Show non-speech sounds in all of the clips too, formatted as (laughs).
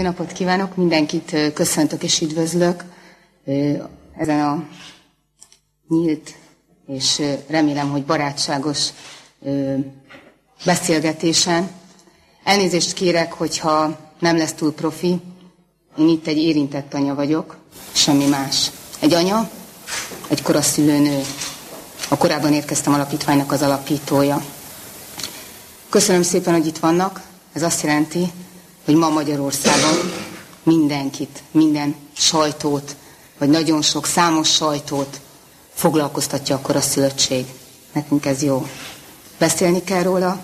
Jó napot kívánok, mindenkit köszöntök és üdvözlök ezen a nyílt és remélem, hogy barátságos beszélgetésen. Elnézést kérek, hogyha nem lesz túl profi. Én itt egy érintett anya vagyok, semmi más. Egy anya, egy koraszülőnő. A korábban érkeztem alapítványnak az alapítója. Köszönöm szépen, hogy itt vannak. Ez azt jelenti, hogy ma Magyarországon mindenkit, minden sajtót, vagy nagyon sok, számos sajtót foglalkoztatja akkor a szülöttség. Nekünk ez jó. Beszélni kell róla,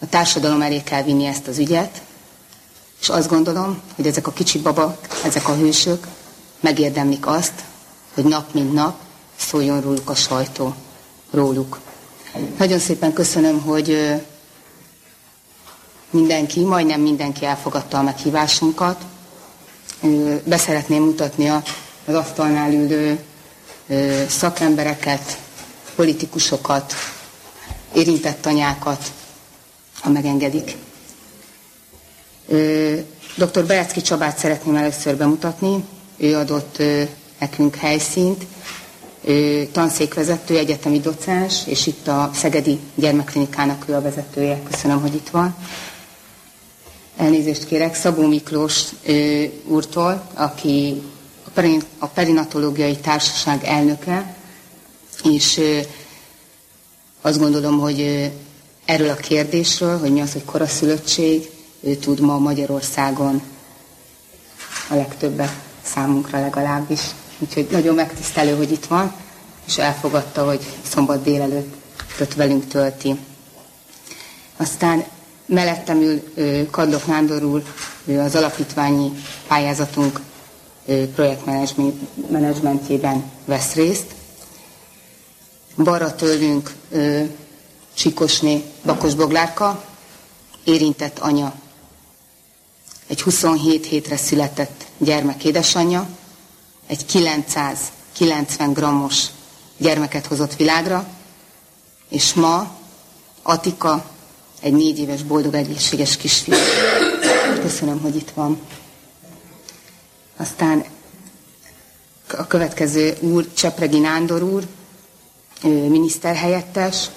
a társadalom elé kell vinni ezt az ügyet, és azt gondolom, hogy ezek a kicsi babak, ezek a hősök megérdemlik azt, hogy nap mint nap szóljon róluk a sajtó, róluk. Nagyon szépen köszönöm, hogy mindenki, majdnem mindenki elfogadta a meghívásunkat. Beszeretném mutatni az asztalnál ülő szakembereket, politikusokat, érintett anyákat, ha megengedik. Dr. Berecki Csabát szeretném először bemutatni. Ő adott nekünk helyszínt, ő tanszékvezető, egyetemi docens, és itt a Szegedi Gyermekklinikának ő a vezetője. Köszönöm, hogy itt van. Elnézést kérek, Szabó Miklós úrtól, aki a perinatológiai társaság elnöke, és azt gondolom, hogy erről a kérdésről, hogy mi az, hogy koraszülöttség, ő tud ma Magyarországon a legtöbbet számunkra legalábbis. Úgyhogy nagyon megtisztelő, hogy itt van, és elfogadta, hogy szombat délelőtt velünk tölti. Aztán mellettem ül Kadlok Nándor úr, ő az alapítványi pályázatunk projektmenedzsmentjében vesz részt. Balra tőlünk Csikosné Bakos Boglárka, érintett anya, egy 27 hétre született gyermek édesanyja, egy 990 grammos gyermeket hozott világra, és ma Atika egy négy éves boldog egészséges kisfiú. Köszönöm, hogy itt van. Aztán a következő úr, Csepregi Nándor úr, miniszterhelyettes,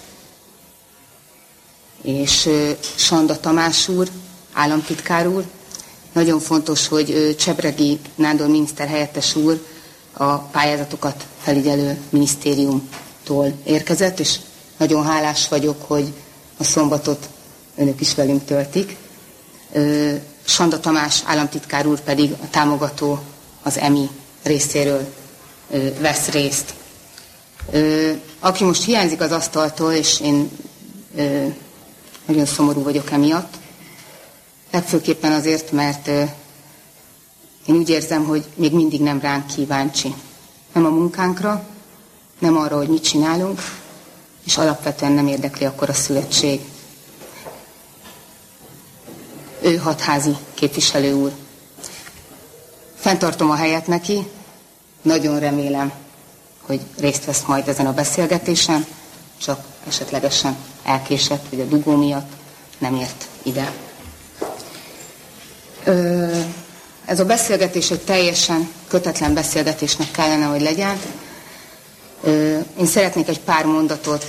és Sanda Tamás úr, államtitkár úr. Nagyon fontos, hogy Csepregi Nándor miniszterhelyettes úr a pályázatokat felügyelő minisztériumtól érkezett, és nagyon hálás vagyok, hogy a szombatot önök is velünk töltik. Sanda Tamás államtitkár úr pedig a támogató az EMI részéről vesz részt. Aki most hiányzik az asztaltól, és én nagyon szomorú vagyok emiatt, legfőképpen azért, mert én úgy érzem, hogy még mindig nem ránk kíváncsi. Nem a munkánkra, nem arra, hogy mit csinálunk, és alapvetően nem érdekli akkor a születség. Ő hatházi képviselő úr. Fentartom a helyet neki, nagyon remélem, hogy részt vesz majd ezen a beszélgetésen, csak esetlegesen elkésett, vagy a dugó miatt nem ért ide. Ez a beszélgetés egy teljesen kötetlen beszélgetésnek kellene, hogy legyen. Én szeretnék egy pár mondatot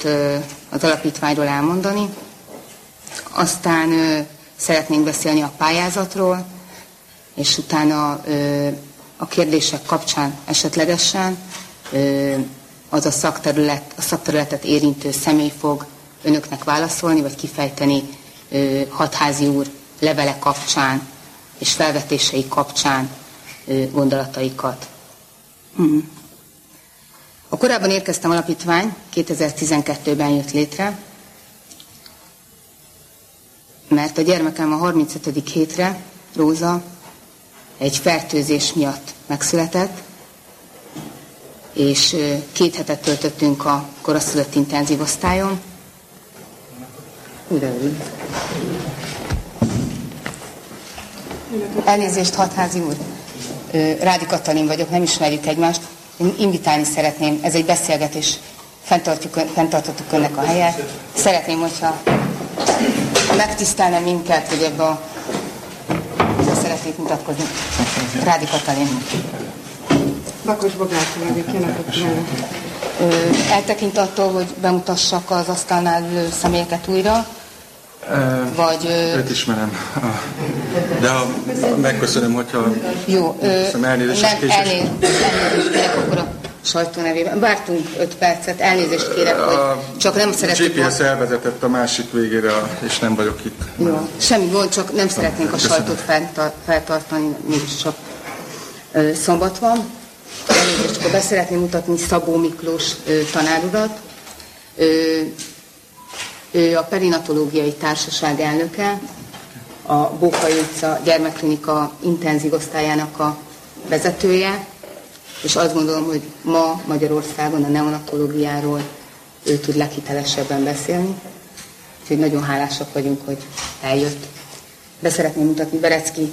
az alapítványról elmondani, aztán szeretnénk beszélni a pályázatról, és utána a kérdések kapcsán esetlegesen az a, szakterület, a szakterületet érintő személy fog önöknek válaszolni, vagy kifejteni hatházi úr levele kapcsán és felvetései kapcsán gondolataikat. Mhm. A korábban érkeztem alapítvány 2012-ben jött létre, mert a gyermekem a 35. hétre, Róza, egy fertőzés miatt megszületett, és két hetet töltöttünk a koraszülött intenzív osztályon. Elnézést, hatházi úr. Rádi Katalin vagyok, nem ismerjük egymást. Én invitálni szeretném, ez egy beszélgetés, fenntartjuk, fenntartottuk önnek a helyet. Szeretném, hogyha megtisztelne minket, hogy ebbe a bemutatkozni. Rádi Katalin. Bakos Bogártól Eltekint attól, hogy bemutassak az asztalnál személyeket újra, vagy... Őt ismerem. De ha megköszönöm, hogyha... Jó, köszönöm, elnézést, nem, elnézést, elnézést akkor a sajtó nevében. Vártunk öt percet, elnézést kérek, hogy csak nem szeretnék... A GPS elvezetett a másik végére, és nem vagyok itt. Jó, semmi gond, csak nem szeretnénk a sajtót feltartani, mégiscsak szombat van. Elnézést, akkor beszeretném mutatni Szabó Miklós tanárurat. Ő a perinatológiai társaság elnöke, a Bókai utca gyermekklinika intenzív osztályának a vezetője, és azt gondolom, hogy ma Magyarországon a neonatológiáról ő tud leghitelesebben beszélni. Úgyhogy nagyon hálásak vagyunk, hogy eljött. Be szeretném mutatni Berecki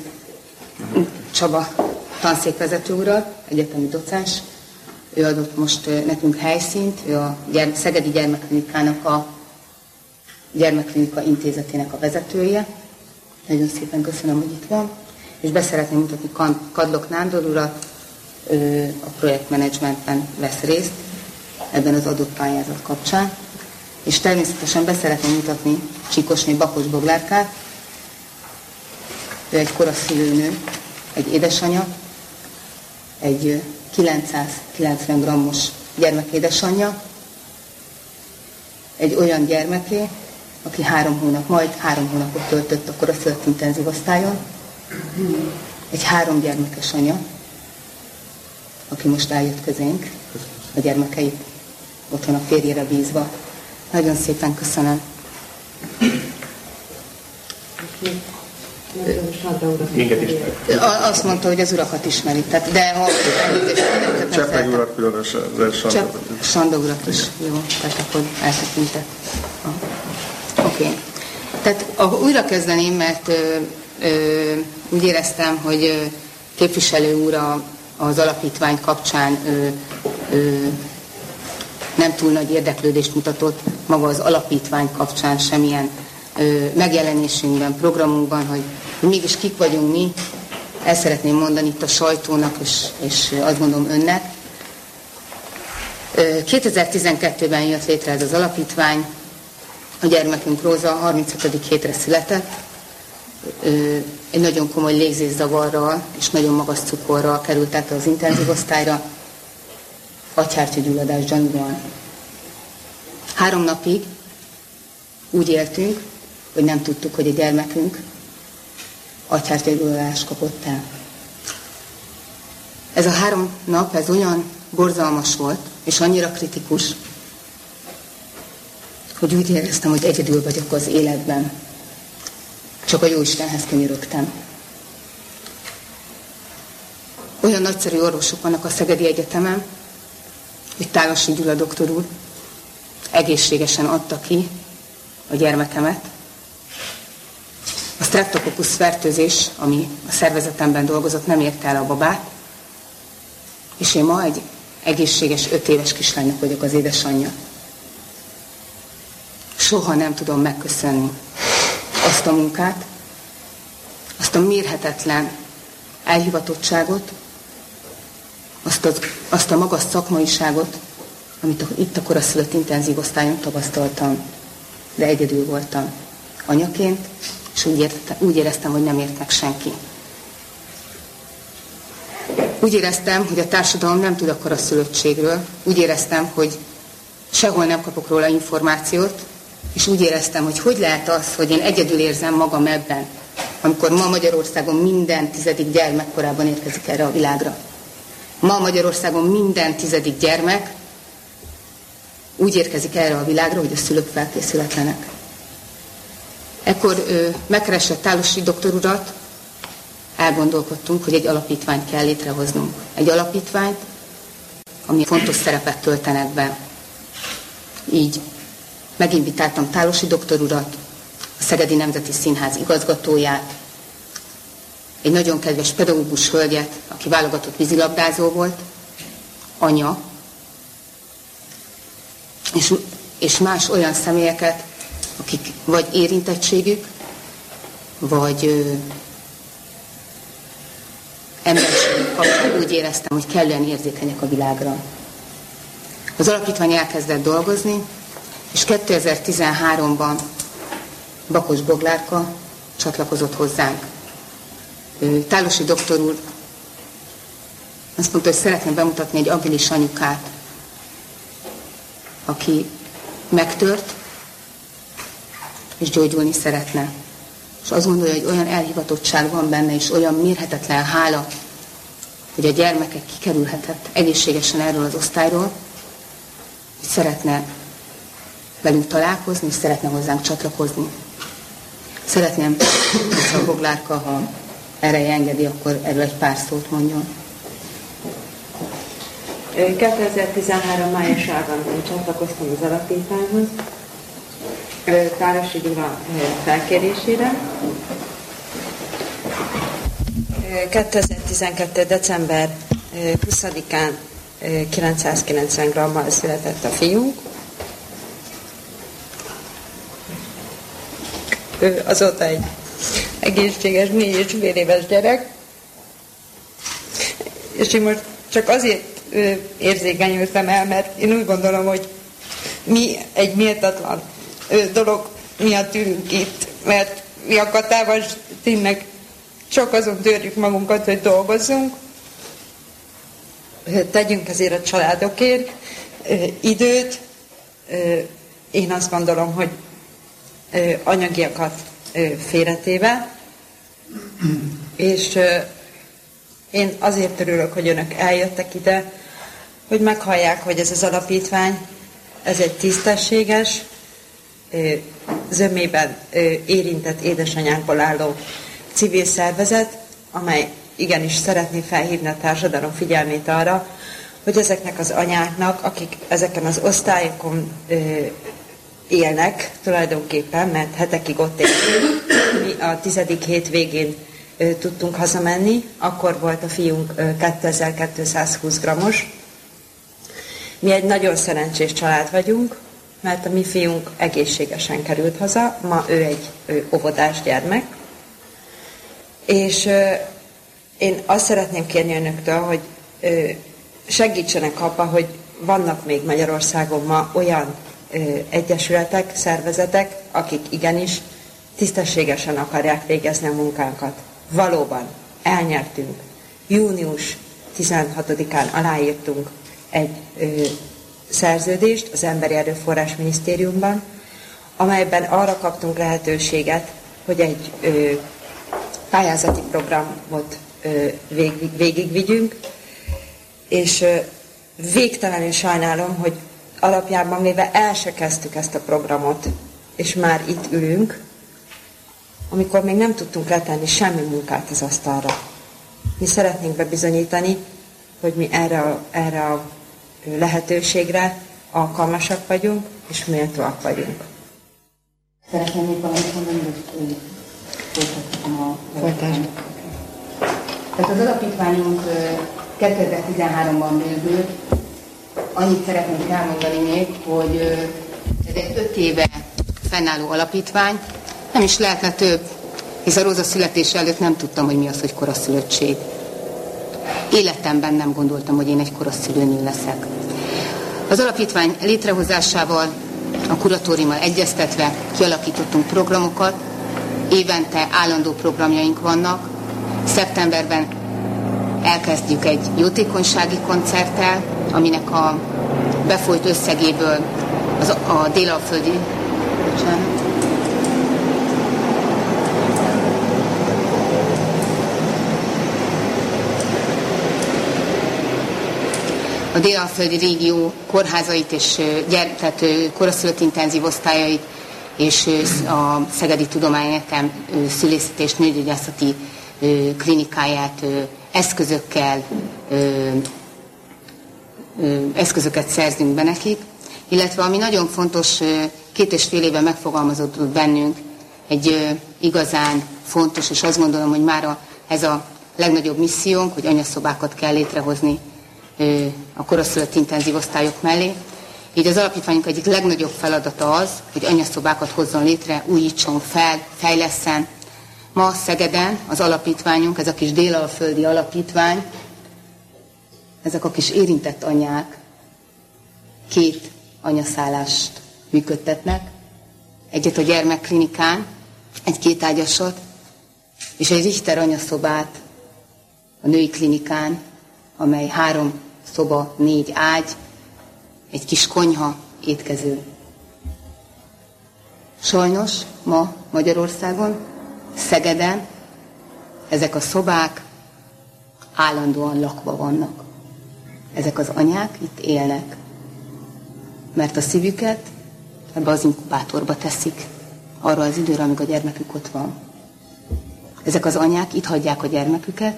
Csaba tanszékvezető urat, egyetemi docens. Ő adott most nekünk helyszínt, ő a Szegedi Gyermekklinikának a Gyermekklinika Intézetének a vezetője. Nagyon szépen köszönöm, hogy itt van. És beszeretném mutatni Kadlok Nándor urat, a projektmenedzsmentben vesz részt ebben az adott pályázat kapcsán. És természetesen beszeretném mutatni Csikosné Bakos Boglárkát. Ő egy koraszülőnő, egy édesanyja, egy 990 grammos gyermekédesanyja, egy olyan gyermeké, aki három hónap, majd három hónapot töltött a szület intenzív osztályon. Egy három gyermekes anya, aki most eljött közénk, a gyermekeit otthon a férjére bízva. Nagyon szépen köszönöm. Azt mondta, hogy az urakat ismeri. Tehát, de ha... Cseppeg urat különösen, Sandor. Sandor urat is. Jó, tehát akkor eltekintett. Oké. Okay. Tehát újra kezdeném, mert ö, ö, úgy éreztem, hogy képviselő úr a, az alapítvány kapcsán ö, ö, nem túl nagy érdeklődést mutatott maga az alapítvány kapcsán semmilyen ö, megjelenésünkben, programunkban, hogy, mégis kik vagyunk mi. El szeretném mondani itt a sajtónak, és, és azt mondom önnek. 2012-ben jött létre ez az alapítvány, a gyermekünk Róza 35. hétre született, egy nagyon komoly légzészavarral és nagyon magas cukorral került át az intenzív osztályra, agyhártyagyulladás gyanúban. Három napig úgy éltünk, hogy nem tudtuk, hogy a gyermekünk agyhártyagyulladást kapott el. Ez a három nap, ez olyan borzalmas volt, és annyira kritikus, hogy úgy éreztem, hogy egyedül vagyok az életben. Csak a Jóistenhez könyörögtem. Olyan nagyszerű orvosok vannak a Szegedi Egyetemen, hogy Tálasi Gyula doktor úr egészségesen adta ki a gyermekemet. A streptokokusz fertőzés, ami a szervezetemben dolgozott, nem érte el a babát, és én ma egy egészséges öt éves kislánynak vagyok az édesanyja soha nem tudom megköszönni azt a munkát, azt a mérhetetlen elhivatottságot, azt, az, azt a magas szakmaiságot, amit a, itt a koraszülött intenzív osztályon tapasztaltam, de egyedül voltam anyaként, és úgy, érte, úgy éreztem, hogy nem ért meg senki. Úgy éreztem, hogy a társadalom nem tud a koraszülöttségről, úgy éreztem, hogy sehol nem kapok róla információt, és úgy éreztem, hogy hogy lehet az, hogy én egyedül érzem magam ebben, amikor ma Magyarországon minden tizedik gyermek korábban érkezik erre a világra. Ma Magyarországon minden tizedik gyermek úgy érkezik erre a világra, hogy a szülők felkészületlenek. Ekkor ö, megkeresett Tálosi doktor urat, elgondolkodtunk, hogy egy alapítványt kell létrehoznunk. Egy alapítványt, ami fontos szerepet töltenek be. Így Meginvitáltam Tálosi doktor urat, a Szegedi Nemzeti Színház igazgatóját, egy nagyon kedves pedagógus hölgyet, aki válogatott vízilabdázó volt, anya, és, és más olyan személyeket, akik vagy érintettségük, vagy, kapcsán úgy éreztem, hogy kellően érzékenyek a világra. Az alapítvány elkezdett dolgozni, és 2013-ban Bakos Boglárka csatlakozott hozzánk. Tálosi doktor úr azt mondta, hogy szeretne bemutatni egy agilis anyukát, aki megtört, és gyógyulni szeretne. És azt gondolja, hogy olyan elhivatottság van benne, és olyan mérhetetlen hála, hogy a gyermekek kikerülhetett egészségesen erről az osztályról, hogy szeretne velünk találkozni, és szeretne hozzánk csatlakozni. Szeretném, hogy a Boglárka, ha erre engedi, akkor erről egy pár szót mondjon. 2013 májusában csatlakoztam az alapítványhoz, Tárasi Gyula felkérésére. 2012. december 20-án 990 grammal született a fiunk. Ő azóta egy egészséges, négy és fél éves gyerek. És én most csak azért érzékenyültem el, mert én úgy gondolom, hogy mi egy méltatlan dolog miatt ülünk itt, mert mi a katával tényleg csak azon törjük magunkat, hogy dolgozzunk, tegyünk ezért a családokért időt. Én azt gondolom, hogy anyagiakat félretéve, és én azért örülök, hogy önök eljöttek ide, hogy meghallják, hogy ez az alapítvány, ez egy tisztességes, zömében érintett édesanyákból álló civil szervezet, amely igenis szeretné felhívni a társadalom figyelmét arra, hogy ezeknek az anyáknak, akik ezeken az osztályokon élnek tulajdonképpen, mert hetekig ott élünk, mi a tizedik hét végén tudtunk hazamenni, akkor volt a fiunk 2220 grammos. Mi egy nagyon szerencsés család vagyunk, mert a mi fiunk egészségesen került haza, ma ő egy ő óvodás gyermek, és ö, én azt szeretném kérni önöktől, hogy ö, segítsenek abba, hogy vannak még Magyarországon ma olyan egyesületek, szervezetek, akik igenis tisztességesen akarják végezni a munkánkat. Valóban elnyertünk. Június 16-án aláírtunk egy ö, szerződést az Emberi Erőforrás Minisztériumban, amelyben arra kaptunk lehetőséget, hogy egy ö, pályázati programot ö, végig, végigvigyünk, és ö, végtelenül sajnálom, hogy alapjában mivel el se kezdtük ezt a programot, és már itt ülünk, amikor még nem tudtunk letenni semmi munkát az asztalra. Mi szeretnénk bebizonyítani, hogy mi erre a, erre a lehetőségre alkalmasak vagyunk, és méltóak vagyunk. Szeretném még valamit mondani, hogy folytathatom a folytást. Tehát az alapítványunk 2013-ban bővült. Annyit szeretnék elmondani még, hogy ez egy öt éve fennálló alapítvány, nem is lehetne több, hisz a Róza születése előtt nem tudtam, hogy mi az, hogy koraszülöttség. Életemben nem gondoltam, hogy én egy koraszülőnő leszek. Az alapítvány létrehozásával, a kuratóriummal egyeztetve kialakítottunk programokat, évente állandó programjaink vannak. Szeptemberben elkezdjük egy jótékonysági koncerttel, aminek a befolyt összegéből az, a délalföldi a délalföldi régió kórházait és gyere, tehát koraszülött intenzív osztályait és a Szegedi Tudományegyetem szülészeti és nőgyógyászati klinikáját eszközökkel eszközöket szerzünk be nekik, illetve ami nagyon fontos, két és fél éve megfogalmazott bennünk egy igazán fontos, és azt gondolom, hogy már ez a legnagyobb missziónk, hogy anyaszobákat kell létrehozni a koraszülött intenzív osztályok mellé. Így az alapítványunk egyik legnagyobb feladata az, hogy anyaszobákat hozzon létre, újítson fel, fejleszen. Ma Szegeden az alapítványunk, ez a kis délalföldi alapítvány, ezek a kis érintett anyák két anyaszállást működtetnek, egyet a gyermekklinikán, egy kétágyasat, és egy Richter anyaszobát a női klinikán, amely három szoba, négy ágy, egy kis konyha, étkező. Sajnos ma Magyarországon, Szegeden ezek a szobák állandóan lakva vannak. Ezek az anyák itt élnek, mert a szívüket ebbe az inkubátorba teszik, arra az időre, amíg a gyermekük ott van. Ezek az anyák itt hagyják a gyermeküket,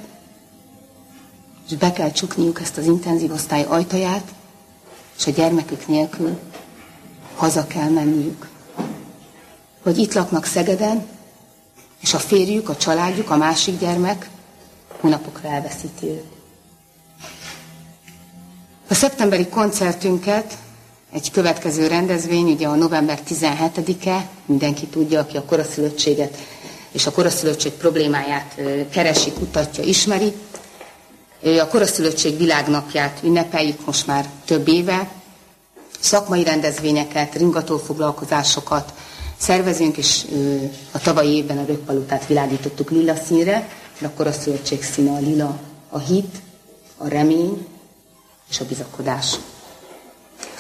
és be kell csukniuk ezt az intenzív osztály ajtaját, és a gyermekük nélkül haza kell menniük. Hogy itt laknak Szegeden, és a férjük, a családjuk, a másik gyermek hónapokra elveszíti őt. A szeptemberi koncertünket egy következő rendezvény, ugye a november 17-e, mindenki tudja, aki a koraszülöttséget és a koraszülöttség problémáját keresi, kutatja, ismeri. A koraszülöttség világnapját ünnepeljük most már több éve. Szakmai rendezvényeket, ringatófoglalkozásokat szervezünk, és a tavalyi évben a rökpalutát világítottuk lila színre, de a koraszülöttség színe a lila, a hit, a remény és a bizakodás.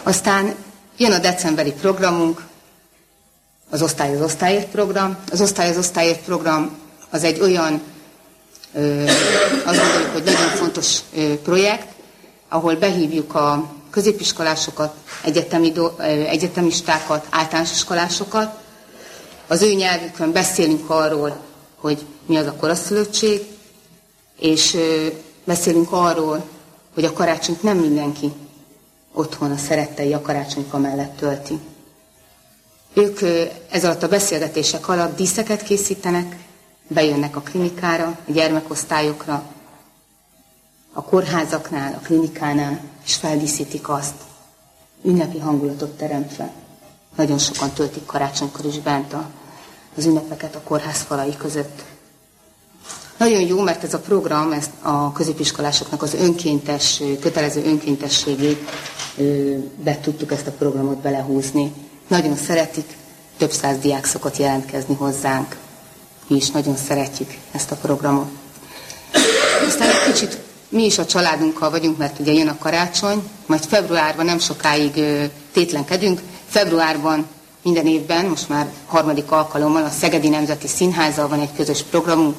Aztán jön a decemberi programunk, az Osztály az Osztályért program. Az Osztály az Osztályért program az egy olyan, ö, azt gondoljuk, hogy nagyon fontos ö, projekt, ahol behívjuk a középiskolásokat, egyetemi do, ö, egyetemistákat, általános iskolásokat. Az ő nyelvükön beszélünk arról, hogy mi az a koraszülöttség, és ö, beszélünk arról, hogy a karácsonyt nem mindenki otthon a szerettei a karácsonyka mellett tölti. Ők ez alatt a beszélgetések alatt díszeket készítenek, bejönnek a klinikára, a gyermekosztályokra, a kórházaknál, a klinikánál, és feldíszítik azt, ünnepi hangulatot teremtve. Nagyon sokan töltik karácsonykor is bent a, az ünnepeket a kórház falai között. Nagyon jó, mert ez a program ezt a középiskolásoknak az önkéntes, kötelező önkéntességét be tudtuk ezt a programot belehúzni. Nagyon szeretik, több száz diák szokott jelentkezni hozzánk. Mi is nagyon szeretjük ezt a programot. Aztán egy kicsit mi is a családunkkal vagyunk, mert ugye jön a karácsony, majd februárban nem sokáig tétlenkedünk. Februárban minden évben, most már harmadik alkalommal a Szegedi Nemzeti Színházzal van egy közös programunk,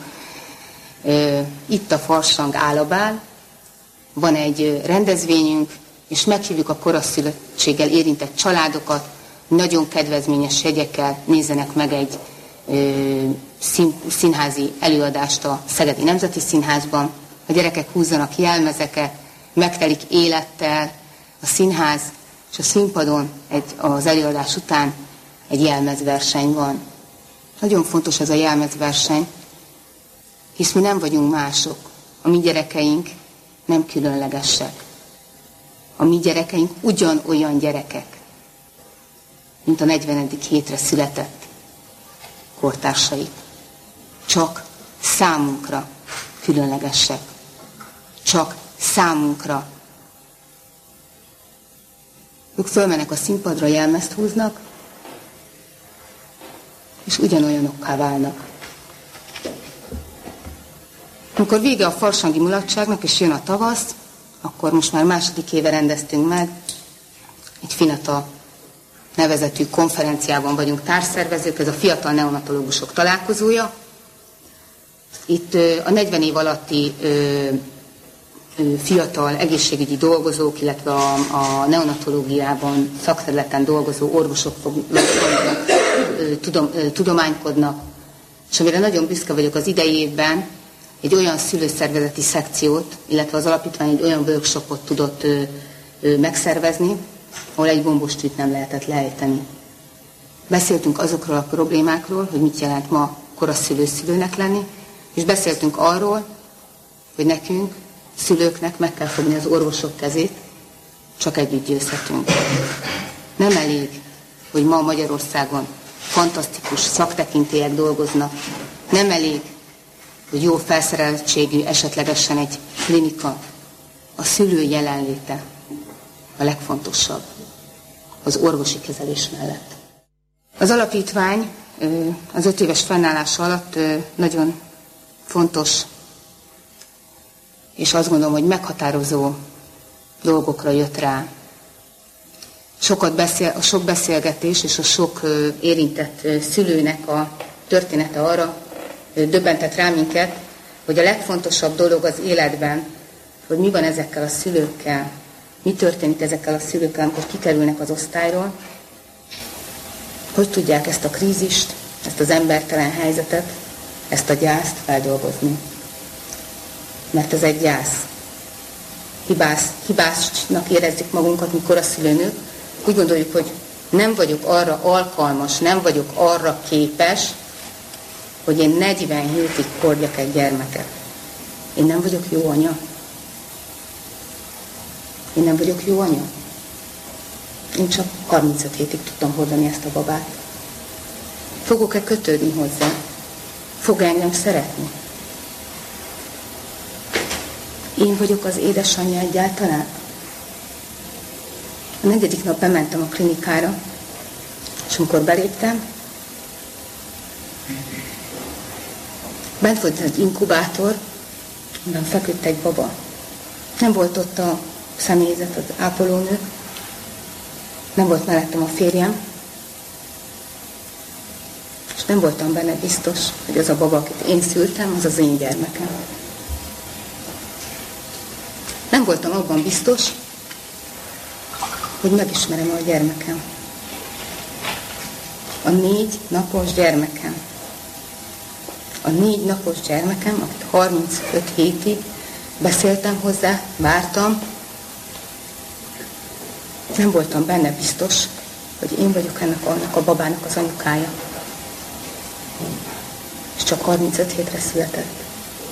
itt a Farsang Állabál, van egy rendezvényünk, és meghívjuk a koraszülöttséggel érintett családokat, nagyon kedvezményes jegyekkel nézzenek meg egy szín, színházi előadást a Szegedi Nemzeti Színházban. A gyerekek húzzanak jelmezeket, megtelik élettel, a színház és a színpadon egy, az előadás után egy jelmezverseny van. Nagyon fontos ez a jelmezverseny, hisz mi nem vagyunk mások. A mi gyerekeink nem különlegesek. A mi gyerekeink ugyanolyan gyerekek, mint a 40. hétre született kortársai. Csak számunkra különlegesek. Csak számunkra. Ők fölmenek a színpadra, jelmezt húznak, és ugyanolyanokká válnak. Amikor vége a farsangi mulatságnak, és jön a tavasz, akkor most már második éve rendeztünk meg egy Finata nevezetű konferenciában vagyunk társszervezők, ez a fiatal neonatológusok találkozója. Itt a 40 év alatti fiatal egészségügyi dolgozók, illetve a, a neonatológiában szakterületen dolgozó orvosok tudom, tudománykodnak. És amire nagyon büszke vagyok az idei évben, egy olyan szülőszervezeti szekciót, illetve az alapítvány egy olyan workshopot tudott ö, ö, megszervezni, ahol egy gombostűt nem lehetett lejteni. Beszéltünk azokról a problémákról, hogy mit jelent ma koraszülő szülőnek lenni, és beszéltünk arról, hogy nekünk, szülőknek meg kell fogni az orvosok kezét, csak együtt győzhetünk. Nem elég, hogy ma Magyarországon fantasztikus szaktekintélyek dolgoznak. Nem elég, jó felszereltségű esetlegesen egy klinika, a szülő jelenléte a legfontosabb az orvosi kezelés mellett. Az alapítvány az öt éves fennállása alatt nagyon fontos, és azt gondolom, hogy meghatározó dolgokra jött rá. Sokat beszél, a sok beszélgetés és a sok érintett szülőnek a története arra döbbentett rá minket, hogy a legfontosabb dolog az életben, hogy mi van ezekkel a szülőkkel, mi történik ezekkel a szülőkkel, amikor kikerülnek az osztályról, hogy tudják ezt a krízist, ezt az embertelen helyzetet, ezt a gyászt feldolgozni. Mert ez egy gyász. Hibász, hibásnak érezzük magunkat, mikor a szülőnők. Úgy gondoljuk, hogy nem vagyok arra alkalmas, nem vagyok arra képes, hogy én 40 hétig hordjak egy gyermeket. Én nem vagyok jó anya. Én nem vagyok jó anya. Én csak 35 hétig tudtam hordani ezt a babát. Fogok-e kötődni hozzá? Fog engem szeretni? Én vagyok az édesanyja egyáltalán? A negyedik nap bementem a klinikára, és amikor beléptem, bent volt egy inkubátor, amiben feküdt egy baba. Nem volt ott a személyzet, az ápolónők, nem volt mellettem a férjem, és nem voltam benne biztos, hogy az a baba, akit én szültem, az az én gyermekem. Nem voltam abban biztos, hogy megismerem a gyermekem. A négy napos gyermekem. A négy napos gyermekem, akit 35 hétig beszéltem hozzá, vártam, nem voltam benne biztos, hogy én vagyok ennek annak a babának az anyukája. És csak 35 hétre született.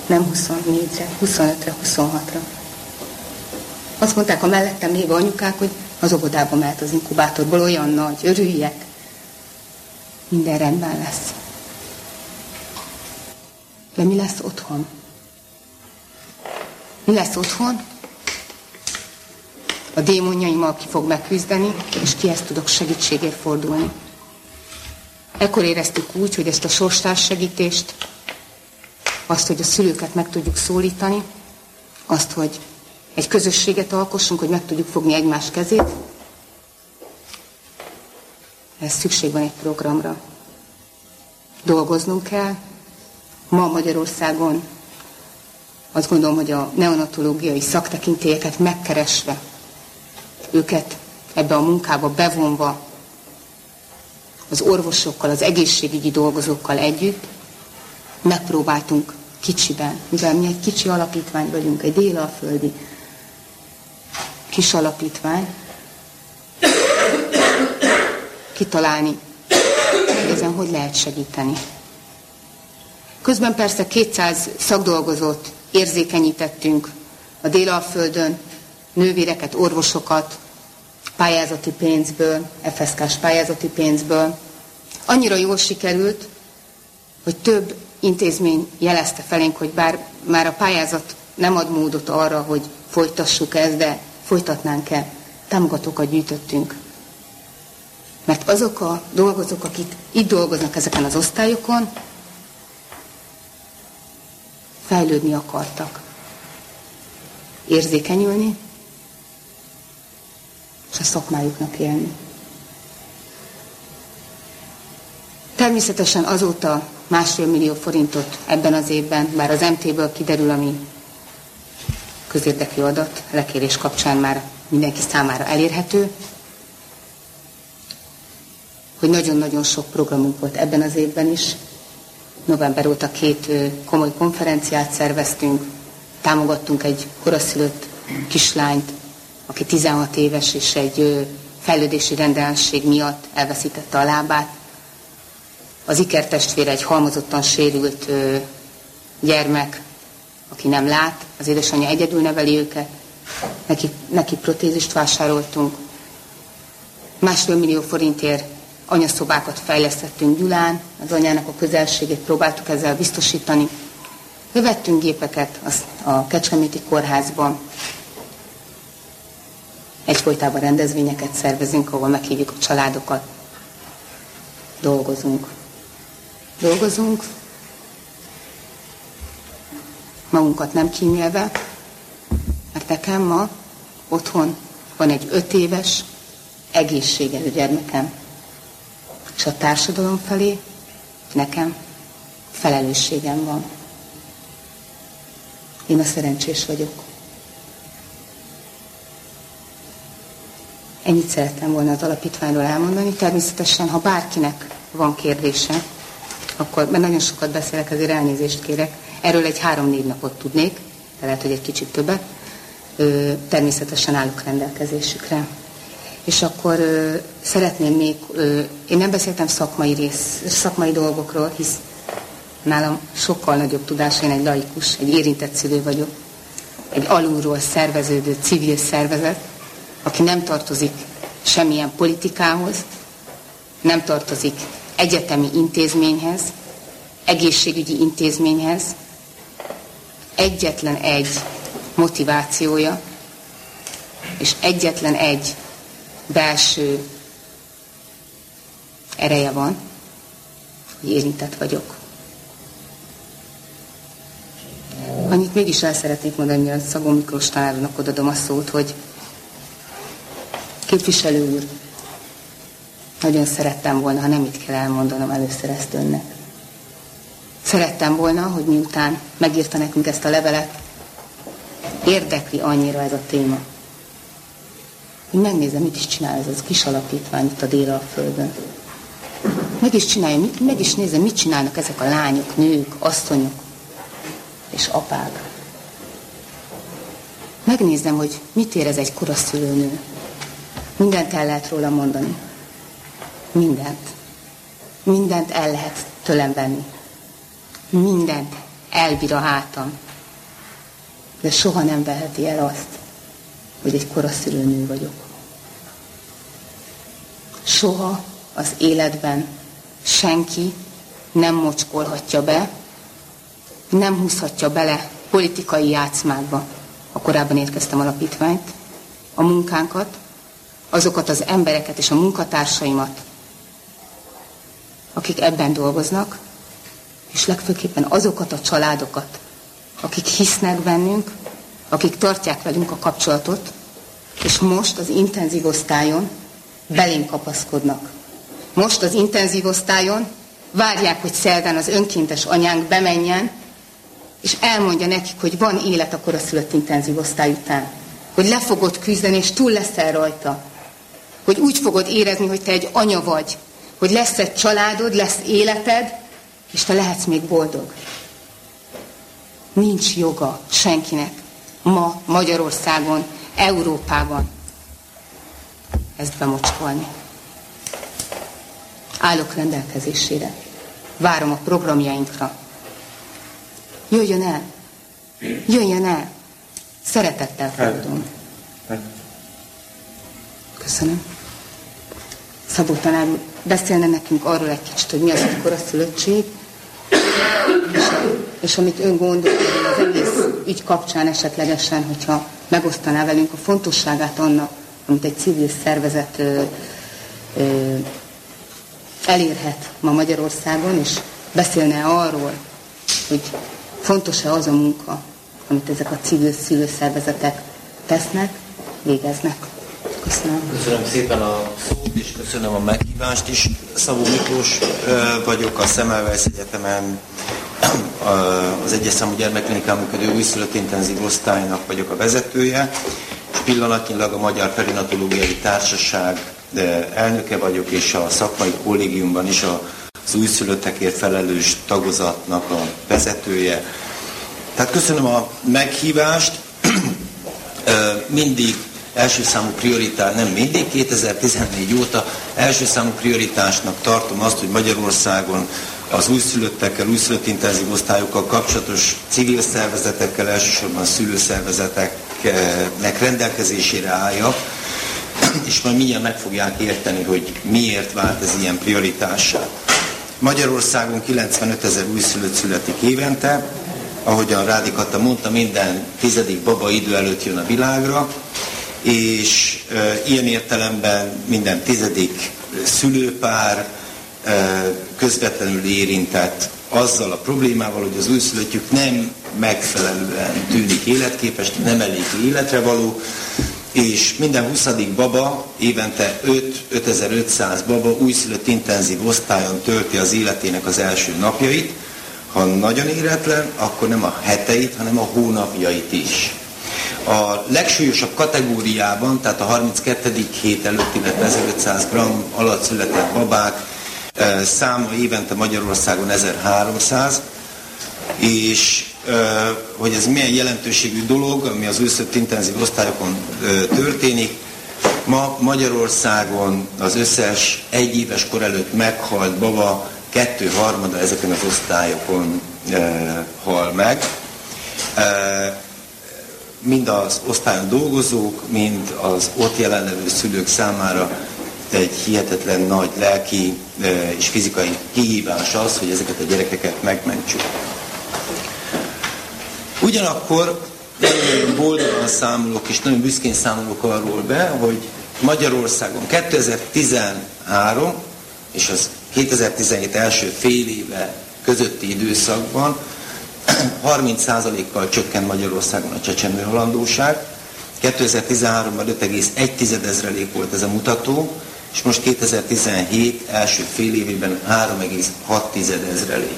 Nem 24-re, 25-re, 26-ra. Azt mondták a mellettem lévő anyukák, hogy az óvodába mehet az inkubátorból, olyan nagy, örüljek. Minden rendben lesz. De mi lesz otthon? Mi lesz otthon? a démonjaimmal ki fog megküzdeni, és kihez tudok segítségért fordulni. Ekkor éreztük úgy, hogy ezt a sorstárs segítést, azt, hogy a szülőket meg tudjuk szólítani, azt, hogy egy közösséget alkossunk, hogy meg tudjuk fogni egymás kezét, ez szükség van egy programra. Dolgoznunk kell. Ma Magyarországon azt gondolom, hogy a neonatológiai szaktekintélyeket megkeresve őket ebbe a munkába bevonva az orvosokkal, az egészségügyi dolgozókkal együtt megpróbáltunk kicsiben, mivel mi egy kicsi alapítvány vagyunk, egy délalföldi kis alapítvány, kitalálni, hogy ezen hogy lehet segíteni. Közben persze 200 szakdolgozót érzékenyítettünk a délalföldön, nővéreket, orvosokat pályázati pénzből, FSK-s pályázati pénzből. Annyira jól sikerült, hogy több intézmény jelezte felénk, hogy bár már a pályázat nem ad módot arra, hogy folytassuk ezt, de folytatnánk-e, támogatókat gyűjtöttünk. Mert azok a dolgozók, akik itt dolgoznak ezeken az osztályokon, fejlődni akartak. Érzékenyülni, és a szakmájuknak élni. Természetesen azóta másfél millió forintot ebben az évben, bár az MT-ből kiderül, ami közérdekű adat, lekérés kapcsán már mindenki számára elérhető, hogy nagyon-nagyon sok programunk volt ebben az évben is. November óta két komoly konferenciát szerveztünk, támogattunk egy koraszülött kislányt, aki 16 éves és egy fejlődési rendellenesség miatt elveszítette a lábát. Az ikertestvére egy halmozottan sérült gyermek, aki nem lát, az édesanyja egyedül neveli őket, neki, neki protézist vásároltunk. Másfél millió forintért anyaszobákat fejlesztettünk Gyulán, az anyának a közelségét próbáltuk ezzel biztosítani. Vettünk gépeket a Kecskeméti kórházban, Egyfolytában rendezvényeket szervezünk, ahol meghívjuk a családokat. Dolgozunk. Dolgozunk, magunkat nem kímélve, mert nekem ma otthon van egy öt éves, egészséges gyermekem. És a társadalom felé nekem felelősségem van. Én a szerencsés vagyok. Ennyit szerettem volna az alapítványról elmondani. Természetesen, ha bárkinek van kérdése, akkor, mert nagyon sokat beszélek, ezért elnézést kérek, erről egy három-négy napot tudnék, de lehet, hogy egy kicsit többet. Természetesen állok rendelkezésükre. És akkor ö, szeretném még, ö, én nem beszéltem szakmai rész, szakmai dolgokról, hisz nálam sokkal nagyobb tudás, én egy laikus, egy érintett szülő vagyok, egy alulról szerveződő civil szervezet, aki nem tartozik semmilyen politikához, nem tartozik egyetemi intézményhez, egészségügyi intézményhez, egyetlen egy motivációja, és egyetlen egy belső ereje van, hogy érintett vagyok. Annyit mégis el szeretnék mondani, a Szagó Miklós tanárónak odadom a szót, hogy képviselő úr, nagyon szerettem volna, ha nem itt kell elmondanom először ezt önnek. Szerettem volna, hogy miután megírta nekünk ezt a levelet, érdekli annyira ez a téma, hogy megnézem, mit is csinál ez az kis alapítvány itt a dél a földön. Meg is csinálja, meg is nézem, mit csinálnak ezek a lányok, nők, asszonyok és apák. Megnézem, hogy mit érez egy koraszülőnő. Mindent el lehet róla mondani. Mindent. Mindent el lehet tőlem venni. Mindent elbír a hátam. De soha nem veheti el azt, hogy egy koraszülő nő vagyok. Soha az életben senki nem mocskolhatja be, nem húzhatja bele politikai játszmákba. A korábban érkeztem alapítványt, a munkánkat, azokat az embereket és a munkatársaimat, akik ebben dolgoznak, és legfőképpen azokat a családokat, akik hisznek bennünk, akik tartják velünk a kapcsolatot, és most az intenzív osztályon belém kapaszkodnak. Most az intenzív osztályon várják, hogy szerdán az önkéntes anyánk bemenjen, és elmondja nekik, hogy van élet a koraszülött intenzív osztály után. Hogy le fogod küzdeni, és túl leszel rajta. Hogy úgy fogod érezni, hogy te egy anya vagy. Hogy lesz egy családod, lesz életed, és te lehetsz még boldog. Nincs joga senkinek ma Magyarországon, Európában ezt bemocskolni. Állok rendelkezésére. Várom a programjainkra. Jöjjön el! Jöjjön el! Szeretettel fogadom. Köszönöm. Szabó tanár beszélne nekünk arról egy kicsit, hogy mi az akkor a szülöttség, és, és amit ön gondol, az egész ügy kapcsán esetlegesen, hogyha megosztaná velünk a fontosságát annak, amit egy civil szervezet ö, ö, elérhet ma Magyarországon, és beszélne arról, hogy fontos-e az a munka, amit ezek a civil szülőszervezetek tesznek, végeznek. Köszönöm. Köszönöm szépen a szót, és köszönöm a meghívást is. Szabó Miklós vagyok, a Szemelweis Egyetemen az egyes számú gyermekklinikán működő újszülött intenzív osztálynak vagyok a vezetője, és pillanatnyilag a Magyar Perinatológiai Társaság elnöke vagyok, és a szakmai kollégiumban is az újszülöttekért felelős tagozatnak a vezetője. Tehát köszönöm a meghívást. Mindig első számú prioritás, nem mindig, 2014 óta első számú prioritásnak tartom azt, hogy Magyarországon az újszülöttekkel, újszülött intenzív osztályokkal kapcsolatos civil szervezetekkel, elsősorban szülőszervezeteknek rendelkezésére álljak, és majd mindjárt meg fogják érteni, hogy miért vált ez ilyen prioritássá. Magyarországon 95 ezer újszülött születik évente, ahogyan Rádikata mondta, minden tizedik baba idő előtt jön a világra, és e, ilyen értelemben minden tizedik szülőpár közvetlenül érintett azzal a problémával, hogy az újszülöttjük nem megfelelően tűnik életképes, nem elég életre való, és minden 20. baba évente 5-5500 baba újszülött intenzív osztályon tölti az életének az első napjait. Ha nagyon éretlen, akkor nem a heteit, hanem a hónapjait is. A legsúlyosabb kategóriában, tehát a 32. hét előtt, illetve 1500 g alatt született babák száma évente Magyarországon 1300, és hogy ez milyen jelentőségű dolog, ami az őszött intenzív osztályokon történik. Ma Magyarországon az összes egyéves kor előtt meghalt baba kettő harmada ezeken az osztályokon hal meg. Mind az osztályon dolgozók, mind az ott jelenlevő szülők számára egy hihetetlen nagy lelki és fizikai kihívás az, hogy ezeket a gyerekeket megmentsük. Ugyanakkor nagyon boldogan számolok, és nagyon büszkén számolok arról be, hogy Magyarországon 2013 és az 2017 első fél éve közötti időszakban (clears throat) 30%-kal csökkent Magyarországon a csecsemő halandóság. 2013-ban 5,1 ezrelék volt ez a mutató, és most 2017 első fél évében 3,6 ezrelék.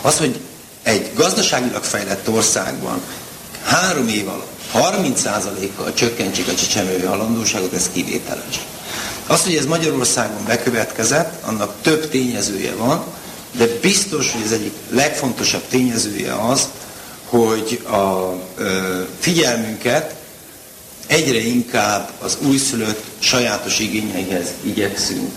Az, hogy egy gazdaságilag fejlett országban három év alatt 30%-kal csökkentsék a csecsemői halandóságot, ez kivételes. Az, hogy ez Magyarországon bekövetkezett, annak több tényezője van, de biztos, hogy ez egyik legfontosabb tényezője az, hogy a ö, figyelmünket egyre inkább az újszülött sajátos igényeihez igyekszünk,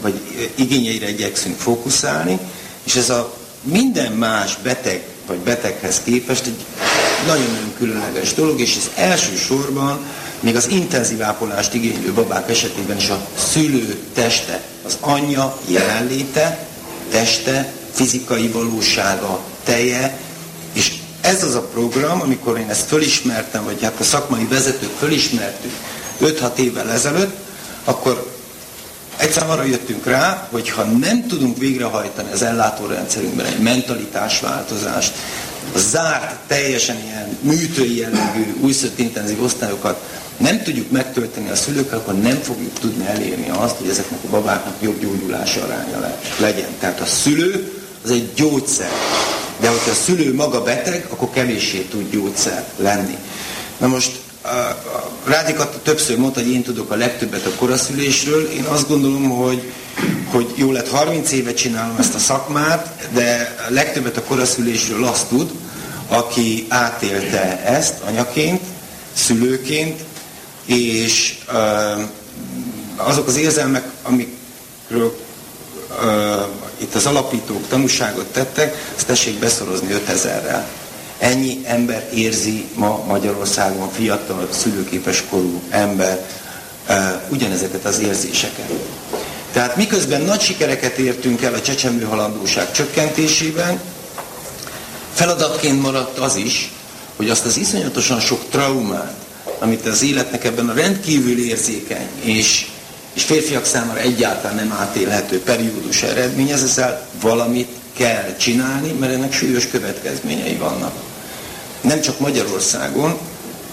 vagy igényeire igyekszünk fókuszálni, és ez a minden más beteg vagy beteghez képest egy nagyon-nagyon különleges dolog, és ez elsősorban még az intenzív ápolást igénylő babák esetében is a szülő teste, az anyja jelenléte, teste, fizikai valósága, teje, ez az a program, amikor én ezt fölismertem, vagy hát a szakmai vezetők fölismertük 5-6 évvel ezelőtt, akkor Egyszer arra jöttünk rá, hogy ha nem tudunk végrehajtani az ellátórendszerünkben egy mentalitásváltozást, a zárt, teljesen ilyen műtői jellegű, újszött intenzív osztályokat nem tudjuk megtölteni a szülőkkel, akkor nem fogjuk tudni elérni azt, hogy ezeknek a babáknak jobb gyógyulási aránya legyen. Tehát a szülő az egy gyógyszer. De hogyha a szülő maga beteg, akkor kevéssé tud gyógyszer lenni. Na most Rádikatta többször mondta, hogy én tudok a legtöbbet a koraszülésről. Én azt gondolom, hogy, hogy jó lett 30 éve csinálom ezt a szakmát, de a legtöbbet a koraszülésről azt tud, aki átélte ezt anyaként, szülőként, és azok az érzelmek, amikről itt az alapítók tanúságot tettek, ezt tessék beszorozni 5000-rel. Ennyi ember érzi ma Magyarországon, fiatal, szülőképes korú ember ugyanezeket az érzéseket. Tehát miközben nagy sikereket értünk el a csecsemő csökkentésében, feladatként maradt az is, hogy azt az iszonyatosan sok traumát, amit az életnek ebben a rendkívül érzékeny és, és férfiak számára egyáltalán nem átélhető periódus eredményez, ezzel valamit kell csinálni, mert ennek súlyos következményei vannak nem csak Magyarországon,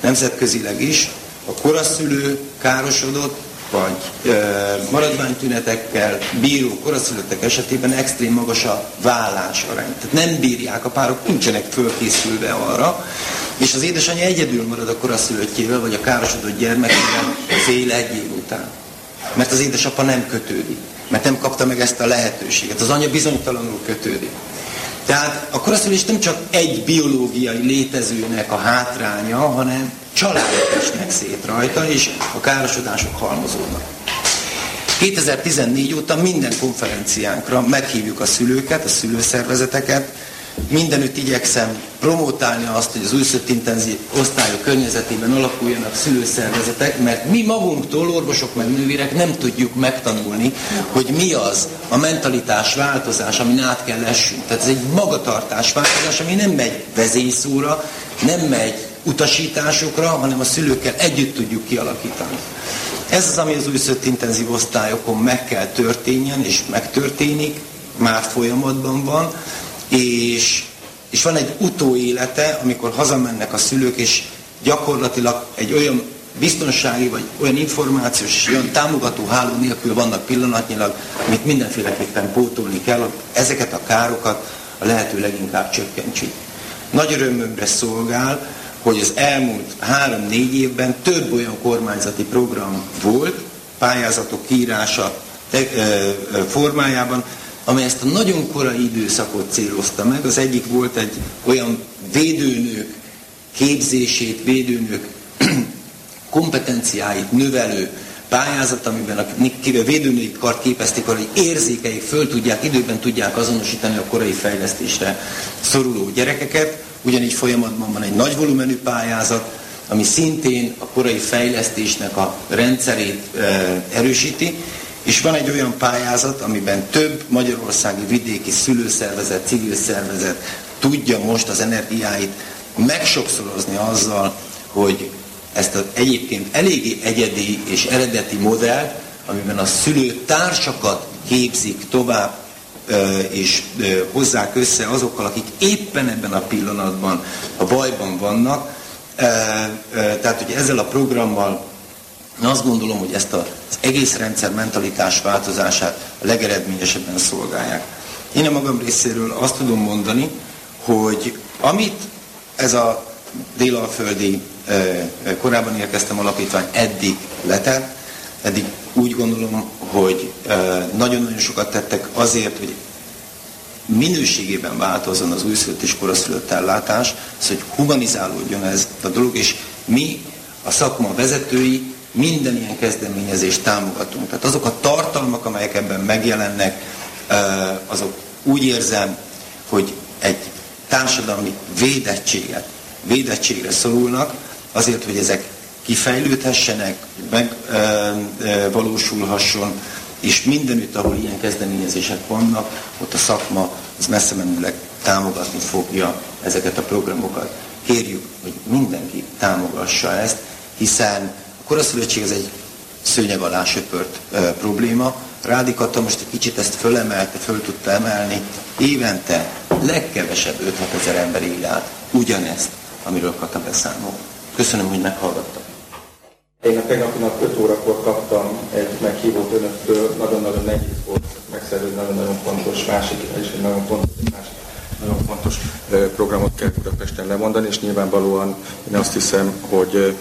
nemzetközileg is, a koraszülő károsodott, vagy e, maradványtünetekkel bíró koraszülöttek esetében extrém magas a vállás arány. Tehát nem bírják, a párok nincsenek fölkészülve arra, és az édesanyja egyedül marad a koraszülöttjével, vagy a károsodott gyermekével fél egy év után. Mert az édesapa nem kötődik, mert nem kapta meg ezt a lehetőséget. Az anya bizonytalanul kötődik. Tehát a koraszülés nem csak egy biológiai létezőnek a hátránya, hanem családok esnek szét rajta, és a károsodások halmozódnak. 2014 óta minden konferenciánkra meghívjuk a szülőket, a szülőszervezeteket, mindenütt igyekszem promotálni azt, hogy az újszött intenzív osztályok környezetében alakuljanak szülőszervezetek, mert mi magunktól, orvosok meg nővérek nem tudjuk megtanulni, hogy mi az a mentalitás változás, amin át kell essünk. Tehát ez egy magatartás változás, ami nem megy vezészóra, nem megy utasításokra, hanem a szülőkkel együtt tudjuk kialakítani. Ez az, ami az újszött intenzív osztályokon meg kell történjen, és megtörténik, már folyamatban van, és, és van egy utóélete, amikor hazamennek a szülők, és gyakorlatilag egy olyan biztonsági vagy olyan információs és olyan támogató háló nélkül vannak pillanatnyilag, amit mindenféleképpen pótolni kell, ezeket a károkat a lehető leginkább csökkentsük. Nagy örömömre szolgál, hogy az elmúlt három-négy évben több olyan kormányzati program volt, pályázatok kiírása formájában, amely ezt a nagyon korai időszakot célozta meg. Az egyik volt egy olyan védőnők képzését, védőnők (clears throat) kompetenciáit növelő pályázat, amiben a védőnői kart képezték arra, hogy érzékeik föl tudják, időben tudják azonosítani a korai fejlesztésre szoruló gyerekeket. Ugyanígy folyamatban van egy nagy volumenű pályázat, ami szintén a korai fejlesztésnek a rendszerét e, erősíti, és van egy olyan pályázat, amiben több magyarországi vidéki szülőszervezet, civil szervezet tudja most az energiáit megsokszorozni azzal, hogy ezt az egyébként eléggé egyedi és eredeti modellt, amiben a szülő társakat képzik tovább és hozzák össze azokkal, akik éppen ebben a pillanatban a bajban vannak. Tehát, hogy ezzel a programmal azt gondolom, hogy ezt az egész rendszer mentalitás változását a legeredményesebben szolgálják. Én a magam részéről azt tudom mondani, hogy amit ez a délalföldi korábban érkeztem alapítvány eddig letett, eddig úgy gondolom, hogy nagyon-nagyon sokat tettek azért, hogy minőségében változzon az újszülött és koraszülött ellátás, az, hogy humanizálódjon ez a dolog, és mi, a szakma vezetői minden ilyen kezdeményezést támogatunk. Tehát azok a tartalmak, amelyek ebben megjelennek, azok úgy érzem, hogy egy társadalmi védettséget, védettségre szorulnak, azért, hogy ezek kifejlődhessenek, megvalósulhasson, és mindenütt, ahol ilyen kezdeményezések vannak, ott a szakma az messze menőleg támogatni fogja ezeket a programokat. Kérjük, hogy mindenki támogassa ezt, hiszen koraszülöttség az egy szőnyeg alá söpört e, probléma. Rádikata most egy kicsit ezt fölemelte, föl tudta emelni. Évente legkevesebb 5-6 ezer ember él át ugyanezt, amiről Kata beszámol. Köszönöm, hogy meghallgattak. Én a tegnapi nap 5 órakor kaptam egy meghívót önöktől, nagyon-nagyon nehéz volt megszervezni, nagyon-nagyon fontos, másik, és egy nagyon fontos, másik nagyon fontos programot kell Budapesten lemondani, és nyilvánvalóan én azt hiszem, hogy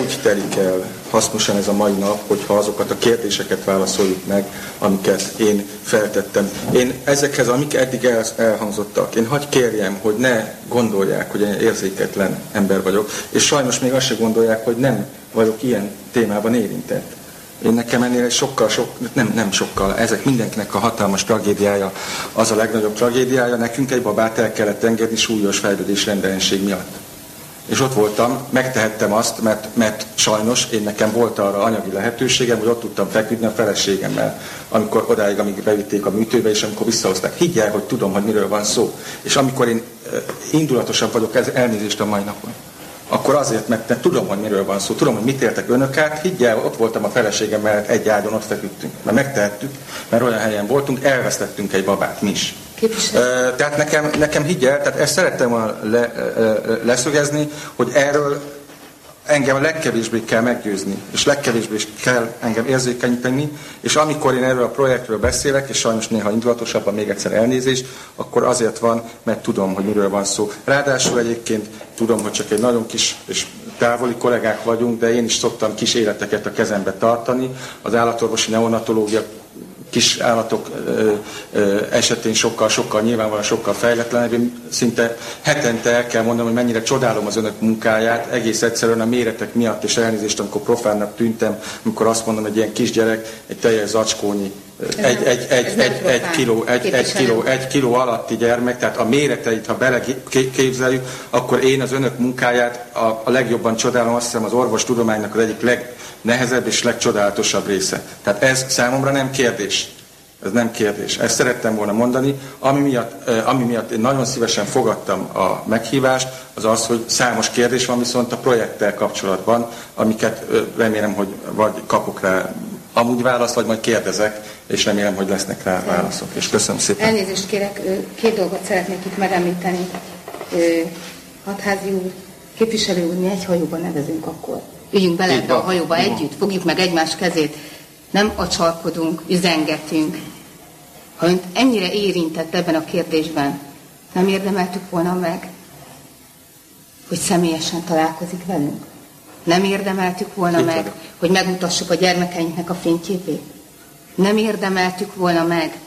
úgy telik el hasznosan ez a mai nap, hogyha azokat a kérdéseket válaszoljuk meg, amiket én feltettem. Én ezekhez, amik eddig el, elhangzottak, én hagy kérjem, hogy ne gondolják, hogy én érzéketlen ember vagyok, és sajnos még azt se gondolják, hogy nem vagyok ilyen témában érintett. Én nekem ennél sokkal, sok, nem, nem sokkal, ezek mindenkinek a hatalmas tragédiája, az a legnagyobb tragédiája, nekünk egy babát el kellett engedni súlyos fejlődés rendelenség miatt és ott voltam, megtehettem azt, mert, mert sajnos én nekem volt arra anyagi lehetőségem, hogy ott tudtam feküdni a feleségemmel, amikor odáig, amíg bevitték a műtőbe, és amikor visszahozták. Higgyel, hogy tudom, hogy miről van szó. És amikor én indulatosabb vagyok, ez elnézést a mai napon akkor azért, mert tudom, hogy miről van szó, tudom, hogy mit értek önök át, higgyel, ott voltam a feleségem mellett egy ágyon, ott feküdtünk. Mert megtehettük, mert olyan helyen voltunk, elvesztettünk egy babát mi is. Képviselő. Tehát nekem, nekem higgyel, tehát ezt szerettem volna le, leszögezni, hogy erről engem a legkevésbé kell meggyőzni, és legkevésbé kell engem érzékenyíteni, és amikor én erről a projektről beszélek, és sajnos néha indulatosabban még egyszer elnézést, akkor azért van, mert tudom, hogy miről van szó. Ráadásul egyébként tudom, hogy csak egy nagyon kis és távoli kollégák vagyunk, de én is szoktam kis életeket a kezembe tartani. Az állatorvosi neonatológia kis állatok esetén sokkal, sokkal nyilvánvalóan sokkal fejletlenebb. Én szinte hetente el kell mondanom, hogy mennyire csodálom az önök munkáját, egész egyszerűen a méretek miatt, és elnézést, amikor profánnak tűntem, amikor azt mondom, hogy ilyen kisgyerek, egy teljes zacskónyi egy, egy, egy, egy, egy, kiló, egy, egy, kiló, egy kiló alatti gyermek, tehát a méreteit, ha beleképzeljük, akkor én az önök munkáját a, a legjobban csodálom, azt hiszem az orvostudománynak az egyik leg, legnehezebb és legcsodálatosabb része. Tehát ez számomra nem kérdés. Ez nem kérdés. Ezt szerettem volna mondani. Ami miatt, ami miatt én nagyon szívesen fogadtam a meghívást, az az, hogy számos kérdés van viszont a projekttel kapcsolatban, amiket remélem, hogy vagy kapok rá amúgy választ, vagy majd kérdezek, és remélem, hogy lesznek rá válaszok. És köszönöm szépen. Elnézést kérek, két dolgot szeretnék itt megemlíteni. Hatházi úr, képviselő úr, mi egy hajóban nevezünk akkor. Üljünk bele ebbe a hajóba együtt, fogjuk meg egymás kezét. Nem acsalkodunk, üzengetünk. Ha önt ennyire érintett ebben a kérdésben, nem érdemeltük volna meg, hogy személyesen találkozik velünk? Nem érdemeltük volna Itt meg, vagyok. hogy megmutassuk a gyermekeinknek a fényképét? Nem érdemeltük volna meg,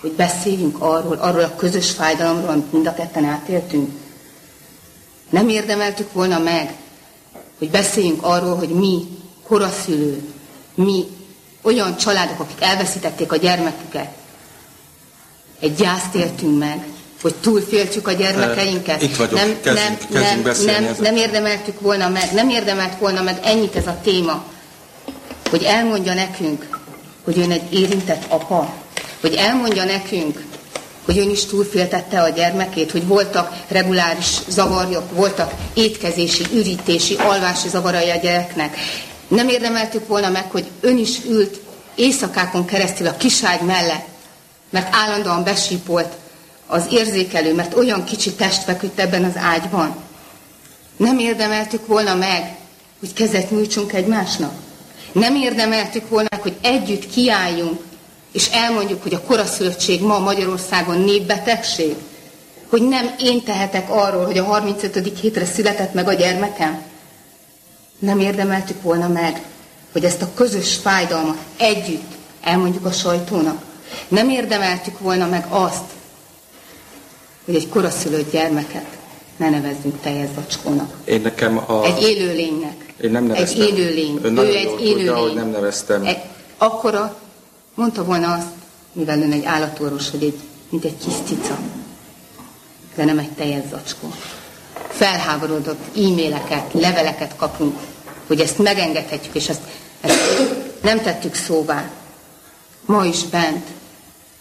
hogy beszéljünk arról, arról a közös fájdalomról, amit mind a ketten átéltünk? Nem érdemeltük volna meg, hogy beszéljünk arról, hogy mi, koraszülő, mi olyan családok, akik elveszítették a gyermeküket, egy gyászt éltünk meg, hogy túlféltjük a gyermekeinket. Itt vagyok, nem, kezdjünk, nem, kezdjünk nem, nem, nem érdemeltük volna meg, nem érdemelt volna meg ennyit ez a téma, hogy elmondja nekünk, hogy ön egy érintett apa, hogy elmondja nekünk, hogy ön is túlféltette a gyermekét, hogy voltak reguláris zavarjok, voltak étkezési, ürítési, alvási zavarai a gyereknek. Nem érdemeltük volna meg, hogy ön is ült éjszakákon keresztül a kiságy mellett, mert állandóan besípolt az érzékelő, mert olyan kicsi test feküdt ebben az ágyban. Nem érdemeltük volna meg, hogy kezet nyújtsunk egymásnak. Nem érdemeltük volna meg, hogy együtt kiálljunk, és elmondjuk, hogy a koraszülöttség ma Magyarországon népbetegség. Hogy nem én tehetek arról, hogy a 35. hétre született meg a gyermekem. Nem érdemeltük volna meg, hogy ezt a közös fájdalmat együtt elmondjuk a sajtónak. Nem érdemeltük volna meg azt, hogy egy koraszülött gyermeket ne nevezzünk teljes zacskónak. Én nekem a... Egy élőlénynek. Én nem neveztem. Egy élőlény. Ön ő egy élőlény. Tudja, nem neveztem. Egy, akkora, mondta volna azt, mivel ön egy állatorvos, hogy egy, mint egy kis cica, de nem egy teljes zacskó. Felháborodott e-maileket, leveleket kapunk, hogy ezt megengedhetjük, és ezt, ezt nem tettük szóvá. Ma is bent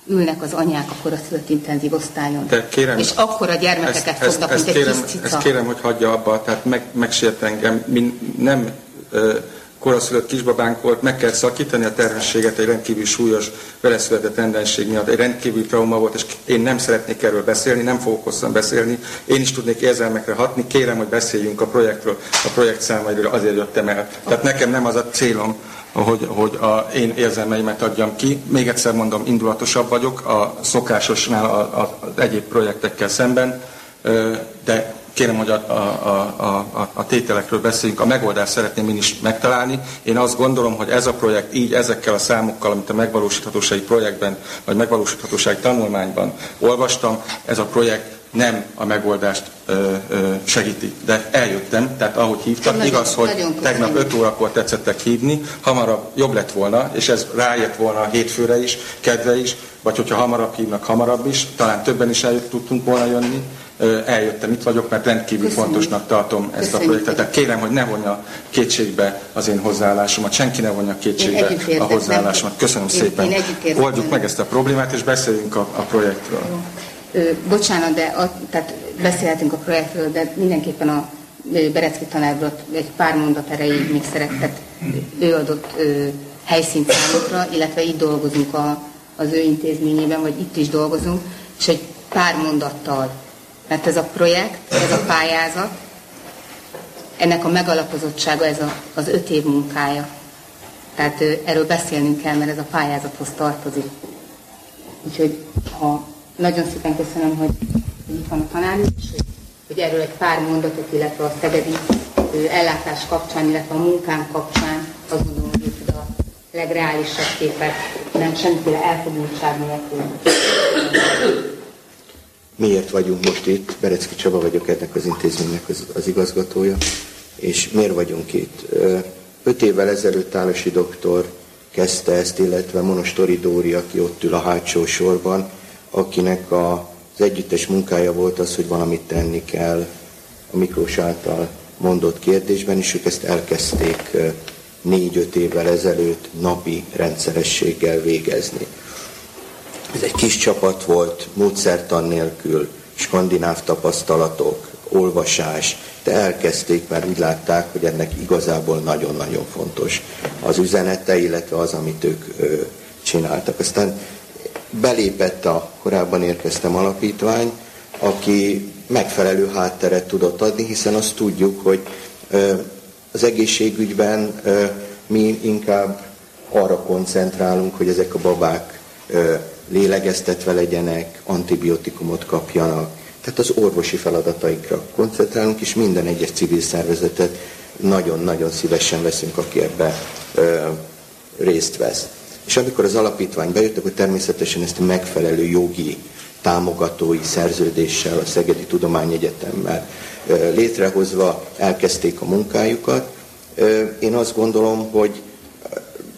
ülnek az anyák a koraszülött intenzív osztályon. De kérem, és akkor a gyermekeket ezt, fognak, ezt, mint ezt kérem, egy kis Ezt kérem, hogy hagyja abba, tehát meg, megsért engem, min, nem ö, koraszülött kisbabánk volt, meg kell szakítani a terhességet egy rendkívül súlyos veleszületett tendenség miatt, egy rendkívül trauma volt, és én nem szeretnék erről beszélni, nem fogok hosszan beszélni, én is tudnék érzelmekre hatni, kérem, hogy beszéljünk a projektről, a projekt számairól, azért jöttem el. Tehát nekem nem az a célom, hogy, hogy a, én érzelmeimet adjam ki. Még egyszer mondom, indulatosabb vagyok a szokásosnál a, a, az egyéb projektekkel szemben, de kérem, hogy a, a, a, a tételekről beszéljünk. A megoldást szeretném én is megtalálni. Én azt gondolom, hogy ez a projekt így, ezekkel a számokkal, amit a megvalósíthatósági projektben, vagy megvalósíthatósági tanulmányban olvastam, ez a projekt nem a megoldást ö, ö, segíti. De eljöttem, tehát ahogy hívtak, nagyon, igaz, hogy tegnap 5 órakor tetszettek hívni, hamarabb jobb lett volna, és ez rájött volna a hétfőre is, kedve is, vagy hogyha hamarabb hívnak, hamarabb is, talán többen is eljött, tudtunk volna jönni. Eljöttem, itt vagyok, mert rendkívül Köszönjük. fontosnak tartom ezt Köszönjük. a projektet. Tehát kérem, hogy ne vonja kétségbe az én hozzáállásomat, senki ne vonja kétségbe a hozzáállásomat. Köszönöm én, szépen. Én Oldjuk meg ezt a problémát, és beszéljünk a, a projektről. Jó bocsánat, de a, tehát beszélhetünk a projektről, de mindenképpen a Berecki tanárból egy pár mondat erejéig még szeretett, ő adott ö, helyszínt számunkra, illetve itt dolgozunk a, az ő intézményében, vagy itt is dolgozunk, és egy pár mondattal. Mert ez a projekt, ez a pályázat, ennek a megalapozottsága ez a, az öt év munkája. Tehát erről beszélnünk kell, mert ez a pályázathoz tartozik. Úgyhogy ha nagyon szépen köszönöm, hogy itt van a tanár és hogy erről egy pár mondatot, illetve a szegedi ellátás kapcsán, illetve a munkánk kapcsán azt gondolom, hogy itt a legreálisabb képet, nem semmiféle elfogultság nélkül. Miért vagyunk most itt? Berecki Csaba vagyok ennek az intézménynek az, az igazgatója. És miért vagyunk itt? Öt évvel ezelőtt Tálasi doktor kezdte ezt, illetve Monostori Dóri, aki ott ül a hátsó sorban, akinek a, az együttes munkája volt az, hogy valamit tenni kell a Miklós által mondott kérdésben, és ők ezt elkezdték négy-öt évvel ezelőtt napi rendszerességgel végezni. Ez egy kis csapat volt, módszertan nélkül, skandináv tapasztalatok, olvasás, de elkezdték, mert úgy látták, hogy ennek igazából nagyon-nagyon fontos az üzenete, illetve az, amit ők ö, csináltak. Aztán belépett a korábban érkeztem alapítvány, aki megfelelő hátteret tudott adni, hiszen azt tudjuk, hogy ö, az egészségügyben ö, mi inkább arra koncentrálunk, hogy ezek a babák lélegeztetve legyenek, antibiotikumot kapjanak, tehát az orvosi feladatainkra koncentrálunk, és minden egyes civil szervezetet nagyon-nagyon szívesen veszünk, aki ebbe ö, részt vesz. És amikor az alapítvány bejött, akkor természetesen ezt a megfelelő jogi támogatói szerződéssel, a Szegedi Tudományegyetemmel létrehozva elkezdték a munkájukat. Én azt gondolom, hogy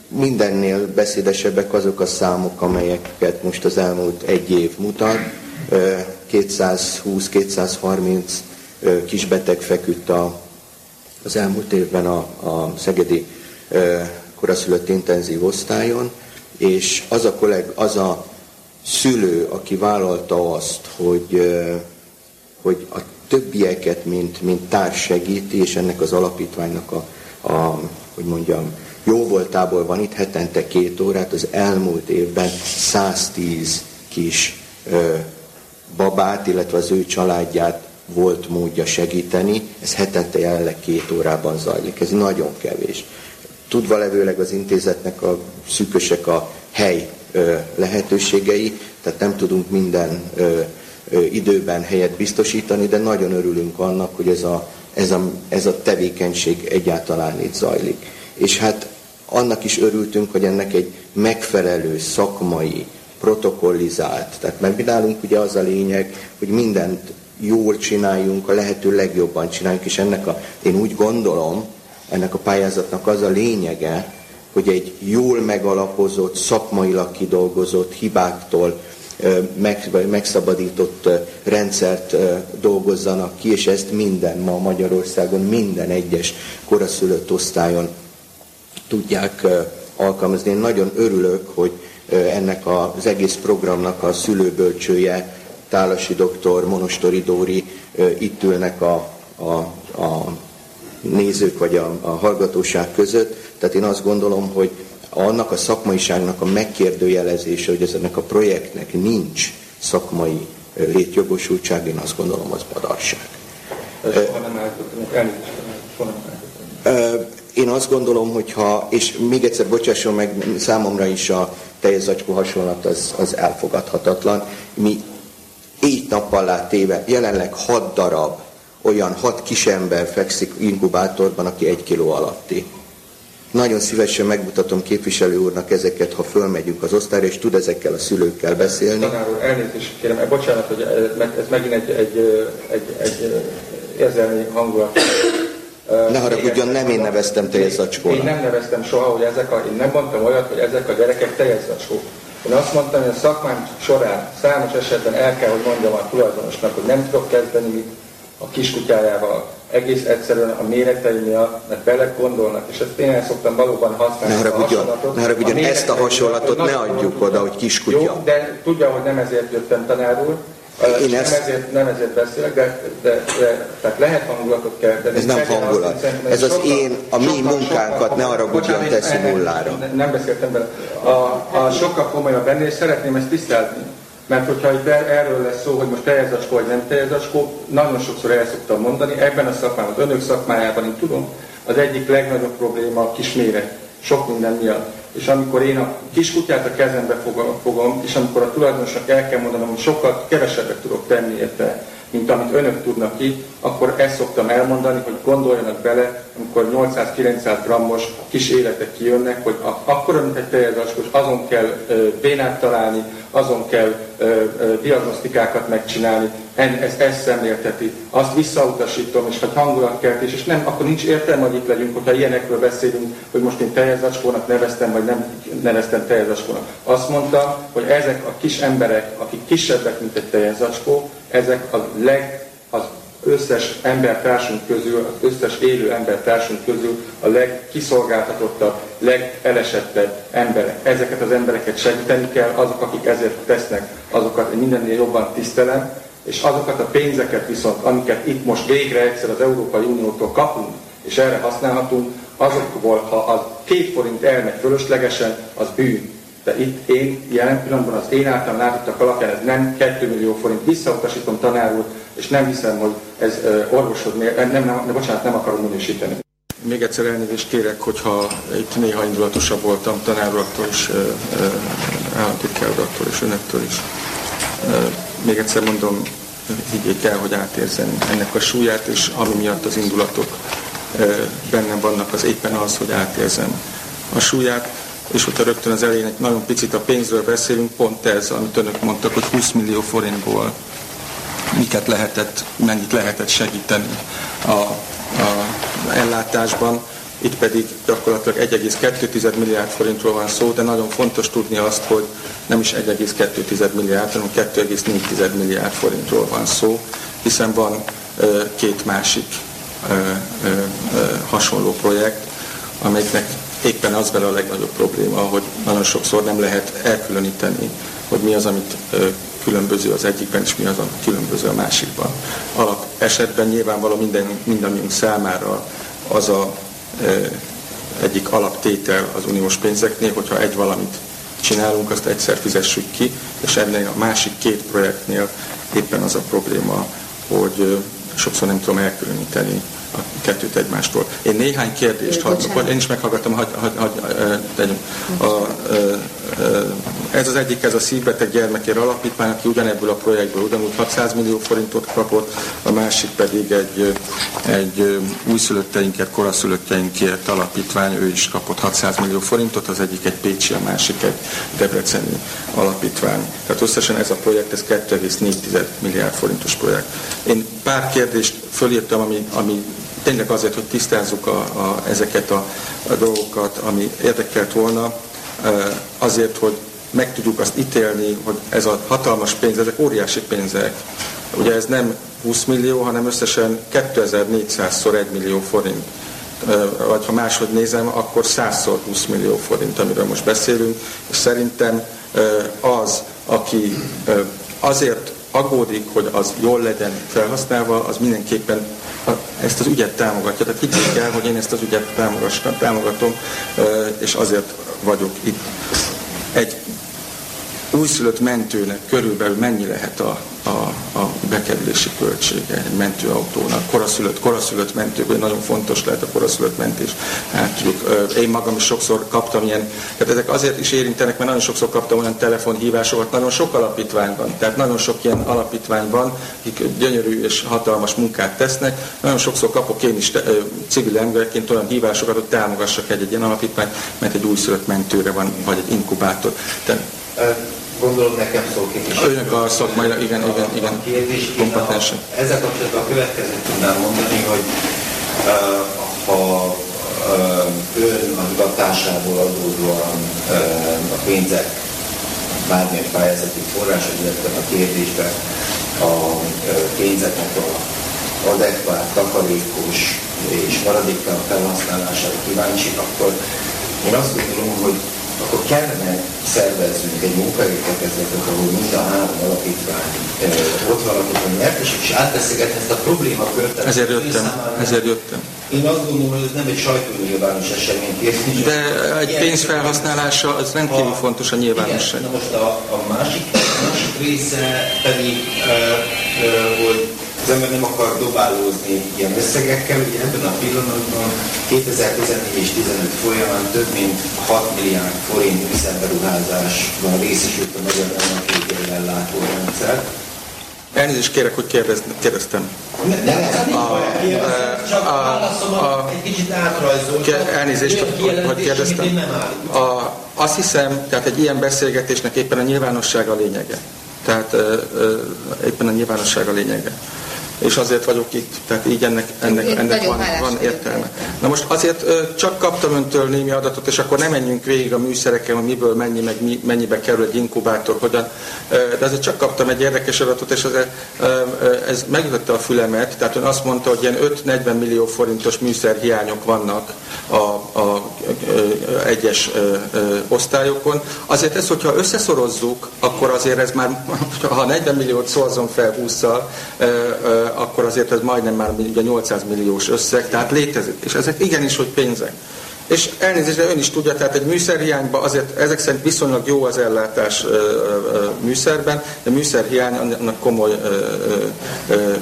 mindennél beszédesebbek azok a számok, amelyeket most az elmúlt egy év mutat. 220-230 kisbeteg feküdt a, az elmúlt évben a, a Szegedi koraszülött intenzív osztályon, és az a, kolleg, az a szülő, aki vállalta azt, hogy, hogy a többieket, mint, mint társ segíti, és ennek az alapítványnak a, a hogy mondjam, jó voltából van itt hetente két órát, az elmúlt évben 110 kis ö, babát, illetve az ő családját volt módja segíteni, ez hetente jelenleg két órában zajlik, ez nagyon kevés. Tudva levőleg az intézetnek a szűkösek a hely ö, lehetőségei, tehát nem tudunk minden ö, ö, időben helyet biztosítani, de nagyon örülünk annak, hogy ez a, ez a, ez a tevékenység egyáltalán itt zajlik. És hát annak is örültünk, hogy ennek egy megfelelő szakmai, protokollizált. Tehát mert mi nálunk ugye az a lényeg, hogy mindent jól csináljunk, a lehető legjobban csináljunk, és ennek a, én úgy gondolom, ennek a pályázatnak az a lényege, hogy egy jól megalapozott, szakmailag kidolgozott, hibáktól meg, megszabadított rendszert dolgozzanak ki, és ezt minden ma Magyarországon, minden egyes koraszülött osztályon tudják alkalmazni. Én nagyon örülök, hogy ennek az egész programnak a szülőbölcsője, Tálasi doktor, Monostori Dóri itt ülnek a, a, a nézők vagy a, a hallgatóság között. Tehát én azt gondolom, hogy annak a szakmaiságnak a megkérdőjelezése, hogy ennek a projektnek nincs szakmai létjogosultság, én azt gondolom, az badarság. Soha nem soha nem én azt gondolom, hogy ha, és még egyszer bocsásson meg, számomra is a teljes zacskó hasonlat az, az elfogadhatatlan. Mi így nappal téve, jelenleg hat darab olyan hat kisember fekszik inkubátorban, aki egy kiló alatti. Nagyon szívesen megmutatom képviselő úrnak ezeket, ha fölmegyünk az osztályra, és tud ezekkel a szülőkkel beszélni. Tanár úr, elnézést kérem, eh, bocsánat, hogy ez megint egy, egy, egy, egy érzelmi hangulat. Ne haragudjon, nem én neveztem teljes zacskónak. Én nem neveztem soha, hogy ezek a, én nem mondtam olyat, hogy ezek a gyerekek teljes zacskók. Én azt mondtam, hogy a szakmám során számos esetben el kell, hogy mondjam a tulajdonosnak, hogy nem tudok kezdeni a kiskutyájával. Egész egyszerűen a méretei miatt, mert bele gondolnak, és ezt én el szoktam valóban használni. Ne haragudjon, ne haragudjon ezt a hasonlatot ne adjuk oda, hogy kiskutya. Jó, de tudja, hogy nem ezért jöttem tanár úr, én nem, ezt... ezért, nem ezért beszélek, de, de, de tehát lehet hangulatot kelteni. Ez nem hangulat. Ez az sokkal, én, a mi munkánkat ne arra gudjon teszi nullára. Nem beszéltem bele. A, a sokkal komolyabb ennél, és szeretném ezt tisztázni. Mert hogyha itt erről lesz szó, hogy most teljes zacskó vagy nem teljes zacskó, nagyon sokszor el szoktam mondani, ebben a szakmában, az önök szakmájában, én tudom, az egyik legnagyobb probléma a kisméret. Sok minden miatt és amikor én a kiskutyát a kezembe fogom, és amikor a tulajdonosnak el kell mondanom, hogy sokkal kevesebbet tudok tenni érte, mint amit önök tudnak ki, akkor ezt szoktam elmondani, hogy gondoljanak bele, amikor 800-900 grammos kis életek kijönnek, hogy akkor, mint egy teljes azon kell vénát találni, azon kell diagnosztikákat megcsinálni, en, ez ezt szemlélteti. Azt visszautasítom, és vagy hangulatkeltés, és nem, akkor nincs értelme, hogy itt legyünk, hogyha ilyenekről beszélünk, hogy most én teljes zacskónak neveztem, vagy nem neveztem teljes zacskónak. Azt mondta, hogy ezek a kis emberek, akik kisebbek, mint egy teljes zacskó, ezek a leg, az összes embertársunk közül, az összes élő embertársunk közül a legkiszolgáltatottabb, legelesettebb emberek. Ezeket az embereket segíteni kell, azok, akik ezért tesznek, azokat mindennél jobban tisztelem, és azokat a pénzeket viszont, amiket itt most végre egyszer az Európai Uniótól kapunk, és erre használhatunk, azokból, ha az két forint elmegy fölöslegesen, az bűn. De itt én jelen pillanatban az én által látottak alapján ez nem 2 millió forint. Visszautasítom tanár úr, és nem hiszem, hogy ez orvosod, nem, nem, nem, bocsánat, nem akarom minősíteni. Még egyszer elnézést kérek, hogyha itt néha indulatosabb voltam tanárulaktól is, államtitkárulaktól és önöktől is. Még egyszer mondom, higgyék el, hogy átérzem ennek a súlyát, és ami miatt az indulatok bennem vannak, az éppen az, hogy átérzem a súlyát, és hogyha rögtön az elején egy nagyon picit a pénzről beszélünk, pont ez, amit önök mondtak, hogy 20 millió forintból miket lehetett, mennyit lehetett segíteni a, a ellátásban. Itt pedig gyakorlatilag 1,2 milliárd forintról van szó, de nagyon fontos tudni azt, hogy nem is 1,2 milliárd, hanem 2,4 milliárd forintról van szó, hiszen van két másik hasonló projekt, amelyeknek éppen az vele a legnagyobb probléma, hogy nagyon sokszor nem lehet elkülöníteni, hogy mi az, amit különböző az egyikben, és mi az, ami különböző a másikban. Alap esetben nyilvánvaló minden, mindannyiunk számára az a egyik alaptétel az uniós pénzeknél, hogyha egy valamit csinálunk, azt egyszer fizessük ki, és ennél a másik két projektnél éppen az a probléma, hogy sokszor nem tudom elkülöníteni a kettőt egymástól. Én néhány kérdést hadd, én is meghallgattam, hagy, hagy, hagy, tegyünk. A, a, ez az egyik, ez a szívbeteg gyermekért alapítvány, aki ugyanebből a projektből ugyanúgy 600 millió forintot kapott, a másik pedig egy, egy újszülötteinket, koraszülötteinkért alapítvány, ő is kapott 600 millió forintot, az egyik egy Pécsi, a másik egy Debreceni alapítvány. Tehát összesen ez a projekt, ez 2,4 milliárd forintos projekt. Én pár kérdést fölírtam, ami, ami tényleg azért, hogy tisztázzuk a, a, ezeket a, a dolgokat, ami érdekelt volna, azért, hogy meg tudjuk azt ítélni, hogy ez a hatalmas pénz, ezek óriási pénzek. Ugye ez nem 20 millió, hanem összesen 2400-szor 1 millió forint. Vagy ha máshogy nézem, akkor 100-szor 20 millió forint, amiről most beszélünk. És szerintem az, aki azért aggódik, hogy az jól legyen felhasználva, az mindenképpen ezt az ügyet támogatja. Tehát higgyék el, hogy én ezt az ügyet támogatom, és azért vagyok itt. Egy újszülött mentőnek körülbelül mennyi lehet a, a, a bekerülési költsége egy mentőautónak. Koraszülött, koraszülött mentők, nagyon fontos lehet a koraszülött mentés. Hát, tudjuk, én magam is sokszor kaptam ilyen, tehát ezek azért is érintenek, mert nagyon sokszor kaptam olyan telefonhívásokat, nagyon sok alapítványban, tehát nagyon sok ilyen alapítványban, akik gyönyörű és hatalmas munkát tesznek, nagyon sokszor kapok én is civil emberként olyan hívásokat, hogy támogassak egy, egy ilyen alapítványt, mert egy újszülött mentőre van, vagy egy inkubátor. Tehát, Gondolom nekem szól képviselő. Önök a szakmai, igen, igen, igen, kompetens. Ezzel kapcsolatban a következőt tudnám mondani, hogy uh, ha uh, ön a hivatásából adódóan uh, a pénzek bármilyen pályázati források, illetve a kérdésben a pénzeknek a adekvát, takarékos és maradéktalan felhasználására kíváncsi, akkor én azt gondolom, hogy akkor kellene szervezzünk egy munkaértekezletet, ahol mind a három alapítvány eh, ott van, és, és átbeszélgetni ezt a problémakört. Ezért jöttem, ezért jöttem. Én azt gondolom, hogy ez nem egy sajtónyilvános esemény. De egy pénzfelhasználása az rendkívül a, fontos a nyilvánosság. Igen, na most a, a másik, a másik része pedig, uh, uh, hogy az ember nem akar dobálózni ilyen összegekkel, ugye ebben a pillanatban 2014 és 2015 folyamán több mint 6 milliárd forint visszaberuházásban részesült a magyar ellenségei ellátórendszer. Elnézést kérek, hogy kérdez, kérdeztem. Ne, ne, ne, a, csak a, a, egy kicsit átrajzoltam. Elnézést, hogy, hogy kérdeztem. A, azt hiszem, tehát egy ilyen beszélgetésnek éppen a nyilvánosság a lényege. Tehát ö, ö, éppen a nyilvánosság a lényege. És azért vagyok itt, tehát így ennek, ennek, ennek van, van értelme. Na most azért csak kaptam öntől némi adatot, és akkor nem menjünk végig a műszereken, hogy miből mennyi, meg mi, mennyibe kerül egy inkubátor, hogyan, de azért csak kaptam egy érdekes adatot, és azért, ez megütötte a fülemet, tehát ön azt mondta, hogy ilyen 5-40 millió forintos műszerhiányok vannak a, a, egyes osztályokon. Azért ezt, hogyha összeszorozzuk, akkor azért ez már, (laughs) ha 40 milliót szorzom fel 20-szal, akkor azért ez majdnem már ugye 800 milliós összeg, tehát létezik. És ezek igenis, hogy pénzek. És elnézést, de ön is tudja, tehát egy műszerhiányban azért ezek szerint viszonylag jó az ellátás ö, ö, műszerben, de műszerhiány annak komoly ö,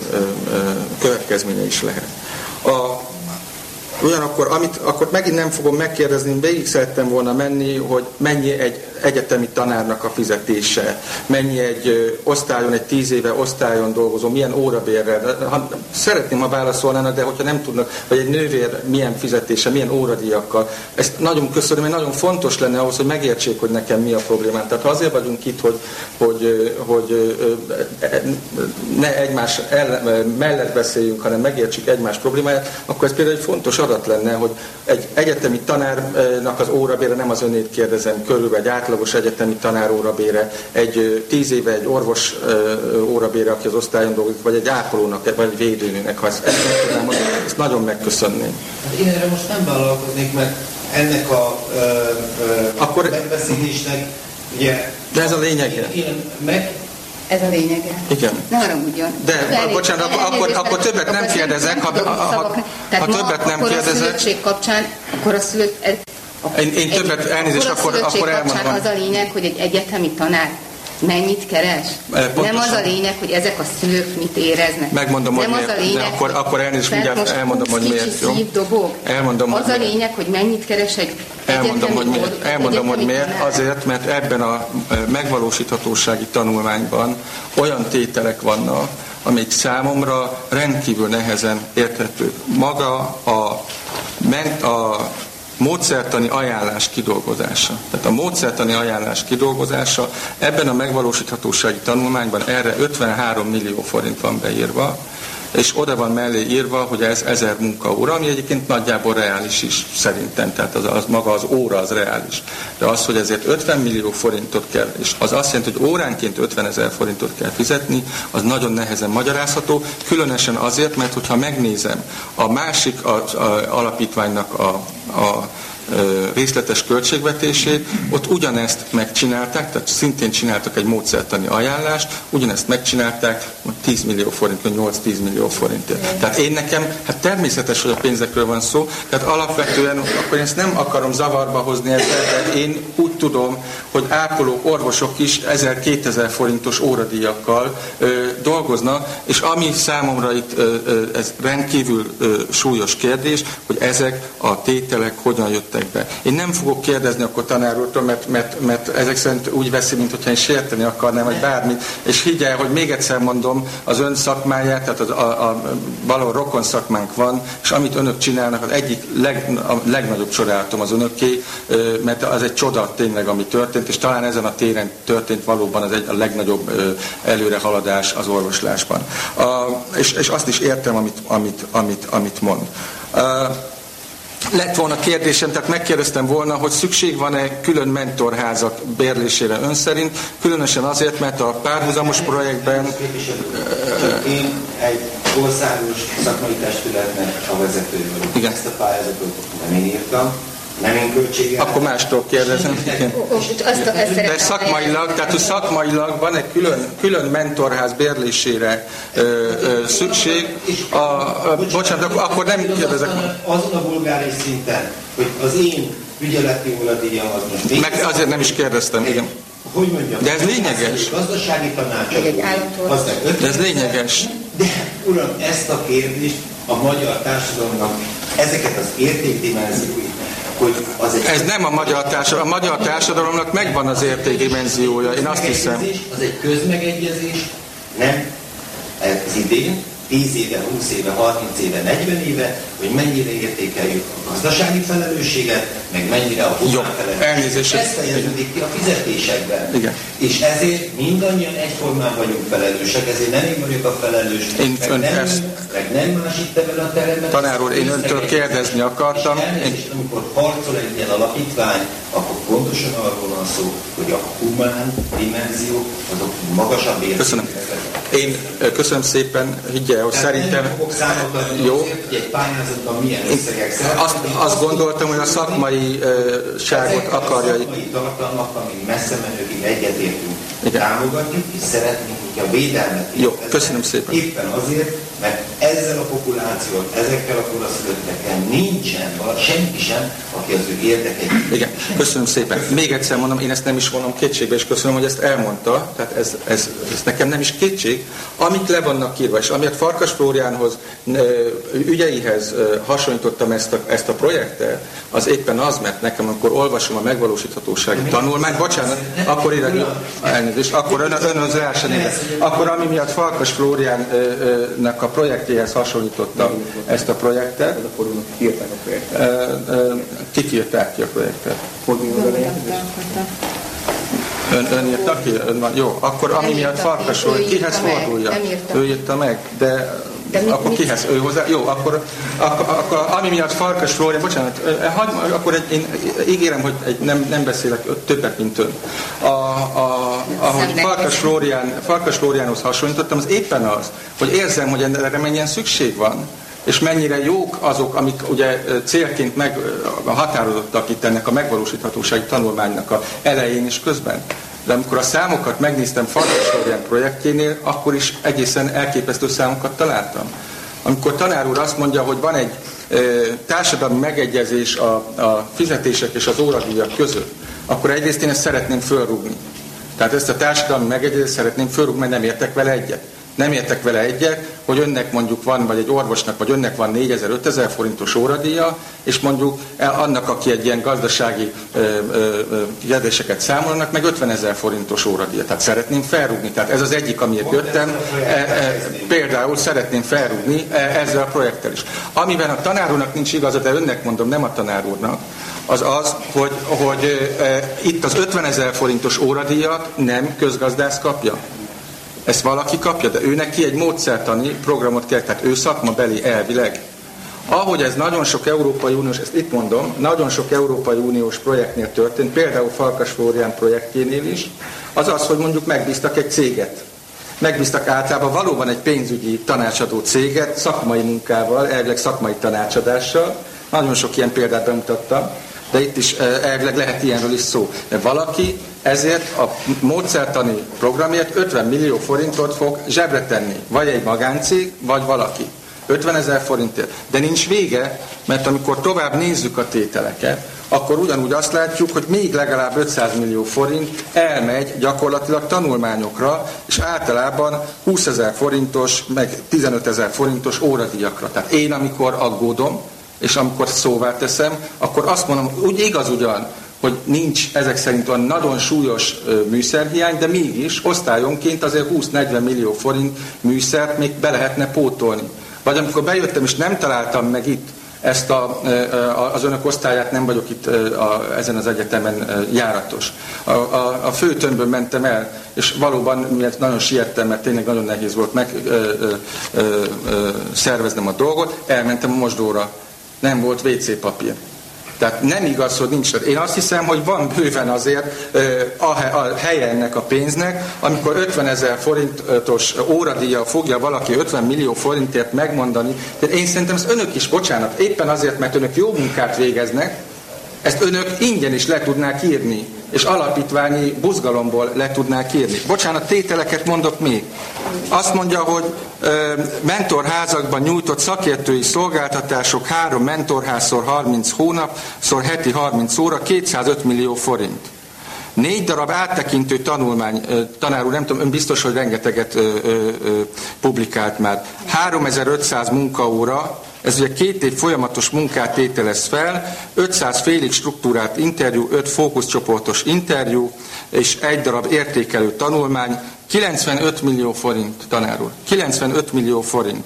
következménye is lehet. A, Ugyanakkor, amit, akkor megint nem fogom megkérdezni, végig szerettem volna menni, hogy mennyi egy egyetemi tanárnak a fizetése, mennyi egy osztályon, egy tíz éve osztályon dolgozó, milyen órabérrel. Ha, szeretném, ha válaszolnának, de hogyha nem tudnak, vagy egy nővér milyen fizetése, milyen óradíjakkal. Ezt nagyon köszönöm, mert nagyon fontos lenne ahhoz, hogy megértsék, hogy nekem mi a problémám. Tehát ha azért vagyunk itt, hogy, hogy, hogy ne egymás ellen, mellett beszéljünk, hanem megértsük egymás problémáját, akkor ez például egy fontos adat lenne, hogy egy egyetemi tanárnak az órabére nem az önét kérdezem, körülbelül egy átlagos egyetemi tanár órabére, egy tíz éve egy orvos órabére, aki az osztályon dolgozik, vagy egy ápolónak, vagy egy védőnőnek, ha ezt, ezt, tudnám mondani, ezt nagyon megköszönném. Hát én erre most nem vállalkoznék, mert ennek a ö, ö, Akkor, megbeszélésnek ugye... De ez a lényege. Én, én meg, ez a lényege. Igen. Ne haragudjon. De, elég, bocsánat, akkor, akkor, akkor többet nem kérdezek. Ha, ha, ha, ha többet nem kérdezek. kapcsán, akkor a szülők, én, én többet elnézést, akkor, akkor elmondom. Az a lényeg, hogy egy egyetemi tanár mennyit keres? Pontosan. Nem az a lényeg, hogy ezek a szülők mit éreznek. Megmondom, nem hogy az miért. a lényeg, akkor, akkor elnézést mindjárt elmondom, hogy miért. Jó? Dobog. Elmondom, az hogy a lényeg, hogy mennyit keres egy Elmondom, hogy miért. Elmondom, hogy miért. Azért, mert ebben a megvalósíthatósági tanulmányban olyan tételek vannak, amik számomra rendkívül nehezen érthető. Maga a, a módszertani ajánlás kidolgozása. Tehát a módszertani ajánlás kidolgozása ebben a megvalósíthatósági tanulmányban erre 53 millió forint van beírva, és oda van mellé írva, hogy ez ezer munkaóra, ami egyébként nagyjából reális is szerintem, tehát az, az maga az óra az reális. De az, hogy ezért 50 millió forintot kell, és az azt jelenti, hogy óránként 50 ezer forintot kell fizetni, az nagyon nehezen magyarázható, különösen azért, mert hogyha megnézem a másik a, a, alapítványnak a, a részletes költségvetését, ott ugyanezt megcsinálták, tehát szintén csináltak egy módszertani ajánlást, ugyanezt megcsinálták 10 millió forint, vagy 8-10 millió forintért. Tehát én nekem, hát természetes, hogy a pénzekről van szó, tehát alapvetően akkor ezt nem akarom zavarba hozni ezzel, de én úgy tudom, hogy ápolók, orvosok is 1000-2000 forintos óradíjakkal ö, dolgoznak, és ami számomra itt ö, ö, ez rendkívül ö, súlyos kérdés, hogy ezek a tételek hogyan jöttek be. Én nem fogok kérdezni akkor tanár úrtól, mert, mert, mert ezek szerint úgy veszi, mintha én sérteni akarnám, vagy bármit. És higgyel, hogy még egyszer mondom, az ön szakmáját, tehát az, a, a, valahol rokon szakmánk van, és amit önök csinálnak, az egyik leg, a legnagyobb csodálatom az önöké, mert az egy csoda tényleg, ami történt, és talán ezen a téren történt valóban az egy a legnagyobb előrehaladás az orvoslásban. A, és, és azt is értem, amit, amit, amit, amit mond lett volna kérdésem, tehát megkérdeztem volna, hogy szükség van-e külön mentorházak bérlésére ön szerint, különösen azért, mert a párhuzamos projektben... Én egy országos szakmai testületnek a vezető vagyok. Igen. Ezt a pályázatot nem én írtam, nem én költséggel. Akkor mástól kérdezem. Igen. De szakmailag, tehát hogy szakmailag van egy külön, külön mentorház bérlésére ö, ö, szükség. A, a, bocsánat, akkor, nem kérdezek. Azon a bulgári szinten, hogy az én ügyeleti óradíjam az most... Meg azért nem is kérdeztem, igen. Hogy mondjam? De ez lényeges. Gazdasági tanácsadó. De ez lényeges. De uram, ezt a kérdést a magyar társadalomnak ezeket az értékdimenzióit hogy az egy... Ez nem a magyar társadalom. A magyar társadalomnak megvan az értékdimenziója, én azt hiszem. Az egy közmegegyezés, nem ez idén, 10 éve, 20 éve, 30 éve, 40 éve, hogy mennyire értékeljük a gazdasági felelősséget, meg mennyire a felelősséget. Ez fejeződik ki a fizetésekben. Igen. És ezért mindannyian egyformán vagyunk felelősek, ezért nem én vagyok a felelős, én meg, nem, ezt... meg nem más itt ebben a teremben. Tanár úr, én öntől kérdezni akartam. És, és amikor harcol egy ilyen alapítvány, akkor pontosan arról van szó, hogy a humán dimenzió azok magasabb értékek. Köszönöm. Én köszönöm szépen, higgye, hogy szerintem... jó. Azért, hogy egy pályázatban milyen összegek azt, azt gondoltam, hogy a szakmai ságot akarja... A szakmai tartalmak, amik messze menőkig egyetértünk, támogatjuk, és szeretnénk a védelmet Jó, köszönöm szépen. Éppen azért, mert ezzel a populációt, ezekkel a koraszülöttekkel nincsen senki sem, aki az ő érdekeit. Igen, köszönöm szépen. Még egyszer mondom, én ezt nem is vonom kétségbe, és köszönöm, hogy ezt elmondta, tehát ez, ez, ez nekem nem is kétség. Amit le vannak írva, és amiért Farkas Flóriánhoz ügyeihez hasonlítottam ezt a, ezt a projektet, az éppen az, mert nekem, amikor olvasom a megvalósíthatósági tanulmányt, bocsánat, akkor ide, elnézést, akkor ön, ön az első akkor ami miatt Farkas Flóriánnak a projektjéhez hasonlította ezt a projektet. írták a projektet. Kik írták ki a projektet? Ön, ön írta ki? Ön van, jó, akkor ami miatt Farkas Flórián, kihez fordulja? Ő írta meg, de de mit, akkor mit? kihez? Ő hozzá? Jó, akkor, akkor, akkor ami miatt Farkas Flórián, bocsánat, hagy, akkor egy, én ígérem, hogy egy, nem, nem beszélek többet, mint ön. A, a, ahogy Farkas, Flórián, Farkas Flóriánhoz hasonlítottam, az éppen az, hogy érzem, hogy erre mennyien szükség van és mennyire jók azok, amik ugye célként meg határozottak itt ennek a megvalósíthatósági tanulmánynak a elején és közben de amikor a számokat megnéztem Farkas projektjénél, akkor is egészen elképesztő számokat találtam. Amikor tanár úr azt mondja, hogy van egy e, társadalmi megegyezés a, a fizetések és az óradíjak között, akkor egyrészt én ezt szeretném fölrúgni. Tehát ezt a társadalmi megegyezést szeretném fölrúgni, mert nem értek vele egyet nem értek vele egyet, hogy önnek mondjuk van, vagy egy orvosnak, vagy önnek van 4000-5000 forintos óradíja, és mondjuk annak, aki egy ilyen gazdasági kérdéseket számolnak, meg 50 ezer forintos óradíja. Tehát szeretném felrúgni. Tehát ez az egyik, amiért jöttem. E, e, például szeretném felrúgni e, ezzel a projekttel is. Amiben a tanárúnak nincs igaza, de önnek mondom, nem a tanárúrnak, az az, hogy, hogy e, itt az 50 ezer forintos óradíjat nem közgazdász kapja. Ezt valaki kapja, de ő neki egy módszertani programot kell, tehát ő szakmabeli elvileg. Ahogy ez nagyon sok Európai Uniós, ezt itt mondom, nagyon sok Európai Uniós projektnél történt, például Farkas Flórián projektjénél is, az az, hogy mondjuk megbíztak egy céget. Megbíztak általában valóban egy pénzügyi tanácsadó céget, szakmai munkával, elvileg szakmai tanácsadással. Nagyon sok ilyen példát bemutattam, de itt is eh, elvileg lehet ilyenről is szó. De valaki ezért a módszertani programért 50 millió forintot fog zsebre tenni. Vagy egy magáncég, vagy valaki. 50 ezer forintért. De nincs vége, mert amikor tovább nézzük a tételeket, akkor ugyanúgy azt látjuk, hogy még legalább 500 millió forint elmegy gyakorlatilag tanulmányokra, és általában 20 ezer forintos, meg 15 ezer forintos óradíjakra. Tehát én, amikor aggódom, és amikor szóvá teszem, akkor azt mondom, úgy igaz ugyan, hogy nincs ezek szerint olyan nagyon súlyos műszerhiány, de mégis osztályonként azért 20-40 millió forint műszert még be lehetne pótolni. Vagy amikor bejöttem és nem találtam meg itt ezt a, az önök osztályát, nem vagyok itt a, ezen az egyetemen járatos. A, a, a főtömbön mentem el, és valóban, miért nagyon siettem, mert tényleg nagyon nehéz volt meg ö, ö, ö, szerveznem a dolgot, elmentem a mosdóra. Nem volt WC papír. Tehát nem igaz, hogy nincs. Én azt hiszem, hogy van bőven azért a helye ennek a pénznek, amikor 50 ezer forintos óradíja fogja valaki 50 millió forintért megmondani. De én szerintem ezt önök is, bocsánat, éppen azért, mert önök jó munkát végeznek, ezt önök ingyen is le tudnák írni, és alapítványi buzgalomból le tudnák írni. Bocsánat, tételeket mondok még. Azt mondja, hogy mentorházakban nyújtott szakértői szolgáltatások három mentorházszor 30 hónap, szor heti 30 óra, 205 millió forint. Négy darab áttekintő tanulmány, tanár úr, nem tudom, ön biztos, hogy rengeteget ö, ö, ö, publikált már. 3500 munkaóra, ez ugye két év folyamatos munkát tételez fel, 500 félig struktúrált interjú, 5 fókuszcsoportos interjú, és egy darab értékelő tanulmány, 95 millió forint, tanár úr, 95 millió forint.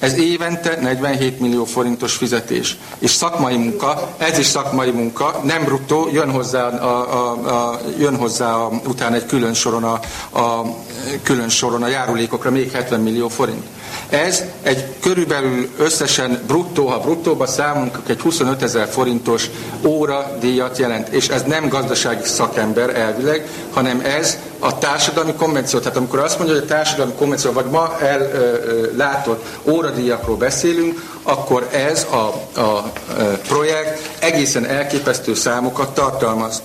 Ez évente 47 millió forintos fizetés. És szakmai munka, ez is szakmai munka, nem bruttó, jön hozzá, a, a, a, jön hozzá a, utána egy külön soron a, a, külön soron a járulékokra még 70 millió forint. Ez egy körülbelül összesen bruttó, ha bruttóba számunk, egy 25 ezer forintos óra díjat jelent. És ez nem gazdasági szakember elvileg, hanem ez a társadalmi konvenció. Tehát amikor azt mondja, hogy a társadalmi konvenció, vagy ma ellátott óradíjakról beszélünk, akkor ez a, a, a projekt egészen elképesztő számokat tartalmaz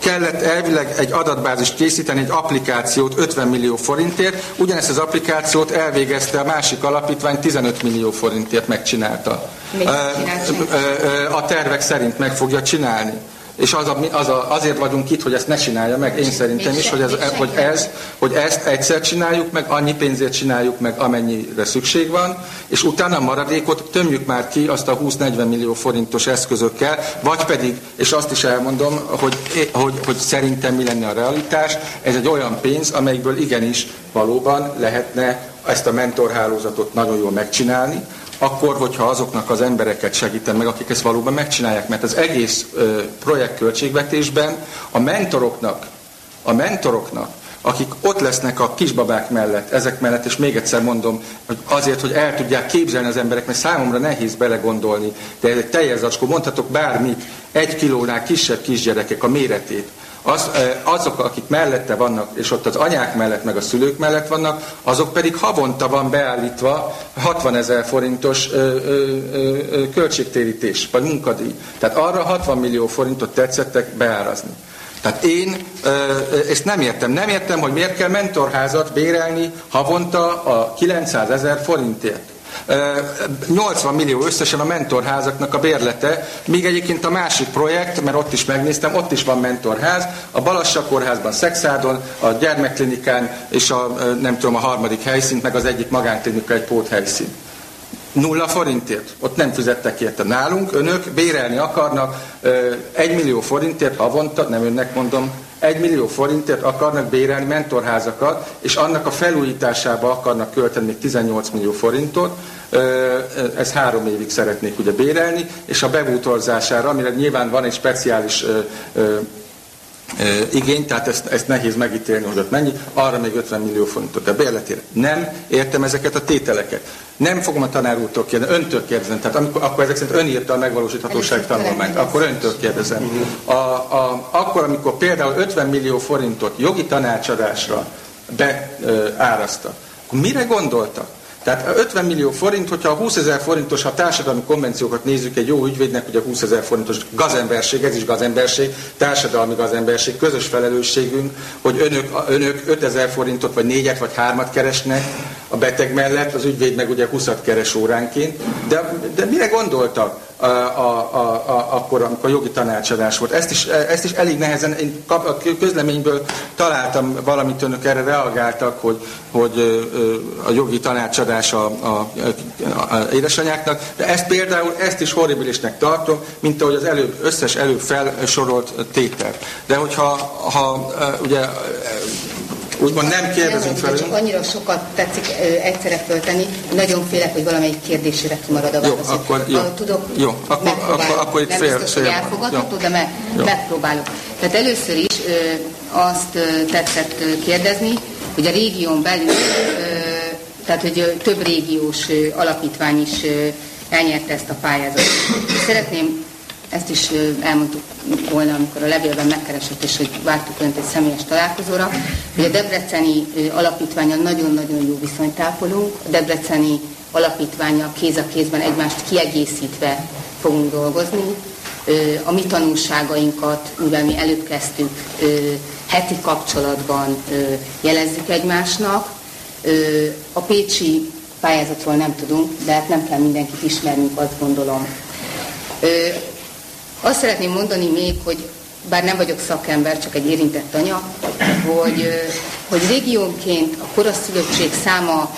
kellett elvileg egy adatbázist készíteni, egy applikációt 50 millió forintért, ugyanezt az applikációt elvégezte a másik alapítvány 15 millió forintért megcsinálta. A tervek szerint meg fogja csinálni. És az a, az a, azért vagyunk itt, hogy ezt ne csinálja meg, én szerintem is, hogy, ez, hogy, ez, hogy ezt egyszer csináljuk meg, annyi pénzért csináljuk meg, amennyire szükség van, és utána a maradékot tömjük már ki azt a 20-40 millió forintos eszközökkel, vagy pedig, és azt is elmondom, hogy, hogy, hogy szerintem mi lenne a realitás, ez egy olyan pénz, amelyikből igenis valóban lehetne ezt a mentorhálózatot nagyon jól megcsinálni, akkor, hogyha azoknak az embereket segítem meg, akik ezt valóban megcsinálják. Mert az egész projekt költségvetésben a mentoroknak, a mentoroknak, akik ott lesznek a kisbabák mellett, ezek mellett, és még egyszer mondom, hogy azért, hogy el tudják képzelni az emberek, mert számomra nehéz belegondolni, de ez egy teljes zacskó, mondhatok bármit, egy kilónál kisebb kisgyerekek a méretét, az, azok, akik mellette vannak, és ott az anyák mellett, meg a szülők mellett vannak, azok pedig havonta van beállítva 60 ezer forintos ö, ö, ö, költségtérítés, vagy munkadíj. Tehát arra 60 millió forintot tetszettek beárazni. Tehát én ezt nem értem. Nem értem, hogy miért kell mentorházat bérelni havonta a 900 ezer forintért. 80 millió összesen a mentorházaknak a bérlete, míg egyébként a másik projekt, mert ott is megnéztem, ott is van mentorház, a Balassa kórházban Szexádon, a gyermekklinikán és a nem tudom a harmadik helyszínt, meg az egyik magánklinika egy póthelyszín. Nulla forintért. Ott nem fizettek érte. Nálunk önök bérelni akarnak egy millió forintért havonta, nem önnek mondom, egy millió forintért akarnak bérelni mentorházakat, és annak a felújításába akarnak költeni még 18 millió forintot, ez három évig szeretnék ugye bérelni, és a bebútorzására, amire nyilván van egy speciális igény, tehát ezt, ezt nehéz megítélni, hogy ott mennyi, arra még 50 millió forintot a bérletére. Nem értem ezeket a tételeket. Nem fogom a tanár úrtól kérdezni, öntől kérdezem. Tehát amikor, akkor ezek szerint ön írta a megvalósíthatóság tanulmányt, akkor öntől kérdezem. A, a, akkor, amikor például 50 millió forintot jogi tanácsadásra beárasztak, akkor mire gondoltak? Tehát 50 millió forint, hogyha a 20 ezer forintos, ha társadalmi konvenciókat nézzük egy jó ügyvédnek, ugye a 20 ezer forintos gazemberség, ez is gazemberség, társadalmi gazemberség, közös felelősségünk, hogy önök, önök 5 ezer forintot, vagy négyet, vagy hármat keresnek a beteg mellett, az ügyvéd meg ugye 20 keres óránként. De, de mire gondoltak? A, a, a, akkor, amikor jogi tanácsadás volt. Ezt is, ezt is elég nehezen, én a közleményből találtam valamit, önök erre reagáltak, hogy, hogy a jogi tanácsadás a, a, a, a édesanyáknak, de ezt például, ezt is horribilisnek tartom, mint ahogy az előbb, összes előbb felsorolt tétel. De hogyha ha, ugye úgymond nem kérdezünk fel. Csak annyira sokat tetszik egyszerre föltenni, nagyon félek, hogy valamelyik kérdésére kimarad a válasz. Jó, akkor, jó. Ha tudok, jó, akkor, akkor, akkor itt nem fél, biztos, hogy elfogadható, de me, megpróbálok. Tehát először is ö, azt ö, tetszett kérdezni, hogy a régión belül, tehát hogy több régiós alapítvány is elnyerte ezt a pályázatot. Szeretném ezt is elmondtuk volna, amikor a levélben megkeresett, és hogy vártuk önt egy személyes találkozóra, hogy a Debreceni alapítványa nagyon-nagyon jó viszonyt ápolunk. A Debreceni alapítványa kéz a kézben egymást kiegészítve fogunk dolgozni. A mi tanulságainkat, mivel mi előbb kezdtük, heti kapcsolatban jelezzük egymásnak. A pécsi pályázatról nem tudunk, de hát nem kell mindenkit ismernünk, azt gondolom. Azt szeretném mondani még, hogy bár nem vagyok szakember, csak egy érintett anya, hogy, hogy régiónként a koraszülöttség száma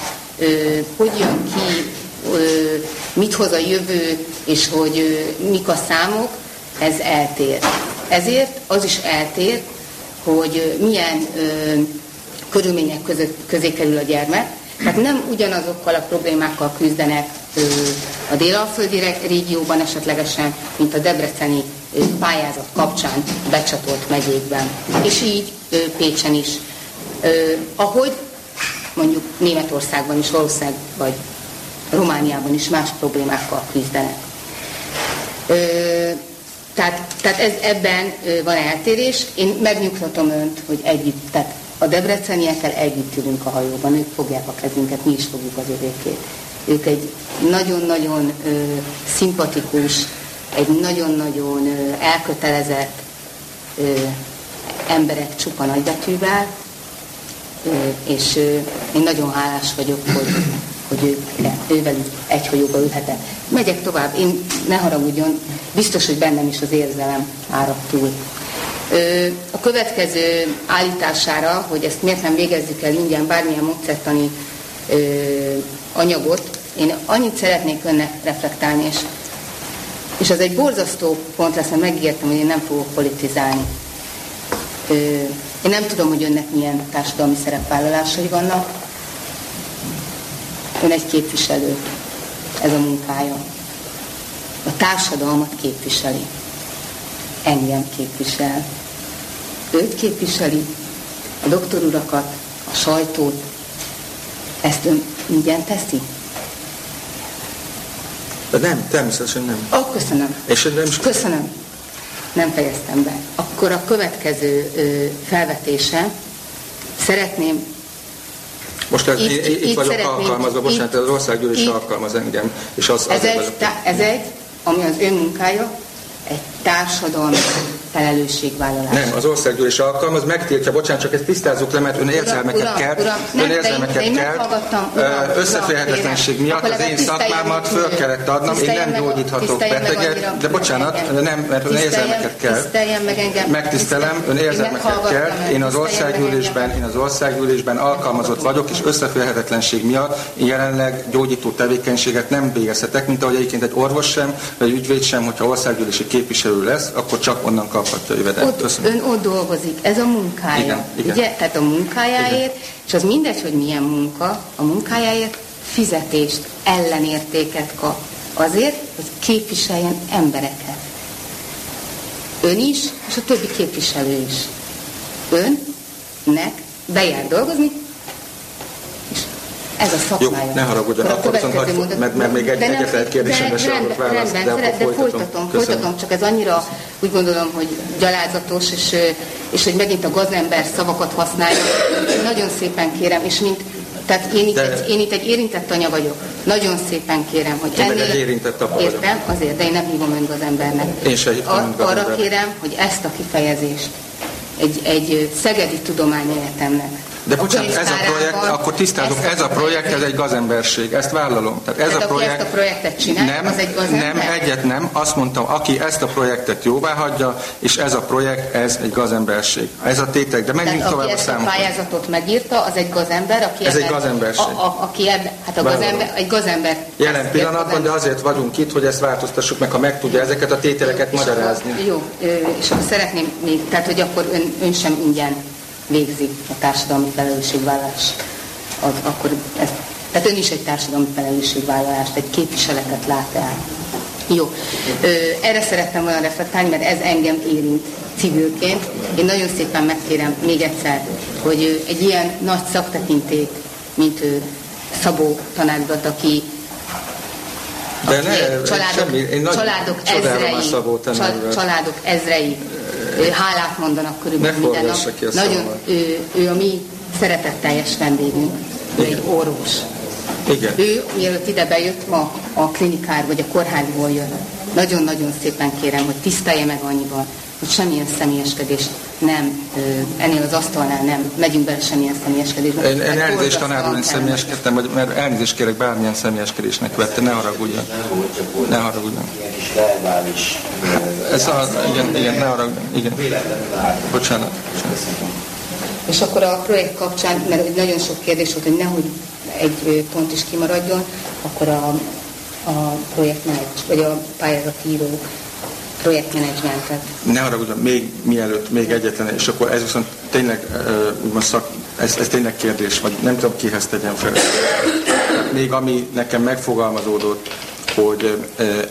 hogy jön ki, mit hoz a jövő, és hogy mik a számok, ez eltér. Ezért az is eltér, hogy milyen körülmények között, közé kerül a gyermek. Tehát nem ugyanazokkal a problémákkal küzdenek a délalföldi régióban esetlegesen, mint a debreceni pályázat kapcsán becsatolt megyékben. És így Pécsen is. Ahogy mondjuk Németországban is valószínűleg, vagy Romániában is más problémákkal küzdenek. Tehát, tehát ez, ebben van eltérés. Én megnyugtatom önt, hogy együtt, tehát a debreceniekkel együtt ülünk a hajóban, ők fogják a kezünket, mi is fogjuk az övékét. Ők egy nagyon-nagyon szimpatikus, egy nagyon-nagyon elkötelezett ö, emberek csupa nagybetűvel, ö, és ö, én nagyon hálás vagyok, hogy, hogy ő, ővelük egy hajóba ülhetek. Megyek tovább, én ne haragudjon, biztos, hogy bennem is az érzelem árap túl. A következő állítására, hogy ezt miért nem végezzük el ingyen bármilyen módszertani anyagot, én annyit szeretnék önnek reflektálni, és, és az egy borzasztó pont lesz, mert megígértem, hogy én nem fogok politizálni. Én nem tudom, hogy önnek milyen társadalmi szerepvállalásai vannak. Ön egy képviselő. Ez a munkája. A társadalmat képviseli. Engem képvisel őt képviseli, a doktorurakat, a sajtót. Ezt ön ingyen teszi? De nem, természetesen nem. Oh, köszönöm. És nem is... Köszönöm. Nem fejeztem be. Akkor a következő ö, felvetése. Szeretném most ez, itt, itt, itt vagyok alkalmazva, bocsánat, az országgyűlés alkalmaz engem. És az, ez, egy, ez egy, ami az ön munkája, egy társadalmi felelősségvállalás. Nem, az országgyűlés alkalmaz, megtiltja, bocsánat, csak ezt tisztázzuk le, mert ön érzelmeket uram, ön érzelmeket kell, összeférhetetlenség miatt az én szakmámat föl kellett adnom, én nem gyógyíthatok beteget, de bocsánat, nem, mert ön érzelmeket engem. Megtisztelem, ön érzelmeket kell, én az országgyűlésben, én az országgyűlésben alkalmazott vagyok, és összeférhetetlenség miatt én jelenleg gyógyító tevékenységet nem végezhetek, mint ahogy egyébként egy orvos sem, vagy ügyvéd sem, hogyha országgyűlési képviselő lesz, akkor csak onnan kaphatja jövedelmet. Ott, ön ott dolgozik, ez a munkája. Igen, igen. Ugye? Tehát a munkájáért, igen. és az mindegy, hogy milyen munka, a munkájáért fizetést, ellenértéket kap. Azért, hogy képviseljen embereket. Ön is, és a többi képviselő is. Önnek bejár dolgozni, ez a szakmája. Jó, ne haragudjon, akkor, akkor viszont hagy, mondat, mert, mert még egy, egyetlen kérdésemre sem adok választ, rendben, de, de folytatom, folytatom, csak ez annyira úgy gondolom, hogy gyalázatos, és, és hogy megint a gazember szavakat használja. Nagyon szépen kérem, és mint tehát én itt, de... egy, én itt egy érintett anya vagyok. Nagyon szépen kérem, hogy én ennél... egy érintett apa Értem, azért, de én nem hívom ön gazembernek. Én se hívom Arra kérem, hogy ezt a kifejezést egy, egy Szegedi Tudományegyetemnek de bocsánat, ez a projekt, akkor tisztázunk, ez a projekt, ez egy gazemberség, ezt vállalom. Tehát ez Tehát a projekt, ezt a projektet csinál, nem, az egy gazember? Nem, egyet nem, azt mondtam, aki ezt a projektet jóvá hagyja, és ez a projekt, ez egy gazemberség. Ez a tétek, de menjünk tovább a számokon. Aki ezt a pályázatot megírta, az egy gazember, aki Ez ebben, egy gazemberség. A, a, aki ebben, hát a gazember, egy gazember. Jelen pillanatban, de azért vagyunk itt, hogy ezt változtassuk meg, ha meg tudja ezeket a tételeket magyarázni. Akkor, jó, és akkor szeretném még, tehát hogy akkor ön, ön sem ingyen végzi a társadalmi felelősségvállalás, az, akkor ez, tehát ön is egy társadalmi felelősségvállalást, egy képviseletet lát el. Jó. Ö, erre szerettem volna reflektálni, mert ez engem érint civilként. Én nagyon szépen megkérem még egyszer, hogy egy ilyen nagy szaktekinték, mint ő, Szabó tanácsodat, aki de ne, családok, semmi, én családok ezrei, családok ezrei hálát mondanak körülbelül minden nap. Nagyon, ő, ő a mi szeretetteljes vendégünk, ő egy orvos. Igen. Ő, mielőtt ide bejött, ma a klinikár vagy a kórházból jön. Nagyon-nagyon szépen kérem, hogy tisztelje meg annyiban, hogy semmilyen személyeskedést nem, ennél az asztalnál nem megyünk bele semmilyen személyeskedésbe. Én, én elnézést tanárul, én személyeskedtem, vagy, mert elnézést kérek bármilyen személyeskedésnek vette, ne haragudjon. Ne haragudjon. Ez a, igen, igen, ne haragudjon. Igen. Bocsánat. És akkor a projekt kapcsán, mert nagyon sok kérdés volt, hogy nehogy egy pont is kimaradjon, akkor a, a projektmenedzs, vagy a pályázatíró projektmenedzsmentet. Ne haragudjon, még mielőtt, még egyetlen, és akkor ez viszont tényleg úgymond szak, ez, ez tényleg kérdés, vagy nem tudom kihez tegyem fel. Még ami nekem megfogalmazódott, hogy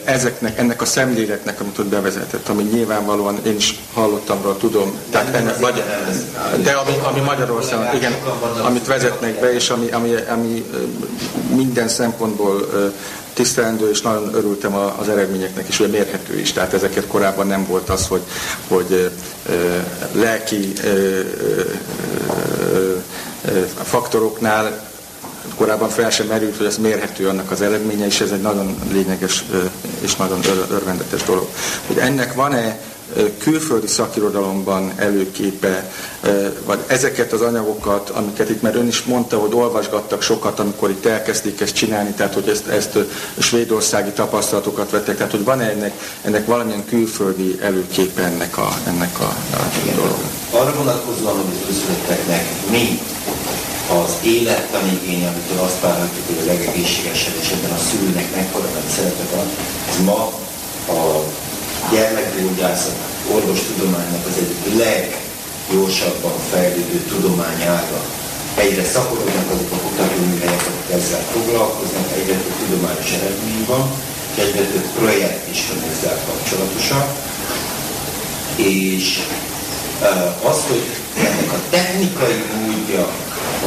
ezeknek, ennek a szemléletnek, amit ott bevezetett, ami nyilvánvalóan én is hallottam róla, tudom, tehát ennek, vagy, de ami, ami Magyarországon, igen, amit vezetnek be, és ami, ami, ami minden szempontból tisztelendő, és nagyon örültem az eredményeknek is, hogy mérhető is. Tehát ezeket korábban nem volt az, hogy, hogy lelki faktoroknál korábban fel sem merült, hogy ez mérhető annak az eredménye, és ez egy nagyon lényeges és nagyon örvendetes dolog. Hogy ennek van-e külföldi szakirodalomban előképe, vagy ezeket az anyagokat, amiket itt, mert ön is mondta, hogy olvasgattak sokat, amikor itt elkezdték ezt csinálni, tehát hogy ezt, ezt svédországi tapasztalatokat vettek, tehát hogy van-e ennek, ennek valamilyen külföldi előképe ennek a, ennek a, a dolognak? Arra vonatkozóan, hogy az őszülötteknek mi az élettanigény, amitől azt várhatjuk, hogy a legegészségesebb, és ebben a szülőnek mekkora szerepe van, ez ma a gyermekgyógyászat, orvostudománynak az egyik leggyorsabban fejlődő tudományága. Egyre szaporodnak azok a kutatóműhelyek, akik ezzel foglalkoznak, egyre több tudományos eredmény van, és egyre több projekt is van ezzel kapcsolatosan. És az, hogy ennek a technikai módja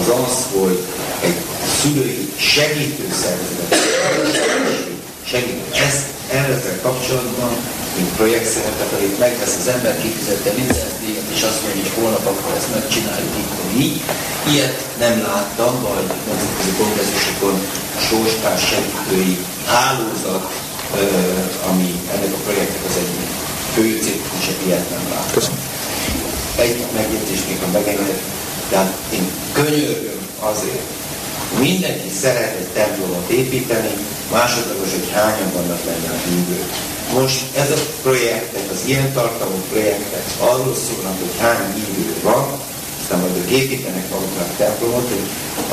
az az, hogy egy szülői segítőszervezetet segít. Ezt ezzel kapcsolatban, mint projektszeretet, amit megvesz az ember, kifizette licencdíjat, és azt mondja, hogy holnap akkor ezt megcsináljuk így, így. Ilyet nem láttam, vagy nemzetközi kongresszusokon sorstás segítői hálózat, ami ennek a projektnek az egyik fő és ilyet nem láttam. Köszönöm. Egy megjegyzés még, ha megengedett, tehát én könyörgöm azért, mindenki szeret egy templomot építeni, másodlagos, hogy hányan vannak benne a hívők. Most ez a projektek, az ilyen tartalmú projektek arról szólnak, hogy hány hívő van, aztán majd ők építenek maguknak templomot, hogy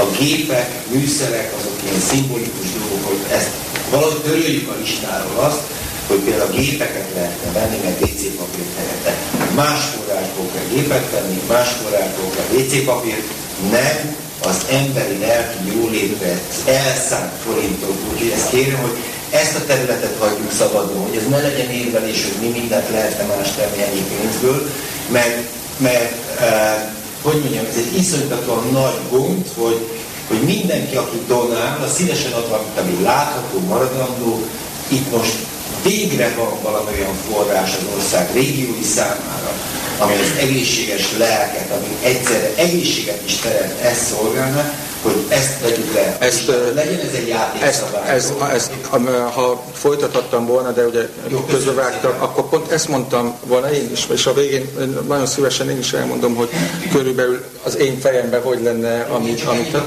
a gépek, műszerek, azok ilyen szimbolikus dolgok, hogy ezt valahogy töröljük a listáról azt, hogy például a gépeket lehetne venni, meg WC papírt helyette. Más forrásból kell gépet venni, más forrásból kell WC papírt, nem az emberi lelki jólétre elszánt forintok. Úgyhogy ezt kérem, hogy ezt a területet hagyjuk szabadon, hogy ez ne legyen érvelés, hogy mi mindent lehetne más tenni ennyi pénzből, mert, mert eh, hogy mondjam, ez egy iszonyatosan nagy gond, hogy, hogy mindenki, aki donál, az szívesen ad valamit, ami látható, maradandó, itt most végre van valami olyan forrás az ország régiói számára, ami az egészséges lelket, ami egyszerre egészséget is teremt, ezt szolgálna, hogy ezt vegyük le. Ezt, legyen ez egy játékszabály. Ezt, ezt, ezt, ha folytathattam volna, de ugye közbevágtak, akkor pont ezt mondtam volna én is, és a végén nagyon szívesen én is elmondom, hogy körülbelül az én fejemben hogy lenne, amit, amit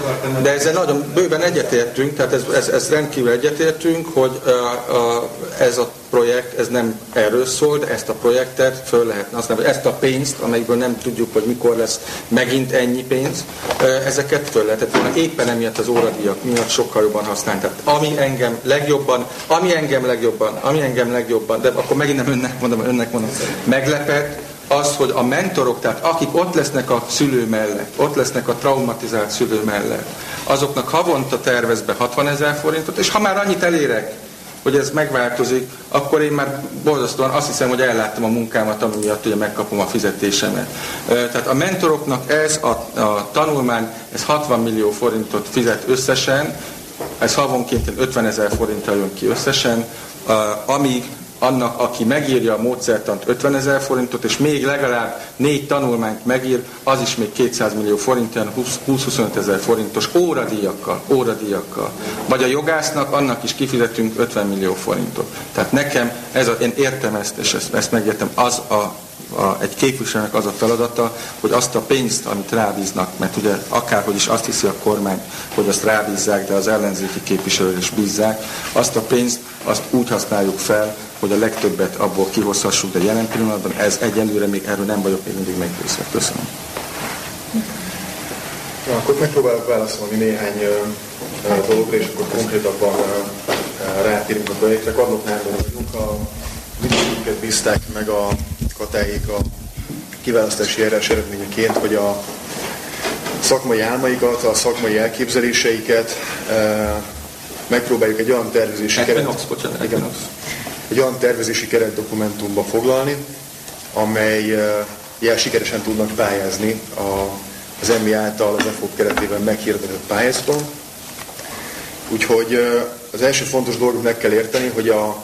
de ezzel nagyon bőven egyetértünk, tehát ez, ez, ez rendkívül egyetértünk, hogy a, a, ez a projekt, ez nem erről szól, de ezt a projektet föl lehetne használni, ezt a pénzt, amelyikből nem tudjuk, hogy mikor lesz megint ennyi pénz, ezeket föl lehetett volna éppen emiatt az óradíjak miatt sokkal jobban használni. Tehát ami engem legjobban, ami engem legjobban, ami engem legjobban, de akkor megint nem önnek mondom, önnek mondom, meglepett, az, hogy a mentorok, tehát akik ott lesznek a szülő mellett, ott lesznek a traumatizált szülő mellett, azoknak havonta tervez be 60 ezer forintot, és ha már annyit elérek, hogy ez megváltozik, akkor én már borzasztóan azt hiszem, hogy elláttam a munkámat, ami miatt ugye megkapom a fizetésemet. Tehát a mentoroknak ez a, a tanulmány, ez 60 millió forintot fizet összesen, ez havonként 50 ezer forinttal jön ki összesen, amíg annak, aki megírja a módszertant 50 ezer forintot, és még legalább négy tanulmányt megír, az is még 200 millió forint, 20-25 ezer forintos óradíjakkal, óradíjakkal. Vagy a jogásznak, annak is kifizetünk 50 millió forintot. Tehát nekem, ez a, én értem ezt, és ezt, ezt megértem, az a a, egy képviselőnek az a feladata, hogy azt a pénzt, amit rábíznak, mert ugye akárhogy is azt hiszi a kormány, hogy azt rábízzák, de az ellenzéki képviselők is bízzák, azt a pénzt azt úgy használjuk fel, hogy a legtöbbet abból kihozhassuk, de jelen pillanatban ez egyelőre még erről nem vagyok még mindig meggyőzve. Köszönöm. Na, akkor megpróbálok válaszolni néhány uh, dologra, és akkor konkrétabban uh, rátérünk a projektre. Kadlóknálban vagyunk, a minőségünket bízták meg a katáik a kiválasztási eljárás eredményeként, hogy a szakmai álmaikat, a szakmai elképzeléseiket, megpróbáljuk egy olyan tervezési keret, bocsánat, igen, egy olyan tervezési keretdokumentumba foglalni, amely jel sikeresen tudnak pályázni a, az EMI által az EFOP keretében meghirdetett pályázaton. Úgyhogy az első fontos dolgot meg kell érteni, hogy a,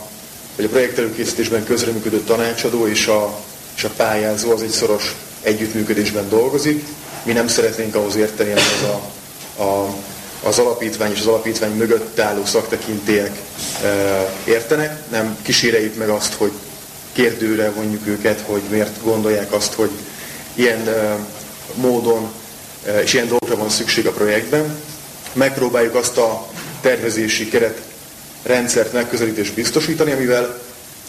hogy a projekt előkészítésben közreműködő tanácsadó és a, és a pályázó az egy szoros együttműködésben dolgozik. Mi nem szeretnénk ahhoz érteni, hogy az, a, a, az alapítvány és az alapítvány mögött álló szaktekintélyek e, értenek, nem kíséreljük meg azt, hogy kérdőre vonjuk őket, hogy miért gondolják azt, hogy ilyen e, módon e, és ilyen dolgokra van szükség a projektben. Megpróbáljuk azt a tervezési keret rendszert, megközelítést biztosítani, amivel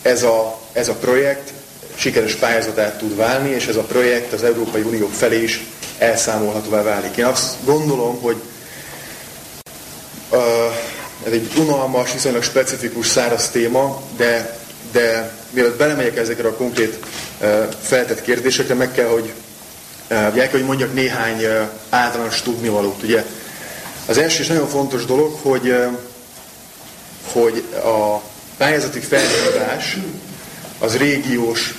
ez a, ez a projekt sikeres pályázatát tud válni, és ez a projekt az Európai Unió felé is elszámolhatóvá válik. Én azt gondolom, hogy ez egy unalmas, viszonylag specifikus, száraz téma, de, de mielőtt belemegyek ezekre a konkrét feltett kérdésekre, meg kell, hogy uh, meg hogy mondjak néhány általános tudnivalót. Ugye az első és nagyon fontos dolog, hogy hogy a pályázati felhívás az régiós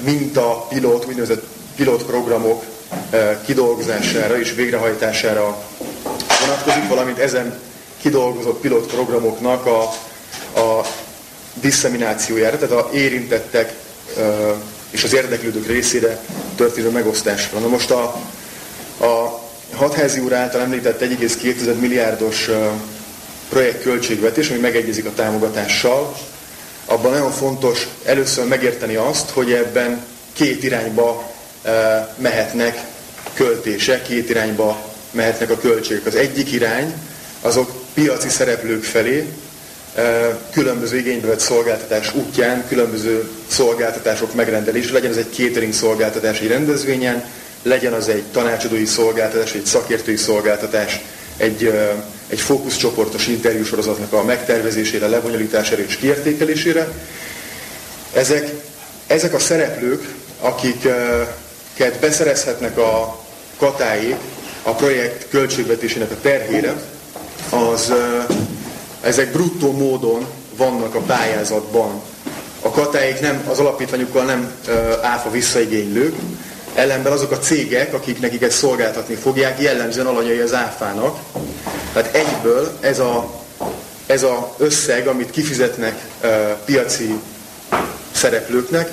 minta, pilot, úgynevezett pilotprogramok kidolgozására és végrehajtására vonatkozik, valamint ezen kidolgozott pilotprogramoknak a, a disszeminációjára, tehát a érintettek és az érdeklődők részére történő megosztásra. Na most a, a Hatházi úr által említett 1,2 milliárdos projekt költségvetés, ami megegyezik a támogatással, abban nagyon fontos először megérteni azt, hogy ebben két irányba mehetnek költések, két irányba mehetnek a költségek. Az egyik irány azok piaci szereplők felé, e, különböző igénybe vett szolgáltatás útján, különböző szolgáltatások megrendelése, legyen ez egy catering szolgáltatás egy rendezvényen, legyen az egy tanácsadói szolgáltatás, egy szakértői szolgáltatás egy e, egy fókuszcsoportos interjúsorozatnak a megtervezésére, lebonyolítására és kiértékelésére. Ezek, ezek a szereplők, akiket beszerezhetnek a katáig a projekt költségvetésének a terhére, az, ezek bruttó módon vannak a pályázatban. A katáik nem, az alapítványukkal nem áfa visszaigénylők, ellenben azok a cégek, akik nekik ezt szolgáltatni fogják, jellemzően alanyai az áfának, tehát egyből ez a, ez a összeg, amit kifizetnek uh, piaci szereplőknek,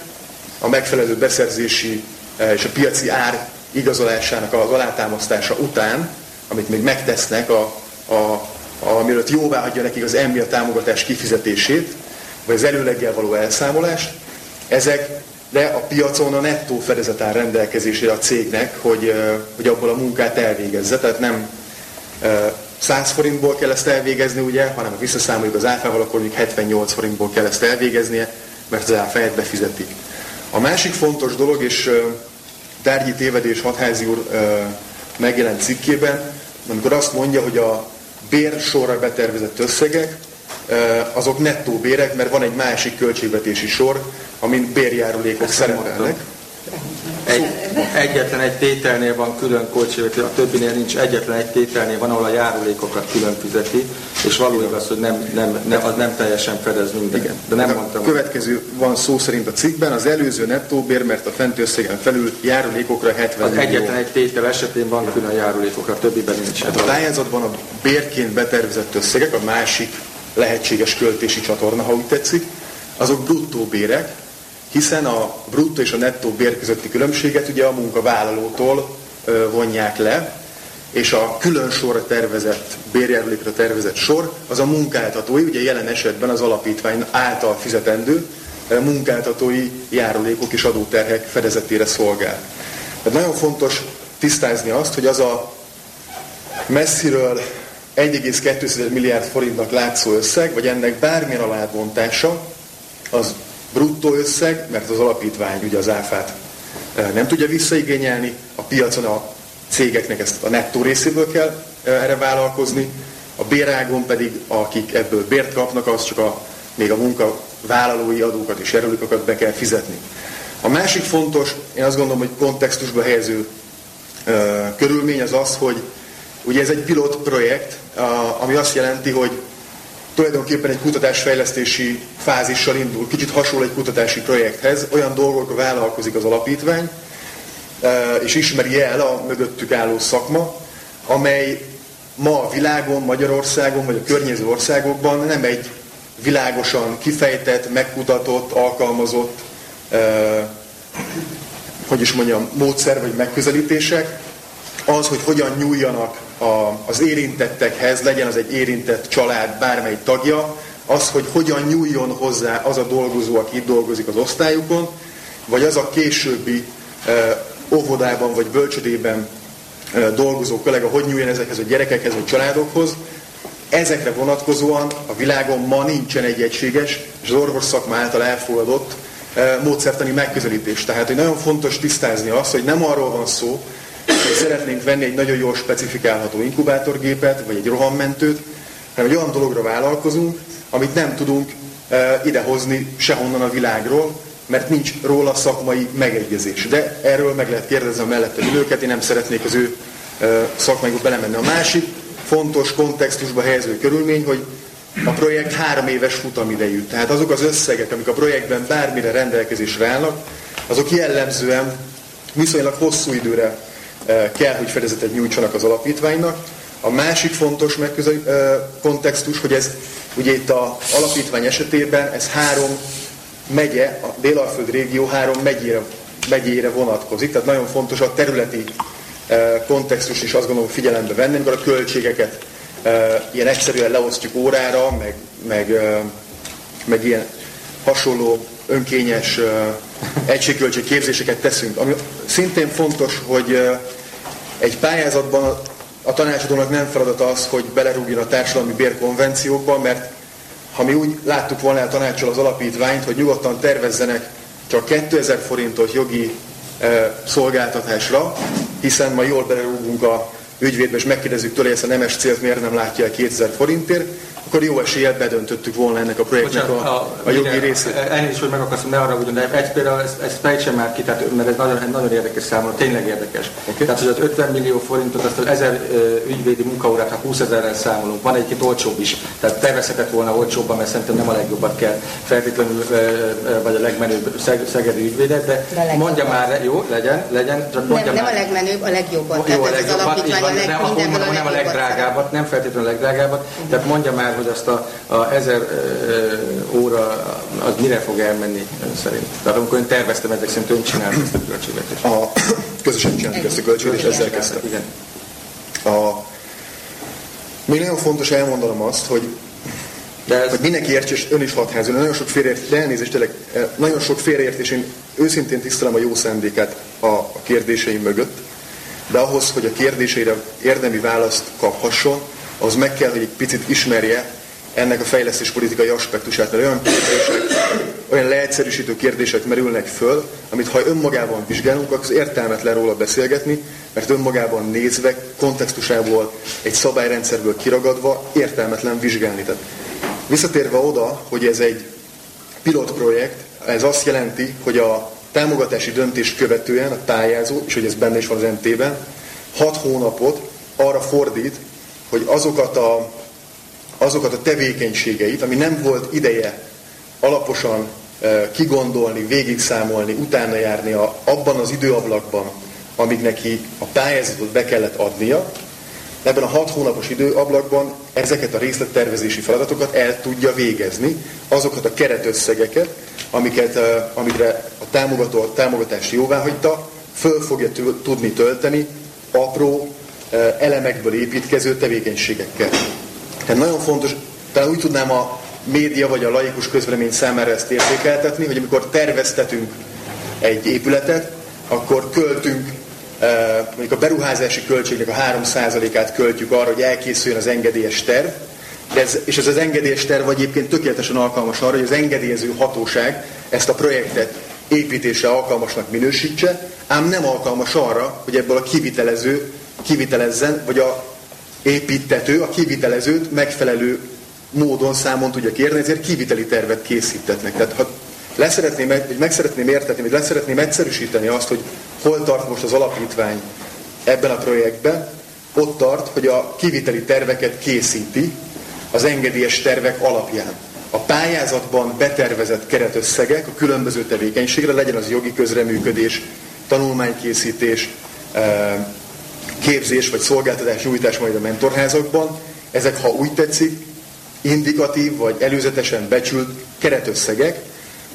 a megfelelő beszerzési uh, és a piaci ár igazolásának az alátámasztása után, amit még megtesznek, a, a, a, mielőtt jóvá hagyja nekik az EMMI a támogatás kifizetését, vagy az előleggel való elszámolást, ezek de a piacon a nettó fedezet áll rendelkezésére a cégnek, hogy, hogy abból a munkát elvégezze. Tehát nem 100 forintból kell ezt elvégezni, ugye, hanem ha visszaszámoljuk az áfával, akkor még 78 forintból kell ezt elvégeznie, mert az áfáját befizetik. A másik fontos dolog, és Tárgyi Tévedés Hatházi úr megjelent cikkében, amikor azt mondja, hogy a bér sorra betervezett összegek, azok nettó bérek, mert van egy másik költségvetési sor, amin bérjárulékok szerepelnek. Egy, egyetlen egy tételnél van külön költségvetés, a többinél nincs, egyetlen egy tételnél van, ahol a járulékokat külön fizeti, és való igaz, hogy nem, nem, nem, az nem teljesen fedez mindent. De nem a mondtam. következő van szó szerint a cikkben, az előző nettó bér, mert a fent összegen felül járulékokra 70 az millió. Egyetlen egy tétel esetén van külön járulékokra, a többiben nincs. Hát a pályázatban a bérként betervezett összegek, a másik lehetséges költési csatorna, ha úgy tetszik, azok bruttó bérek, hiszen a bruttó és a nettó bér közötti különbséget ugye a munkavállalótól vonják le, és a külön sorra tervezett, bérjárulékra tervezett sor, az a munkáltatói, ugye jelen esetben az alapítvány által fizetendő munkáltatói járulékok és adóterhek fedezetére szolgál. Tehát nagyon fontos tisztázni azt, hogy az a messziről 1,2 milliárd forintnak látszó összeg, vagy ennek bármilyen aládvontása, az bruttó összeg, mert az alapítvány ugye az áfát eh, nem tudja visszaigényelni, a piacon a cégeknek ezt a nettó részéből kell eh, erre vállalkozni, a bérágon pedig, akik ebből bért kapnak, az csak a, még a munkavállalói adókat és erőlikokat be kell fizetni. A másik fontos, én azt gondolom, hogy kontextusba helyező eh, körülmény az az, hogy ugye ez egy pilot projekt, ami azt jelenti, hogy tulajdonképpen egy kutatásfejlesztési fázissal indul, kicsit hasonló egy kutatási projekthez, olyan dolgokra vállalkozik az alapítvány, és ismeri el a mögöttük álló szakma, amely ma a világon, Magyarországon vagy a környező országokban nem egy világosan kifejtett, megkutatott, alkalmazott, eh, hogy is mondjam, módszer vagy megközelítések, az, hogy hogyan nyúljanak a, az érintettekhez, legyen az egy érintett család bármely tagja, az, hogy hogyan nyúljon hozzá az a dolgozó, aki itt dolgozik az osztályukon, vagy az a későbbi eh, óvodában vagy bölcsödében dolgozó kollega hogy nyúljon ezekhez a gyerekekhez vagy családokhoz. Ezekre vonatkozóan a világon ma nincsen egy egységes és az orvos szakma által elfogadott módszertani megközelítés. Tehát, hogy nagyon fontos tisztázni azt, hogy nem arról van szó, hogy szeretnénk venni egy nagyon jól specifikálható inkubátorgépet, vagy egy rohammentőt, hanem egy olyan dologra vállalkozunk, amit nem tudunk idehozni sehonnan a világról, mert nincs róla szakmai megegyezés. De erről meg lehet kérdezni a mellette ülőket, én nem szeretnék az ő szakmaiukba belemenni. A másik fontos kontextusba helyező körülmény, hogy a projekt három éves futamidejű. Tehát azok az összegek, amik a projektben bármire rendelkezésre állnak, azok jellemzően viszonylag hosszú időre kell, hogy fedezetet nyújtsanak az alapítványnak. A másik fontos megközel, kontextus, hogy ez ugye itt az alapítvány esetében ez három megye, a Délalföld régió három megyére, megyére vonatkozik, tehát nagyon fontos a területi kontextus is azt gondolom figyelembe venni, amikor a költségeket ilyen egyszerűen leosztjuk órára, meg, meg, meg ilyen hasonló önkényes egységköltség képzéseket teszünk. Ami szintén fontos, hogy egy pályázatban a tanácsadónak nem feladata az, hogy belerúgjon a társadalmi bérkonvenciókba, mert ha mi úgy láttuk volna a tanácsol az alapítványt, hogy nyugodtan tervezzenek csak 2000 forintos jogi szolgáltatásra, hiszen ma jól belerúgunk a ügyvédbe, és megkérdezzük tőle, hogy ezt a nemes célt miért nem látja el 2000 forintért, akkor jó eséllyel bedöntöttük volna ennek a projektnek Bocsánat, a, a, a jogi igen, részét. Elnézést, hogy megakasztom, ne arra ugyan, de egy például ezt, ezt fejtsem már ki, tehát, mert ez nagyon, nagyon érdekes számomra, tényleg érdekes. Okay. Tehát, hogy az 50 millió forintot, azt az 1000 ügyvédi munkaórát, ha 20 ezerrel számolunk, van egy-két olcsóbb is, tehát tervezhetett volna olcsóbban, mert szerintem nem a legjobbat kell feltétlenül, vagy a legmenőbb szeg, szegedi ügyvédet, de, de mondja már, jó, legyen, legyen, csak mondja nem, már. Nem a legmenőbb, a legjobbat. Jó, a legjobbat, így van, nem, akkor mondom, nem a legdrágábbat, nem feltétlenül a legdrágábbat, tehát mondja már, hogy azt a, a ezer óra az mire fog elmenni ön szerint? Tehát amikor ön terveztem, ezek szerint ön csinált ezt a költségvetést. A, közösen csináltuk ezt a költségvetést, ezzel kezdtem. Igen. A, még nagyon fontos elmondanom azt, hogy de ez... hogy mindenki értse, és ön is hatházul, nagyon sok félreértés, de elnézést, tényleg, nagyon sok félreértés, én őszintén tisztelem a jó szándékát a, a kérdéseim mögött, de ahhoz, hogy a kérdéseire érdemi választ kaphasson, az meg kell, hogy egy picit ismerje ennek a fejlesztéspolitikai aspektusát, mert olyan kérdések, olyan leegyszerűsítő kérdések merülnek föl, amit ha önmagában vizsgálunk, akkor az értelmetlen róla beszélgetni, mert önmagában nézve, kontextusából, egy szabályrendszerből kiragadva értelmetlen vizsgálni. Tehát visszatérve oda, hogy ez egy pilotprojekt, ez azt jelenti, hogy a támogatási döntést követően a pályázó, és hogy ez benne is van az NT-ben, hat hónapot arra fordít, hogy azokat a, azokat a tevékenységeit, ami nem volt ideje alaposan e, kigondolni, végigszámolni, utána járni a, abban az időablakban, amíg neki a pályázatot be kellett adnia, ebben a hat hónapos időablakban ezeket a részlettervezési feladatokat el tudja végezni, azokat a keretösszegeket, amiket, amikre a támogató a támogatást jóváhagyta, föl fogja tudni tölteni apró elemekből építkező tevékenységekkel. Tehát nagyon fontos, talán úgy tudnám a média vagy a laikus közvélemény számára ezt értékeltetni, hogy amikor terveztetünk egy épületet, akkor költünk, mondjuk a beruházási költségnek a 3%-át költjük arra, hogy elkészüljön az engedélyes terv, de ez, és ez az engedélyes terv egyébként tökéletesen alkalmas arra, hogy az engedélyező hatóság ezt a projektet építésre alkalmasnak minősítse, ám nem alkalmas arra, hogy ebből a kivitelező kivitelezzen, vagy a építető a kivitelezőt megfelelő módon számon tudja kérni, ezért kiviteli tervet készítetnek. Tehát ha leszeretném, meg szeretném értetni, vagy leszeretném egyszerűsíteni azt, hogy hol tart most az alapítvány ebben a projektben ott tart, hogy a kiviteli terveket készíti az engedélyes tervek alapján. A pályázatban betervezett keretösszegek a különböző tevékenységre, legyen az jogi közreműködés, tanulmánykészítés, eh, képzés vagy szolgáltatás nyújtás majd a mentorházakban, ezek, ha úgy tetszik, indikatív vagy előzetesen becsült keretösszegek,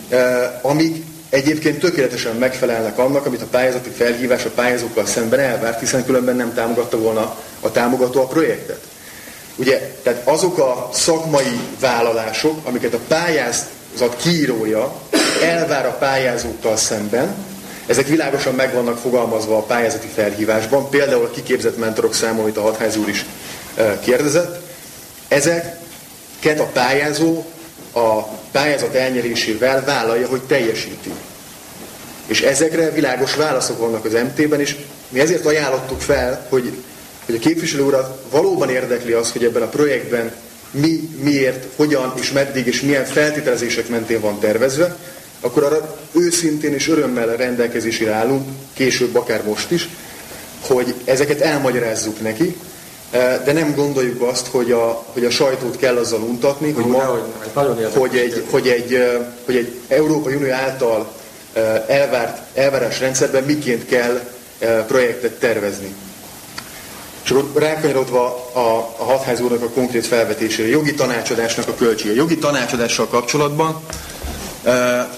eh, amik egyébként tökéletesen megfelelnek annak, amit a pályázati felhívás a pályázókkal szemben elvárt, hiszen különben nem támogatta volna a támogató a projektet. Ugye, tehát azok a szakmai vállalások, amiket a pályázat kiírója elvár a pályázókkal szemben, ezek világosan meg vannak fogalmazva a pályázati felhívásban, például a kiképzett mentorok száma, amit a hatház úr is eh, kérdezett. Ezeket a pályázó a pályázat elnyerésével vállalja, hogy teljesíti. És ezekre világos válaszok vannak az MT-ben, és mi ezért ajánlottuk fel, hogy, hogy a képviselő urat valóban érdekli az, hogy ebben a projektben mi, miért, hogyan és meddig és milyen feltételezések mentén van tervezve, akkor arra őszintén és örömmel rendelkezésére állunk, később akár most is, hogy ezeket elmagyarázzuk neki, de nem gondoljuk azt, hogy a, hogy a sajtót kell azzal untatni, hogy, ma, hogy, egy, hogy, egy, hogy egy Európai Unió által elvárt, elvárás rendszerben miként kell projektet tervezni. És akkor rákanyarodva a, a hatház úrnak a konkrét felvetésére, jogi tanácsadásnak a költsége. Jogi tanácsadással kapcsolatban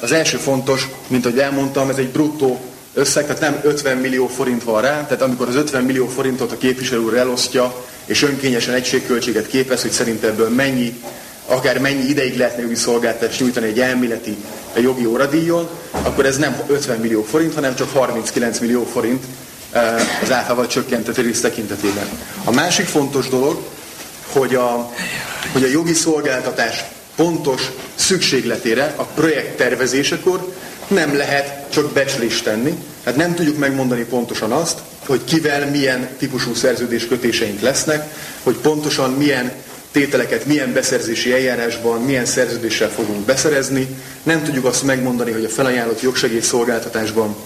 az első fontos, mint ahogy elmondtam, ez egy bruttó összeg, tehát nem 50 millió forint van rá, tehát amikor az 50 millió forintot a képviselő úr elosztja, és önkényesen egységköltséget képez, hogy szerint ebből mennyi, akár mennyi ideig lehetne jogi szolgáltatást nyújtani egy elméleti egy jogi óradíjon, akkor ez nem 50 millió forint, hanem csak 39 millió forint eh, az általában csökkentett rész tekintetében. A másik fontos dolog, hogy a, hogy a jogi szolgáltatás pontos szükségletére a projekt tervezésekor nem lehet csak becslést tenni. Hát nem tudjuk megmondani pontosan azt, hogy kivel milyen típusú szerződés kötéseink lesznek, hogy pontosan milyen tételeket milyen beszerzési eljárásban, milyen szerződéssel fogunk beszerezni. Nem tudjuk azt megmondani, hogy a felajánlott jogsegélyszolgáltatásban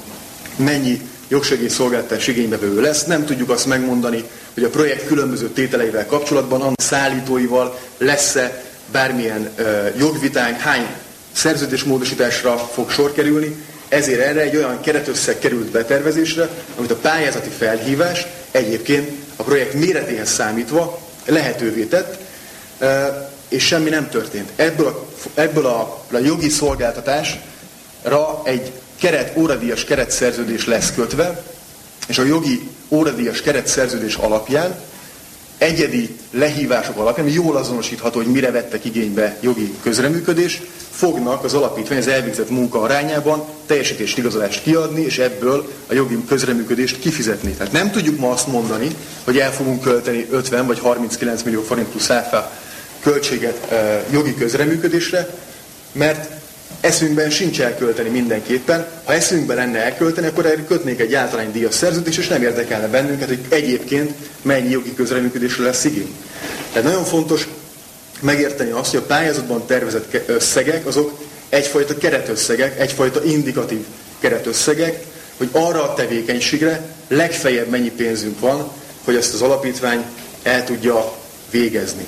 mennyi jogsegélyszolgáltatás igénybevevő lesz. Nem tudjuk azt megmondani, hogy a projekt különböző tételeivel kapcsolatban, annak szállítóival lesz-e bármilyen uh, jogvitánk, hány szerződésmódosításra fog sor kerülni, ezért erre egy olyan keretösszeg került betervezésre, amit a pályázati felhívás egyébként a projekt méretéhez számítva lehetővé tett, és semmi nem történt. Ebből a, ebből a, a jogi szolgáltatásra egy keret, óradíjas keretszerződés lesz kötve, és a jogi óradíjas keretszerződés alapján egyedi lehívások alapján, jól azonosítható, hogy mire vettek igénybe jogi közreműködés, fognak az alapítvány az elvégzett munka arányában teljesítést igazolást kiadni, és ebből a jogi közreműködést kifizetni. Tehát nem tudjuk ma azt mondani, hogy el fogunk költeni 50 vagy 39 millió forint plusz áfa költséget e, jogi közreműködésre, mert eszünkben sincs elkölteni mindenképpen. Ha eszünkben lenne elkölteni, akkor erre kötnék egy díjas szerződést, és nem érdekelne bennünket, hogy egyébként mennyi jogi közreműködésre lesz igény. Tehát nagyon fontos megérteni azt, hogy a pályázatban tervezett összegek, azok egyfajta keretösszegek, egyfajta indikatív keretösszegek, hogy arra a tevékenységre legfeljebb mennyi pénzünk van, hogy ezt az alapítvány el tudja végezni.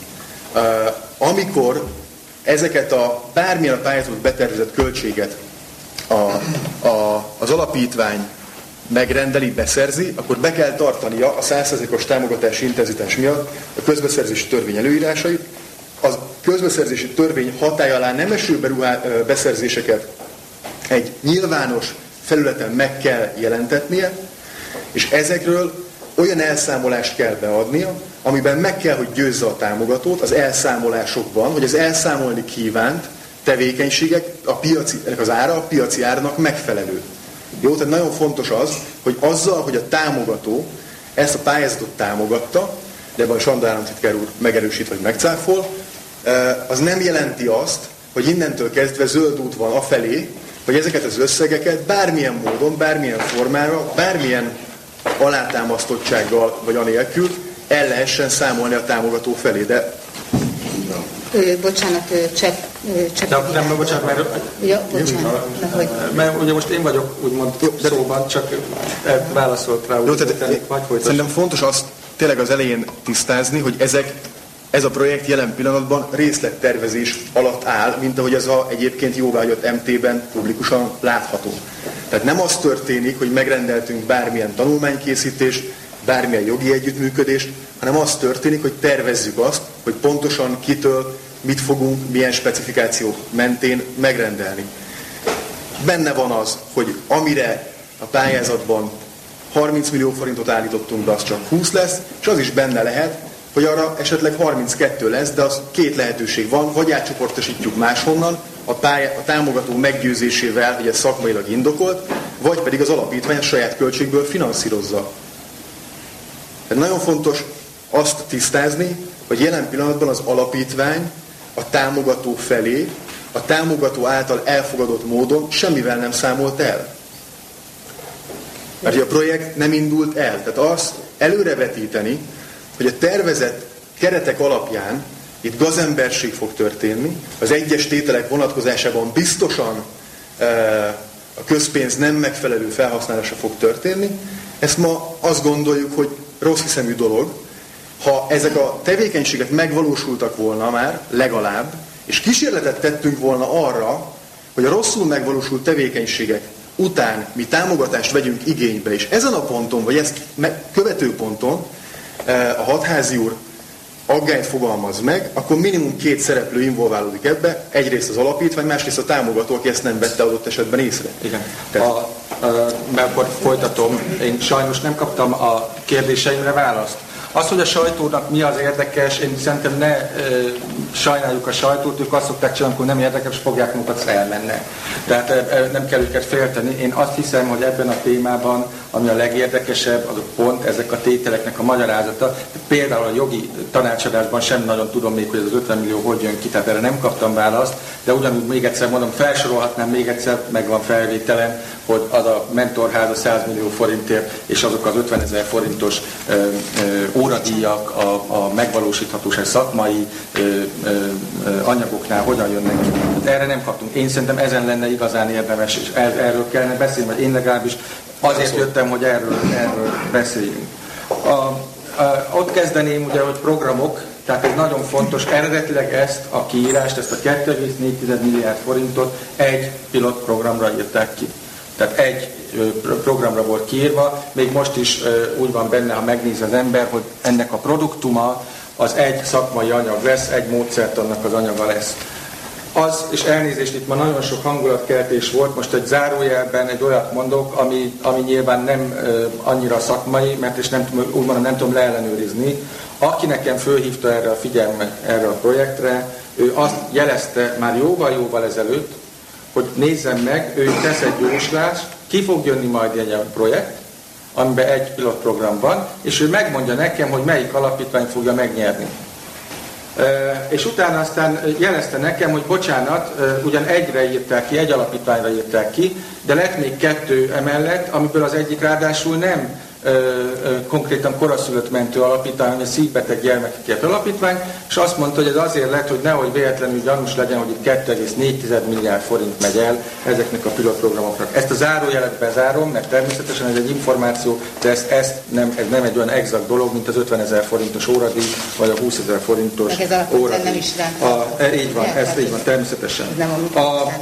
Amikor ezeket a bármilyen a pályázatot betervezett költséget a, a, az alapítvány megrendeli, beszerzi, akkor be kell tartania a 100%-os támogatási intenzitás miatt a közbeszerzési törvény előírásait, az közbeszerzési törvény hatály alá nem eső beruhá, beszerzéseket egy nyilvános felületen meg kell jelentetnie, és ezekről olyan elszámolást kell beadnia, amiben meg kell, hogy győzze a támogatót az elszámolásokban, hogy az elszámolni kívánt tevékenységek, a piaci, az ára a piaci árnak megfelelő. Jó, tehát nagyon fontos az, hogy azzal, hogy a támogató ezt a pályázatot támogatta, de ebben Sanda államtitkár úr megerősít vagy megcáfol, az nem jelenti azt, hogy innentől kezdve zöld út van afelé, hogy ezeket az összegeket bármilyen módon, bármilyen formára, bármilyen alátámasztottsággal vagy anélkül el lehessen számolni a támogató felé. De bocsánat, Csepp csak De, nem, bocsánat, mert, ja, bocsánat, hogy... mert ugye most én vagyok úgymond de, szóban, csak válaszolt rá. Jó, tehát, vagy szerintem fontos azt tényleg az elején tisztázni, hogy ezek ez a projekt jelen pillanatban részlettervezés alatt áll, mint ahogy ez a egyébként jóvágyott MT-ben publikusan látható. Tehát nem az történik, hogy megrendeltünk bármilyen tanulmánykészítést, bármilyen jogi együttműködést, hanem az történik, hogy tervezzük azt, hogy pontosan kitől mit fogunk, milyen specifikációk mentén megrendelni. Benne van az, hogy amire a pályázatban 30 millió forintot állítottunk be, az csak 20 lesz, és az is benne lehet, hogy arra esetleg 32 lesz, de az két lehetőség van, vagy átcsoportosítjuk máshonnan, a, pálya, a támogató meggyőzésével, hogy ez szakmailag indokolt, vagy pedig az alapítvány a saját költségből finanszírozza. Tehát nagyon fontos azt tisztázni, hogy jelen pillanatban az alapítvány a támogató felé, a támogató által elfogadott módon semmivel nem számolt el. Mert a projekt nem indult el. Tehát azt előrevetíteni, hogy a tervezett keretek alapján itt gazemberség fog történni, az egyes tételek vonatkozásában biztosan e, a közpénz nem megfelelő felhasználása fog történni. Ezt ma azt gondoljuk, hogy rossz hiszemű dolog. Ha ezek a tevékenységek megvalósultak volna már, legalább, és kísérletet tettünk volna arra, hogy a rosszul megvalósult tevékenységek után mi támogatást vegyünk igénybe, és ezen a ponton, vagy ezt követő ponton a hatházi úr aggályt fogalmaz meg, akkor minimum két szereplő involválódik ebbe, egyrészt az alapítvány, másrészt a támogató, aki ezt nem vette adott esetben észre. Igen. Tehát... A, a, mert akkor folytatom, én sajnos nem kaptam a kérdéseimre választ. Az, hogy a sajtónak mi az érdekes, én szerintem ne e, sajnáljuk a sajtót, ők azt szokták csinálni, amikor nem érdekes, fogják magukat elmennek. Tehát e, nem kell őket félteni. Én azt hiszem, hogy ebben a témában, ami a legérdekesebb, az a pont ezek a tételeknek a magyarázata. Például a jogi tanácsadásban sem nagyon tudom még, hogy az 50 millió hogy jön ki, tehát erre nem kaptam választ, de ugyanúgy még egyszer mondom, felsorolhatnám még egyszer, meg van felvételen, hogy az a mentorháza 100 millió forintért, és azok az 50 ezer forintos ö, ö, óradíjak a, a megvalósíthatóság szakmai ö, ö, anyagoknál hogyan jönnek ki. Erre nem kaptunk. Én szerintem ezen lenne igazán érdemes, és er, erről kellene beszélni, vagy én legalábbis azért jöttem, hogy erről, erről beszéljünk. A, a, ott kezdeném ugye, hogy programok, tehát ez nagyon fontos. Eredetileg ezt a kiírást, ezt a 2,4 milliárd forintot egy pilotprogramra írták ki. Tehát egy programra volt kiírva, még most is úgy van benne, ha megnéz az ember, hogy ennek a produktuma az egy szakmai anyag lesz, egy módszertannak az anyaga lesz. Az, és elnézést, itt ma nagyon sok hangulatkeltés volt, most egy zárójelben egy olyat mondok, ami, ami nyilván nem annyira szakmai, mert és nem, úgy mondom, nem tudom leellenőrizni. Aki nekem fölhívta erre a figyelmet, erre a projektre, ő azt jelezte már jóval-jóval ezelőtt, hogy nézzem meg, ő tesz egy jóslást, ki fog jönni majd egy projekt, amiben egy pilotprogram van, és ő megmondja nekem, hogy melyik alapítvány fogja megnyerni. És utána aztán jelezte nekem, hogy bocsánat, ugyan egyre írták ki, egy alapítványra írták ki, de lett még kettő emellett, amiből az egyik ráadásul nem konkrétan koraszülött mentő alapítvány, egy szívbeteg gyermekekért alapítvány, és azt mondta, hogy ez azért lett, hogy nehogy véletlenül gyanús legyen, hogy itt 2,4 milliárd forint megy el ezeknek a pilotprogramoknak. Ezt a zárójelet zárom, mert természetesen ez egy információ, de ez, ez nem, ez nem egy olyan exakt dolog, mint az 50 ezer forintos óradíj, vagy a 20 ezer forintos óradíj. nem is a, e, így van, ez így van, természetesen. Ez nem a, a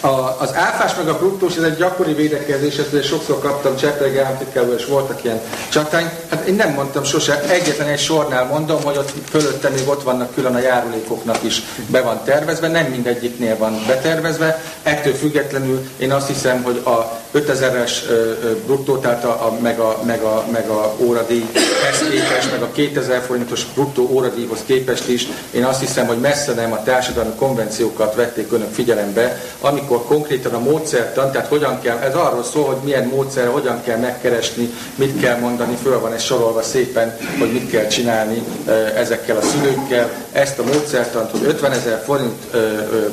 a, az áfás meg a bruttós, ez egy gyakori védekezés, ezt sokszor kaptam Csepreg államtitkárból, és voltak ilyen csatány. Hát én nem mondtam sose, egyetlen egy sornál mondom, hogy ott fölötte még ott vannak külön a járulékoknak is be van tervezve, nem mindegyiknél van betervezve. Ettől függetlenül én azt hiszem, hogy a 5000-es bruttó, tehát a, a, meg, a, meg, a, meg a óradíj képest, meg a 2000 forintos bruttó óradíjhoz képest is, én azt hiszem, hogy messze nem a társadalmi konvenciókat vették önök figyelembe, amikor konkrétan a módszertan, tehát hogyan kell, ez arról szól, hogy milyen módszer, hogyan kell megkeresni, mit kell mondani, föl van ez sorolva szépen, hogy mit kell csinálni ezekkel a szülőkkel. Ezt a módszertant, hogy 50 ezer forint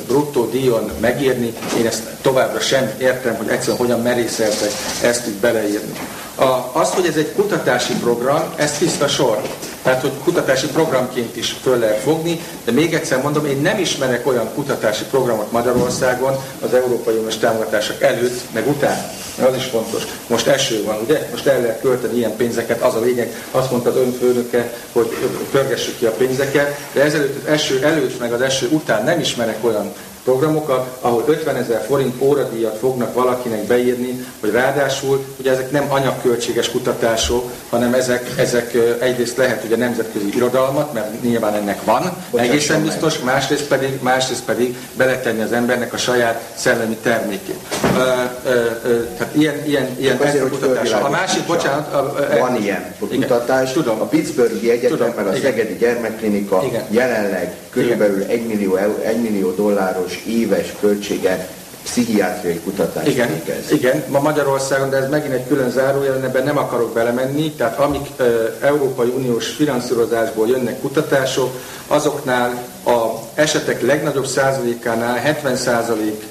bruttó díjon megírni, én ezt továbbra sem értem, hogy egyszerűen hogyan merészeltek ezt itt beleírni. A, az, hogy ez egy kutatási program, ez tiszta sor. Tehát, hogy kutatási programként is föl lehet fogni, de még egyszer mondom, én nem ismerek olyan kutatási programot Magyarországon az Európai Uniós támogatások előtt, meg után. Az is fontos. Most eső van, ugye? Most el lehet költeni ilyen pénzeket, az a lényeg. Azt mondta az önfőnöke, hogy pörgessük ki a pénzeket, de ezelőtt az eső előtt, meg az eső után nem ismerek olyan programokat, ahol 50 ezer forint óradíjat fognak valakinek beírni, hogy ráadásul, ugye ezek nem anyagköltséges kutatások, hanem ezek, ezek egyrészt lehet ugye nemzetközi irodalmat, mert nyilván ennek van, Bocsásson egészen biztos, másrészt pedig, másrészt pedig beletenni az embernek a saját szellemi termékét. Uh, uh, uh, tehát ilyen, ilyen, ilyen azért, hogy kutatás. A másik, bocsánat, a, van ilyen kutatás. Tudom. A Pittsburghi Egyetem, tudom. meg a Szegedi Gyermekklinika igen. jelenleg körülbelül 1 millió, 1 millió dolláros éves költsége pszichiátriai kutatás igen, végez. Igen, ma Magyarországon, de ez megint egy külön zárójel, ebben nem akarok belemenni, tehát amik e, Európai Uniós finanszírozásból jönnek kutatások, azoknál a esetek legnagyobb százalékánál 70 százalék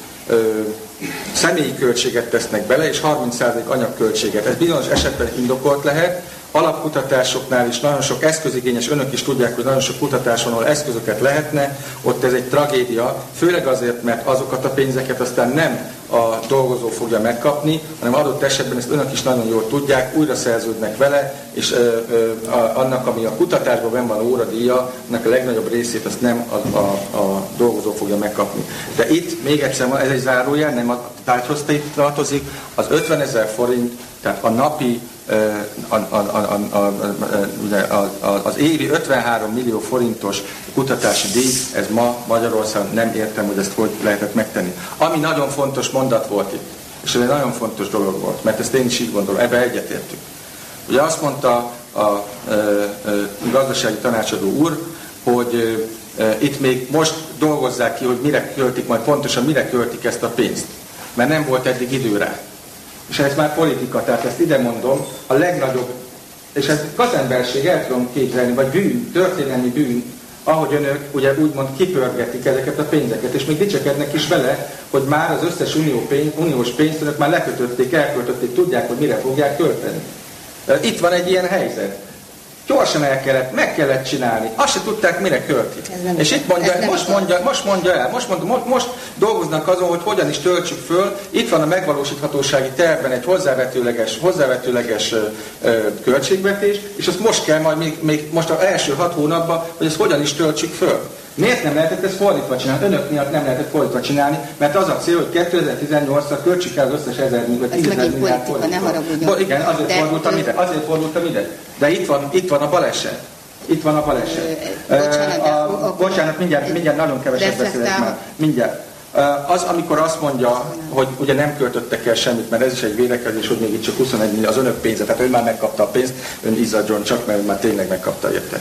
személyi költséget tesznek bele, és 30% anyagköltséget. Ez bizonyos esetben indokolt lehet, alapkutatásoknál is nagyon sok eszközigényes, önök is tudják, hogy nagyon sok kutatáson, ahol eszközöket lehetne, ott ez egy tragédia, főleg azért, mert azokat a pénzeket aztán nem a dolgozó fogja megkapni, hanem adott esetben ezt önök is nagyon jól tudják, újra szerződnek vele, és ö, ö, a, annak, ami a kutatásban ben van óradíja, annak a legnagyobb részét azt nem a, a, a dolgozó fogja megkapni. De itt még egyszer, ez egy zárójel, nem a tárgyhoz tartozik, az 50 ezer forint, tehát a napi a, a, a, a, az évi 53 millió forintos kutatási díj, ez ma Magyarországon nem értem, hogy ezt hogy lehetett megtenni. Ami nagyon fontos mondat volt itt, és ez egy nagyon fontos dolog volt, mert ezt én is így gondolom, ebbe egyetértünk. Ugye azt mondta a, a, a gazdasági tanácsadó úr, hogy e, itt még most dolgozzák ki, hogy mire költik, majd pontosan mire költik ezt a pénzt. Mert nem volt eddig idő rá és ez már politika, tehát ezt ide mondom, a legnagyobb, és ez gazemberség, el tudom képzelni, vagy bűn, történelmi bűn, ahogy önök ugye úgymond kipörgetik ezeket a pénzeket, és még dicsekednek is vele, hogy már az összes unió pénz, uniós pénzt önök már lekötötték, elköltötték, tudják, hogy mire fogják költeni. Itt van egy ilyen helyzet. Gyorsan el kellett, meg kellett csinálni. Azt se tudták, mire költi. És itt mondja, most mondja, most mondja el, most, mondja, most, most dolgoznak azon, hogy hogyan is töltsük föl. Itt van a megvalósíthatósági tervben egy hozzávetőleges, hozzávetőleges ö, ö, költségvetés, és azt most kell majd még, még most az első hat hónapban, hogy ezt hogyan is töltsük föl. Miért nem lehetett ezt fordítva csinálni? Önök miatt nem lehetett fordítva csinálni, mert az a cél, hogy 2018-ra költsük el az összes ezer millió, vagy 10 milliárd politika, haragudjon. Igen, azért De fordultam ide, azért fordultam ide. De itt van, itt van a baleset. Itt van a baleset. Bocsánat, a, a, bocsánat mindjárt, mindjárt nagyon keveset beszélek már. Mindjárt. Az, amikor azt mondja, hogy ugye nem költöttek el semmit, mert ez is egy vélekedés, hogy még itt csak 21 millió az önök pénze, tehát ő már megkapta a pénzt, ön izzadjon csak, mert ő már tényleg megkapta érte.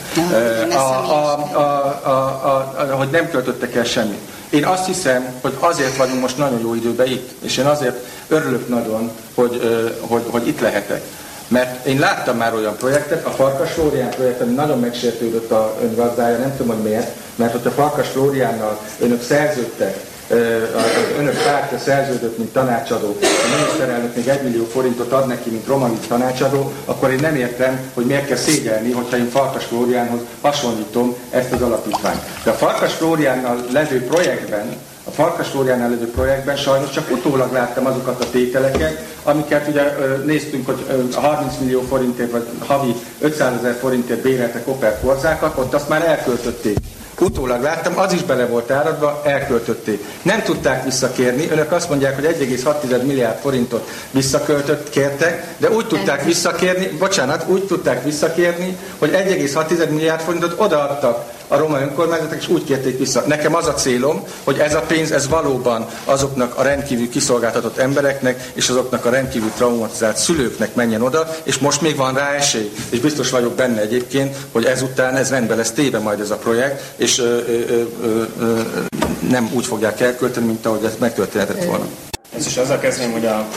A, a, a, a, a, a, hogy nem költöttek el semmit. Én azt hiszem, hogy azért vagyunk most nagyon jó időben itt, és én azért örülök nagyon, hogy, hogy, hogy itt lehetek. Mert én láttam már olyan projektet, a Farkas Flórián projekt, ami nagyon megsértődött a ön gazdája, nem tudom, hogy miért, mert hogy a Farkas Flóriánnal önök szerződtek, az önök pártja szerződött, mint tanácsadó, a miniszterelnök még 1 millió forintot ad neki, mint romanit tanácsadó, akkor én nem értem, hogy miért kell szégyelni, hogyha én Farkas Flóriánhoz hasonlítom ezt az alapítványt. De a Farkas Flóriánnal levő projektben, a Farkas Flóriánál levő projektben sajnos csak utólag láttam azokat a tételeket, amiket ugye néztünk, hogy 30 millió forintért, vagy havi 500 ezer forintért béreltek Opel Forzákat, ott azt már elköltötték. Utólag láttam, az is bele volt áradva, elköltötték. Nem tudták visszakérni, önök azt mondják, hogy 1,6 milliárd forintot visszaköltött, kértek, de úgy tudták visszakérni, bocsánat, úgy tudták visszakérni, hogy 1,6 milliárd forintot odaadtak a roma önkormányzatok, és úgy kérték vissza. Nekem az a célom, hogy ez a pénz, ez valóban azoknak a rendkívül kiszolgáltatott embereknek, és azoknak a rendkívül traumatizált szülőknek menjen oda, és most még van rá esély. És biztos vagyok benne egyébként, hogy ezután ez rendben lesz téve majd ez a projekt, és ö, ö, ö, ö, nem úgy fogják elkölteni, mint ahogy ez megtörténhetett volna. Ez is azzal kezdném, hogy a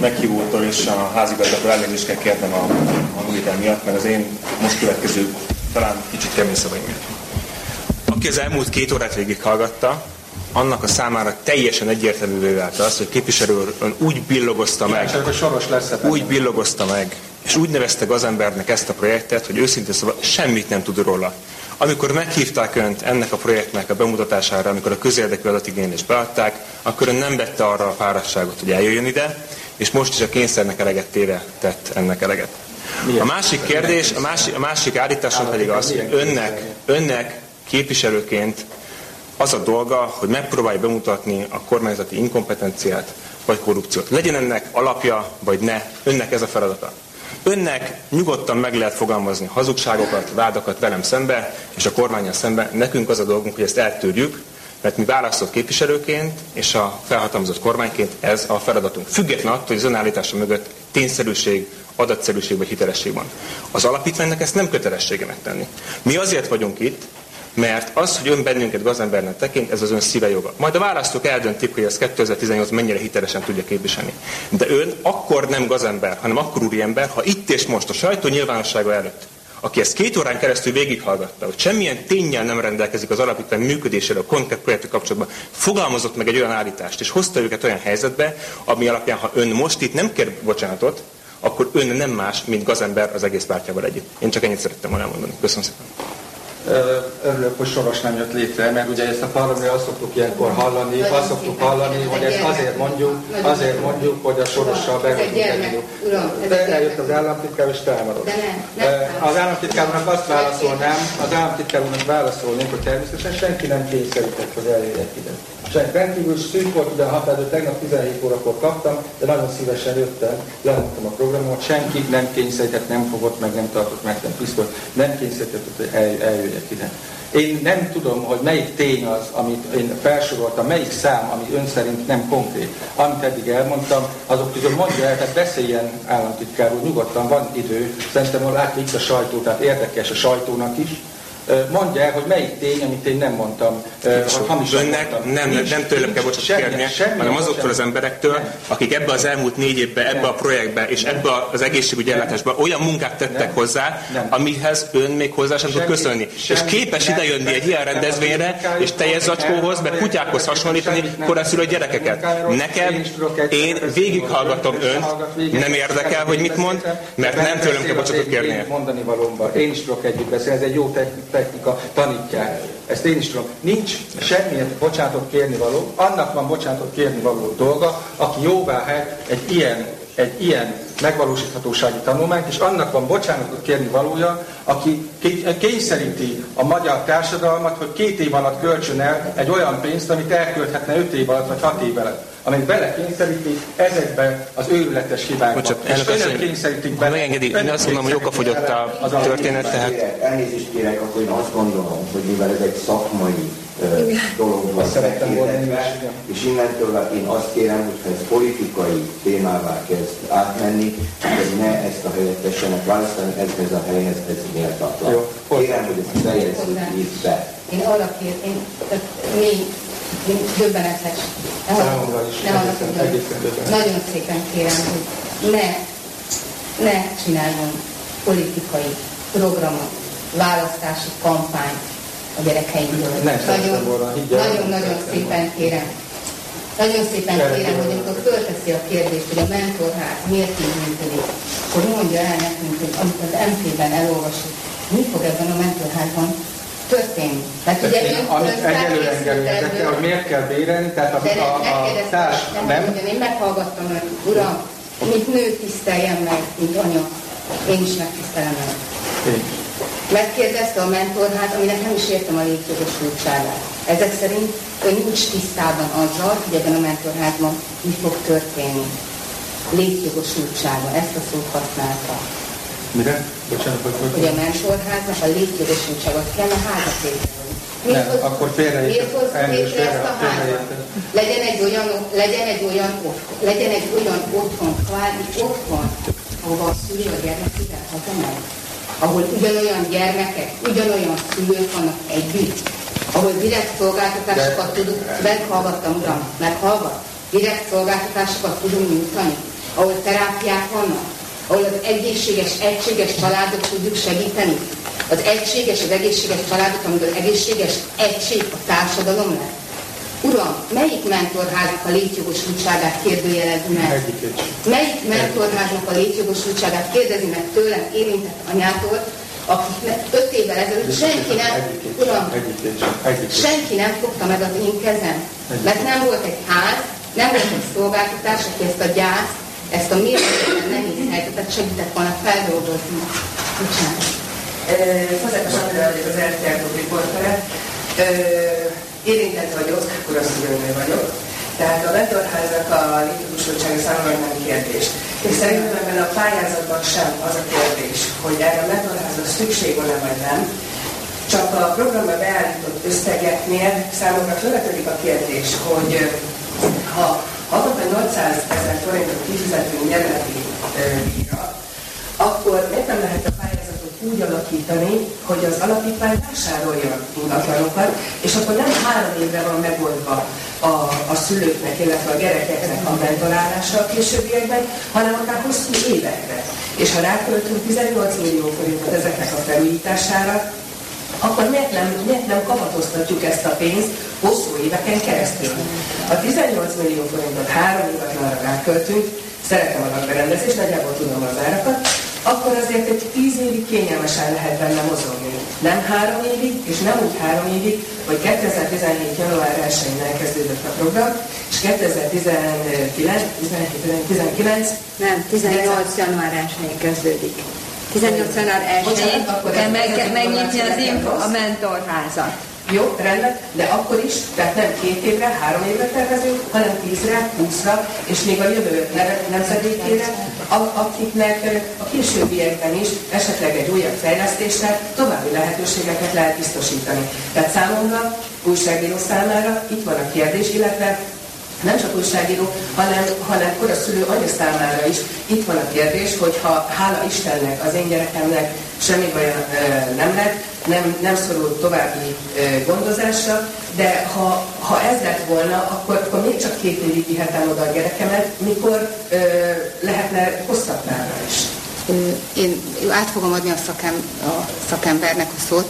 meghívótól és a házigazgató elnézést kell kérnem a hangvétel miatt, mert az én most következő talán kicsit kemény szavaim miatt. Aki az elmúlt két órát végig hallgatta, annak a számára teljesen egyértelművé vált az, hogy képviselő ön úgy billogozta meg, soros lesz úgy billogozta meg és úgy nevezte gazembernek ezt a projektet, hogy őszintén szóval semmit nem tud róla. Amikor meghívták Önt ennek a projektnek a bemutatására, amikor a közérdekű adatigénylést beadták, akkor Ön nem vette arra a fáradtságot, hogy eljöjjön ide, és most is a kényszernek eleget téve tett ennek eleget. A másik kérdés, a másik, a másik állításom pedig az, hogy önnek, önnek képviselőként az a dolga, hogy megpróbálja bemutatni a kormányzati inkompetenciát vagy korrupciót. Legyen ennek alapja, vagy ne, önnek ez a feladata. Önnek nyugodtan meg lehet fogalmazni hazugságokat, vádakat velem szembe, és a kormányjal szembe. Nekünk az a dolgunk, hogy ezt eltörjük, mert mi választott képviselőként és a felhatalmazott kormányként ez a feladatunk. Független attól, hogy az önállítása mögött tényszerűség, adatszerűség vagy hitelesség van. Az alapítványnak ezt nem kötelessége megtenni. Mi azért vagyunk itt, mert az, hogy ön bennünket gazembernek tekint, ez az ön szíve joga. Majd a választók eldöntik, hogy ez 2018 mennyire hitelesen tudja képviselni. De ön akkor nem gazember, hanem akkor úriember, ha itt és most a sajtó nyilvánossága előtt aki ezt két órán keresztül végighallgatta, hogy semmilyen tényel nem rendelkezik az alapítvány működésére a konkrét projektek kapcsolatban, fogalmazott meg egy olyan állítást, és hozta őket olyan helyzetbe, ami alapján, ha ön most itt nem kér bocsánatot, akkor ön nem más, mint gazember az egész pártjával együtt. Én csak ennyit szerettem volna elmondani. Köszönöm szépen örülök, hogy Soros nem jött létre, mert ugye ezt a parlamentre azt szoktuk ilyenkor hallani, azt szoktuk hallani, hogy ezt azért mondjuk, azért mondjuk, hogy a Sorossal behozunk De eljött az államtitkár, és támadott. Az államtitkárnak azt válaszolnám, az államtitkár úrnak válaszolnék, hogy természetesen senki nem kényszerített, hogy eljöjjek ide. Senki rendkívül szűk volt, ugye a határidő tegnap 17 órakor kaptam, de nagyon szívesen jöttem, lemondtam a programot, senki nem kényszerített, nem fogott meg, nem tartott meg, nem pisztolyt, nem kényszerített, hogy eljöjjek megyek ide. Én nem tudom, hogy melyik tény az, amit én felsoroltam, melyik szám, ami ön szerint nem konkrét. Amit eddig elmondtam, azok közül mondja el, tehát beszéljen államtitkár úr, nyugodtan van idő, szerintem látja itt a sajtó, tehát érdekes a sajtónak is, mondja el, hogy melyik tény, amit én nem mondtam, hogy hamis Önnek mondtam. nem, Nincs, nem tőlem kell bocsátot kérnie, hanem azoktól az emberektől, nem. akik ebbe az elmúlt négy évben, ebbe nem. a projektbe és nem. ebbe az egészségügyi ellátásba olyan munkát tettek nem. hozzá, nem. amihez ön még hozzá sem tud köszönni. Semmi, és képes idejönni egy ilyen rendezvényre, és teljes zacskóhoz, meg kutyákhoz hasonlítani koránszülött gyerekeket. Nekem, én végighallgatom önt, nem érdekel, hogy mit mond, mert nem tőlem kell bocsátot kérnie. Mondani valóban. Én is tudok együtt beszélni, ez egy jó technika technika tanítják. Ezt én is tudom. Nincs semmilyen bocsánatot kérni való, annak van bocsánatot kérni való dolga, aki jóvá hagy egy ilyen, egy ilyen megvalósíthatósági tanulmányt, és annak van bocsánatot kérni valója, aki kényszeríti a magyar társadalmat, hogy két év alatt költsön el egy olyan pénzt, amit elkölthetne öt év alatt vagy hat év alatt amely belekényszeríti ezekbe az őrületes hibákba. Bocsánat, és önök kényszerítik bele. Megengedi, én azt mondom, hogy okafogyott a történet, tehát... Elnézést kérek, akkor én azt gondolom, hogy mivel ez egy szakmai dolog van és innentől én azt kérem, hogy ha ez politikai témává kezd átmenni, hogy ne ezt a helyet tessenek választani, ez a helyhez, ez méltatlan. Kérem, hogy ezt fejezzük itt be. Én arra kér, én, mi döbbenetes. Nagyon szépen kérem, hogy ne, ne csináljon politikai programot, választási kampányt a gyerekeinkből. Nagyon-nagyon szépen kérem. Nagyon szépen kérem, hogy amikor fölteszi a kérdést, hogy a mentorház miért így működik, akkor mondja el nekünk, hogy amit az MP-ben elolvasott, mi fog ebben a mentorházban történni. Mert ugye én, amit egyelőre engem érdekel, hogy miért kell bérelni, tehát a, a, a, a társ, nem? nem? Én meghallgattam, hogy uram, mint nő tiszteljen meg, mint anya, én is megtisztelem meg. Megkérdezte a mentorhát, aminek nem is értem a létjogosultságát. Ezek szerint ő nincs tisztában azzal, hogy ebben a mentorházban mi fog történni. Létjogosultsága, ezt a szót használta. Mire? Bocsánat, hogy, hogy a mensorháznak a létjogosultságot kell a házat létrehozni. Nem, akkor félreértett. Legyen egy olyan, legyen egy olyan otthon, legyen egy olyan otthon, kvázi otthon, ahova a szülő a gyermekével hazamegy, ahol ugyanolyan gyermekek, ugyanolyan szülők vannak együtt, ahol direkt szolgáltatásokat tudunk, meghallgattam uram, meghallgat, direkt szolgáltatásokat tudunk nyújtani, ahol terápiák vannak, ahol az egészséges, egységes családot tudjuk segíteni. Az egységes, az egészséges családot, amikor egészséges egység a társadalom lesz. Uram, melyik mentorháznak a létjogosultságát kérdőjelezi meg? Melyik mentorháznak a létjogosultságát kérdezi meg tőlem érintett anyától, akik öt évvel ezelőtt senki nem, uram, senki nem fogta meg az én kezem, mert nem volt egy ház, nem volt egy szolgáltatás, aki ezt a gyászt, ezt a mértékben nehéz helyzetet segített volna feldolgozni. Bocsánat. Fazekas Andrea vagyok az RTL riportere érintett vagyok, kuraszülőnő vagyok, tehát a mentorházak a létjogosultsága számomra nem kérdés. És szerintem ebben a pályázatban sem az a kérdés, hogy erre a mentorházra szükség van-e vagy nem, csak a programban beállított összegeknél számomra felvetődik a kérdés, hogy ha havonta 800 ezer forintot kifizetünk jelenlegi díjra, akkor miért nem lehet a úgy alakítani, hogy az alapítvány vásárolja ingatlanokat, és akkor nem három évre van megoldva a, a szülőknek, illetve a gyerekeknek a mentorálása a későbbiekben, hanem akár hosszú évekre. És ha ráköltünk 18 millió forintot ezeknek a felújítására, akkor miért nem, miért nem kamatoztatjuk ezt a pénzt hosszú éveken keresztül? A 18 millió forintot három ingatlanra ráköltünk, szeretem a lakberendezést, nagyjából tudom az árakat, akkor azért egy tíz évig kényelmesen lehet benne mozogni. Nem három évig, és nem úgy három évig, hogy 2017. január 1-én elkezdődött a program, és 2019, 19, nem, 18 január 1-én kezdődik. 18 január 1-én kell meg, megnyitni az info, a mentorházat. Jó, rendben, de akkor is, tehát nem két évre, három évre tervezünk, hanem tízre, húszra, és még a jövő nemzedékére, akiknek a későbbiekben is esetleg egy újabb fejlesztésre további lehetőségeket lehet biztosítani. Tehát számomra, újságíró számára itt van a kérdés, illetve nem csak újságíró, hanem, hanem koraszülő anya számára is itt van a kérdés, hogy ha hála Istennek az én gyerekemnek semmi baja nem lett, nem, nem szorult további gondozásra, de ha, ha ez lett volna, akkor, akkor még csak két évig vihetem oda a gyerekemet, mikor ö, lehetne hosszabb távra is. Én át fogom adni a, szakem, a szakembernek a szót,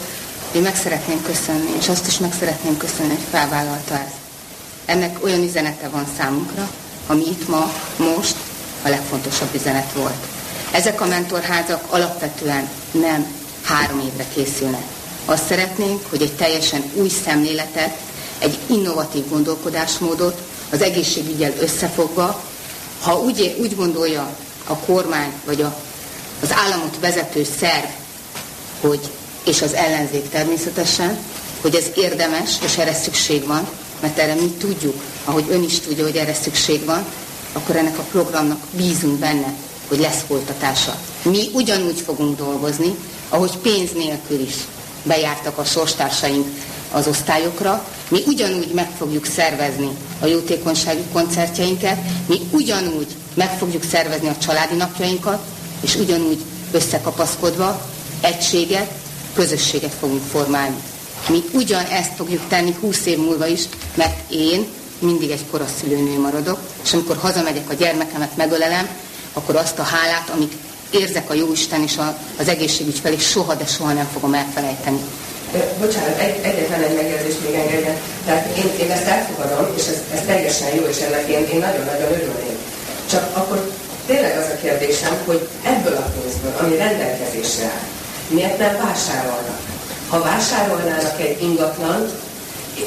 én meg szeretném köszönni, és azt is meg szeretném köszönni, hogy felvállalta ezt. Ennek olyan üzenete van számunkra, ami itt ma, most a legfontosabb üzenet volt. Ezek a mentorházak alapvetően nem három évre készülnek. Azt szeretnénk, hogy egy teljesen új szemléletet, egy innovatív gondolkodásmódot az egészségügyel összefogva, ha úgy, úgy gondolja a kormány vagy a, az államot vezető szerv, hogy, és az ellenzék természetesen, hogy ez érdemes, és erre szükség van, mert erre mi tudjuk, ahogy ön is tudja, hogy erre szükség van, akkor ennek a programnak bízunk benne, hogy lesz folytatása. Mi ugyanúgy fogunk dolgozni, ahogy pénz nélkül is bejártak a sorstársaink az osztályokra, mi ugyanúgy meg fogjuk szervezni a jótékonysági koncertjeinket, mi ugyanúgy meg fogjuk szervezni a családi napjainkat, és ugyanúgy összekapaszkodva egységet, közösséget fogunk formálni. Mi ugyanezt fogjuk tenni 20 év múlva is, mert én mindig egy koraszülőnő maradok, és amikor hazamegyek a gyermekemet megölelem, akkor azt a hálát, amit érzek a Jóisten és a, az egészségügy felé, soha, de soha nem fogom elfelejteni. Bocsánat, egy, egyetlen egy megjegyzést még engedjen. Tehát én, én ezt elfogadom, és ez, ez teljesen jó, és ennek én, én nagyon-nagyon örülnék. Csak akkor tényleg az a kérdésem, hogy ebből a pénzből, ami rendelkezésre áll, miért nem vásárolnak? Ha vásárolnának egy ingatlant,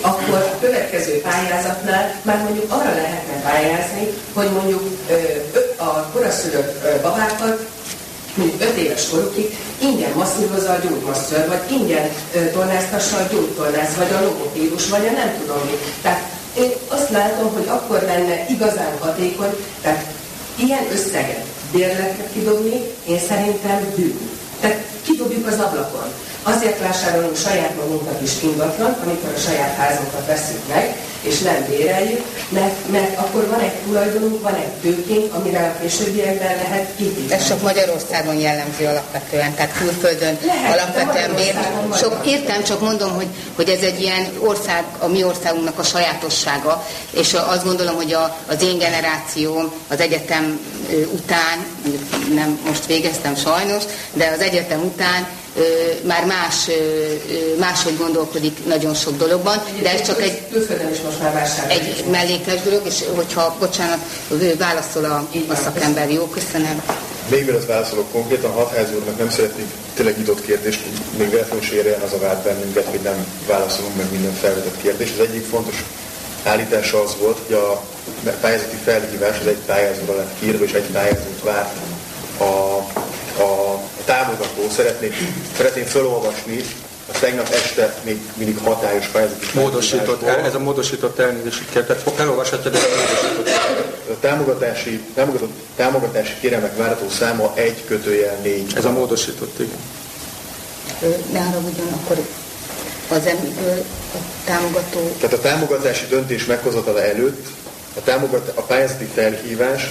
akkor a következő pályázatnál már mondjuk arra lehetne pályázni, hogy mondjuk a koraszülött babákat mondjuk 5 éves korukig ingyen masszírozza a gyógymasször, vagy ingyen tornáztassa a gyógytornász, vagy a logopédus, vagy a nem tudom mi. Tehát én azt látom, hogy akkor lenne igazán hatékony, tehát ilyen összeget bérletre kidobni, én szerintem bűn. Tehát kidobjuk az ablakon. Azért vásárolunk saját magunknak is ingatlan, amikor a saját házunkat veszünk meg, és nem béreljük, mert, mert akkor van egy tulajdonunk, van egy tőkénk, amire a későbbiekben lehet építeni. Ez csak Magyarországon jellemző alapvetően, tehát külföldön lehet, alapvetően bér. Sok, értem, csak mondom, hogy, hogy ez egy ilyen ország, a mi országunknak a sajátossága, és azt gondolom, hogy a, az én generációm az egyetem után, nem most végeztem sajnos, de az egyetem után már más, máshogy gondolkodik nagyon sok dologban, de ez csak egy, is most már egy mellékes dolog, és hogyha, bocsánat, válaszol a, a szakember, jó, köszönöm. Még mielőtt válaszolok konkrétan, hatházi úrnak nem szeretnék tényleg nyitott kérdést, még véletlenül érjen az a vád bennünket, hogy nem válaszolunk meg minden felvetett kérdést. Az egyik fontos állítása az volt, hogy a pályázati felhívás az egy pályázóra lett kiírva, és egy pályázót várt a, a támogató. Szeretnék, szeretném felolvasni a tegnap este még mindig hatályos pályázati Módosított, el, ez a módosított elnézést kell, tehát felolvashatja, de a módosított. A támogatási, támogatott, támogatási kéremek várható száma egy kötőjel négy. Ez a módosított, igen. Ne haragudjon, akkor az emiből a támogató... Tehát a támogatási döntés meghozatala előtt a, támogat, a pályázati felhívás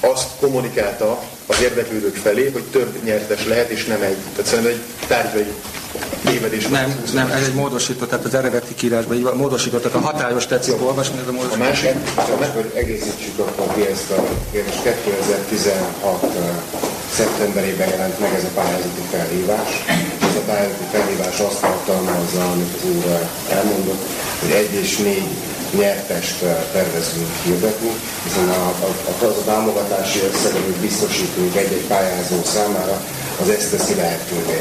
azt kommunikálta az érdeklődők felé, hogy több nyertes lehet, és nem egy. Tehát szerintem egy tárgyai tévedés. Nem, nem, ez egy módosított, tehát az eredeti kiírásban így van, módosított, tehát a hatályos tetszik olvasni, ez a módosított. A másik, csak hogy egészítsük akkor ki ezt a kérdést. 2016 szeptemberében jelent meg ez a pályázati felhívás. Ez a pályázati felhívás azt tartalmazza, amit az úr elmondott, hogy egy és négy nyertest tervezünk hirdetni, hiszen a, a, a, a támogatási összeg, amit biztosítunk egy-egy pályázó számára, az ezt teszi lehetővé.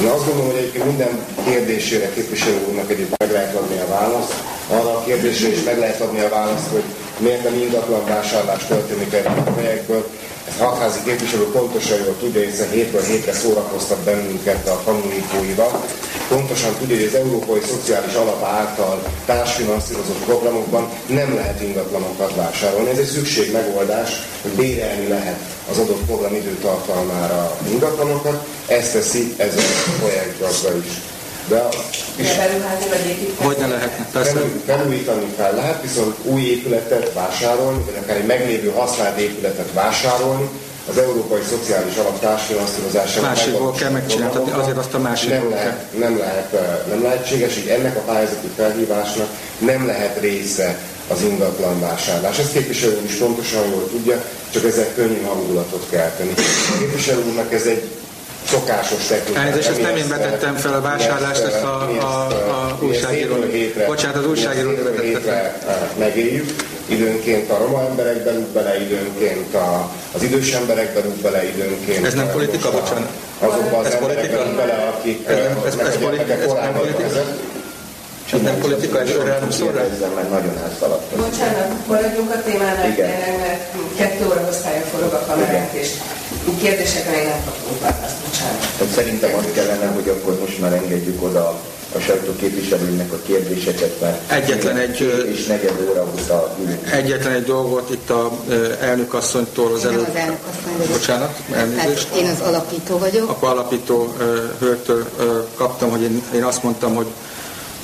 Én azt gondolom, hogy egyébként minden kérdésére képviselő úrnak egyébként meg lehet adni a választ. Arra a kérdésre is meg lehet adni a választ, hogy miért nem ingatlan vásárlás történik ebben a projektből. Hatházi képviselő pontosan jól tudja, hiszen hétről hétre szórakoztat bennünket a tanulítóival. Pontosan tudja, hogy az Európai Szociális Alap által társfinanszírozott programokban nem lehet ingatlanokat vásárolni. Ez egy szükség megoldás, hogy bérelni lehet az adott program időtartalmára ingatlanokat. Ezt teszi ez a projektgazda is. De is, hogy ne lehetne, persze. Felújítani fel lehet, viszont új épületet vásárolni, vagy akár egy meglévő használt épületet vásárolni, az Európai Szociális Alap társfinanszírozása. Másikból kell megcsinálni, azért azt a másikból nem lehet, nem lehet, nem lehetséges, hogy ennek a pályázati felhívásnak nem lehet része az ingatlan vásárlás. Ezt képviselő is pontosan jól tudja, csak ezek könnyű hangulatot kell tenni. A képviselő úrnak ez egy szokásos technika. Elnézést, ezt nem én vetettem fel a vásárlást, ezt a, a, a újságíró. Bocsánat, az újságíró vetette Megéljük. Időnként a roma emberek belük bele, időnként a, az idős emberek belük bele, időnként. Ez nem politika, bocsánat? Azokban az ez politika? bele, akik ez nem, ez, ez, politika, ez nem politika. Ez nem politika, és erre nem szól rá? Ezzel meg nagyon elszaladtam. Bocsánat, maradjunk a témának, mert kettő óra osztálya forog a kamerák, és kérdésekre még nem kapunk választ, bocsánat. Hát szerintem azt kellene, hogy akkor most már engedjük oda a sajtóképviselőnek a kérdéseket, mert egyetlen egy, és negyed óra óta Egyetlen egy dolgot itt a elnök asszonytól az előbb. Az elnök asszony Bocsánat, elnézést. Hát én az alapító vagyok. Akkor alapító hölgytől kaptam, hogy én, én azt mondtam, hogy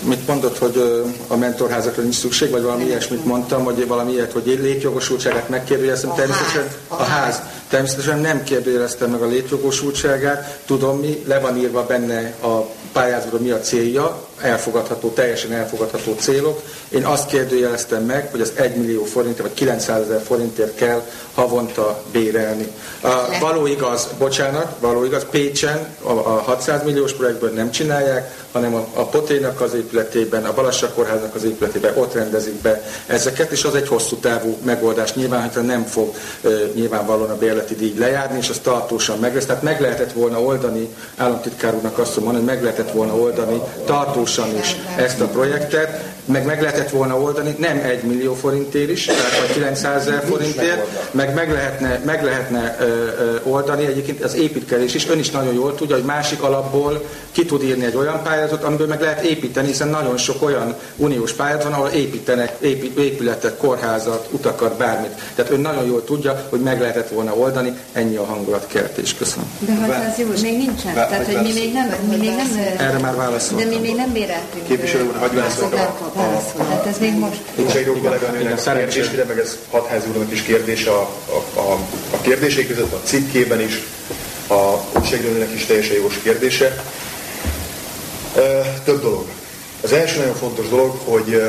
mit mondott, hogy a mentorházakra nincs szükség, vagy valami ilyesmit mondtam, vagy valami ilyet, hogy létjogosultságát megkérdőjeleztem. Természetesen a ház. A ház. Természetesen nem kérdőjeleztem meg a létjogosultságát. Tudom mi, le van írva benne a pályázatra mi a célja, elfogadható, teljesen elfogadható célok. Én azt kérdőjeleztem meg, hogy az 1 millió forintért vagy 900 ezer forintért kell havonta bérelni. A, való igaz, bocsánat, való igaz, Pécsen a, a 600 milliós projektből nem csinálják, hanem a, a Poténak az épületében, a Balassak kórháznak az épületében ott rendezik be ezeket, és az egy hosszú távú megoldás. Nyilván, hogy nem fog e, nyilvánvalóan a bérleti díj lejárni, és az tartósan meg lesz. Tehát meg lehetett volna oldani, államtitkár úrnak azt mondani, hogy meg lehetett volna oldani tartósan is ezt a projektet, meg meg lehetett volna oldani, nem egy millió forintért is, tehát vagy 900 ezer forintért, meg meg lehetne, meg lehetne ö, ö, oldani egyébként az építkezés is. Ön is nagyon jól tudja, hogy másik alapból ki tud írni egy olyan pályázatot, amiből meg lehet építeni, hiszen nagyon sok olyan uniós pályázat van, ahol építenek épít, épületet, kórházat, utakat, bármit. Tehát ön nagyon jól tudja, hogy meg lehetett volna oldani, ennyi a hangulatkeltés. Köszönöm. De hát jó, még nincsen. Tehát, hogy mi még nem, mi még nem erre már válaszoltam. De mi még nem béreltünk. Képviselő úr, hagyj válaszol. Hát ez még most. Egy kolléganőnek a kérdésére, meg ez hatházi úrnak is kérdés a, a, a, a kérdések között, a cikkében is, a újságírónak is teljesen jogos kérdése. Több dolog. Az első nagyon fontos dolog, hogy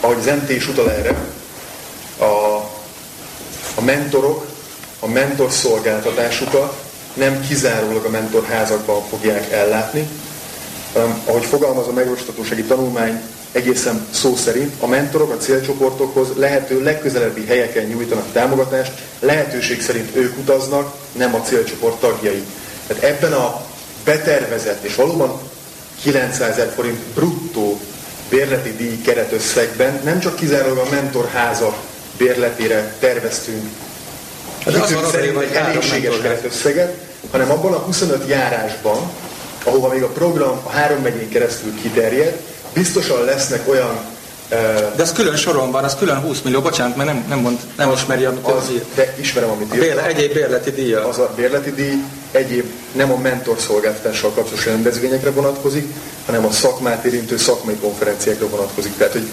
ahogy az MT is utal erre, a, a mentorok a mentor szolgáltatásukat nem kizárólag a mentorházakban fogják ellátni, ahogy fogalmaz a megvalósíthatósági tanulmány, egészen szó szerint a mentorok a célcsoportokhoz lehető legközelebbi helyeken nyújtanak támogatást, lehetőség szerint ők utaznak, nem a célcsoport tagjai. Tehát ebben a betervezett és valóban 900 ezer forint bruttó bérleti díj keretösszegben nem csak kizárólag a mentorházak bérletére terveztünk van szerint egy elégséges keretösszeget, hanem abban a 25 járásban, ahova még a program a három megyén keresztül kiterjed, biztosan lesznek olyan de ez külön soron van, az külön 20 millió, bocsánat, mert nem, nem, mond, nem az, ismeri, amit az, ír. De ismerem, amit ír. Bérle, egyéb bérleti díja. Az a bérleti díj egyéb nem a mentor szolgáltatással kapcsolatos rendezvényekre vonatkozik, hanem a szakmát érintő szakmai konferenciákra vonatkozik. Tehát, hogy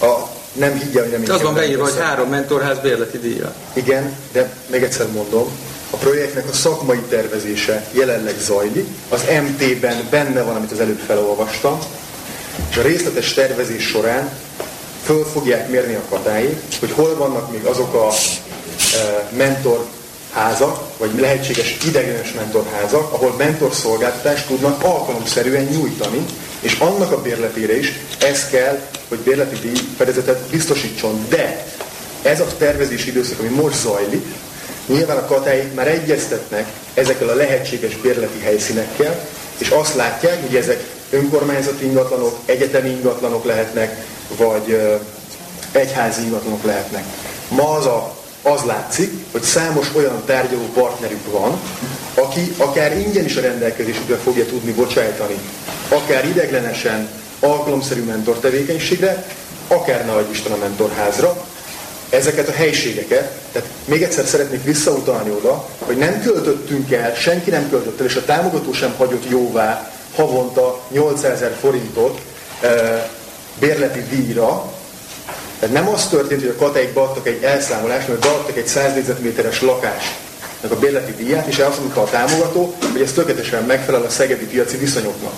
a, nem higgye, hogy nem így. Az van beírva, hogy három mentorház bérleti díja. Igen, de még egyszer mondom, a projektnek a szakmai tervezése jelenleg zajlik, az MT-ben benne van, amit az előbb felolvastam, és a részletes tervezés során föl fogják mérni a katáit, hogy hol vannak még azok a e, mentor házak, vagy lehetséges idegenes mentorházak, ahol mentorszolgáltatást tudnak alkalomszerűen nyújtani, és annak a bérletére is ez kell, hogy bérleti díj fedezetet biztosítson. De ez a tervezési időszak, ami most zajlik, nyilván a katáik már egyeztetnek ezekkel a lehetséges bérleti helyszínekkel, és azt látják, hogy ezek önkormányzati ingatlanok, egyetemi ingatlanok lehetnek, vagy egyházi ingatlanok lehetnek. Ma az, a, az látszik, hogy számos olyan tárgyaló partnerük van, aki akár ingyen is a rendelkezésükre fogja tudni bocsájtani, akár ideglenesen alkalomszerű mentor tevékenységre, akár ne Isten a mentorházra, ezeket a helységeket, tehát még egyszer szeretnék visszautalni oda, hogy nem költöttünk el, senki nem költött el, és a támogató sem hagyott jóvá havonta 800 ezer forintot e, bérleti díjra. Tehát nem az történt, hogy a kateikba adtak egy elszámolást, mert beadtak egy 100 négyzetméteres lakást a bérleti díját, és azt mondta a támogató, hogy ez tökéletesen megfelel a szegedi piaci viszonyoknak.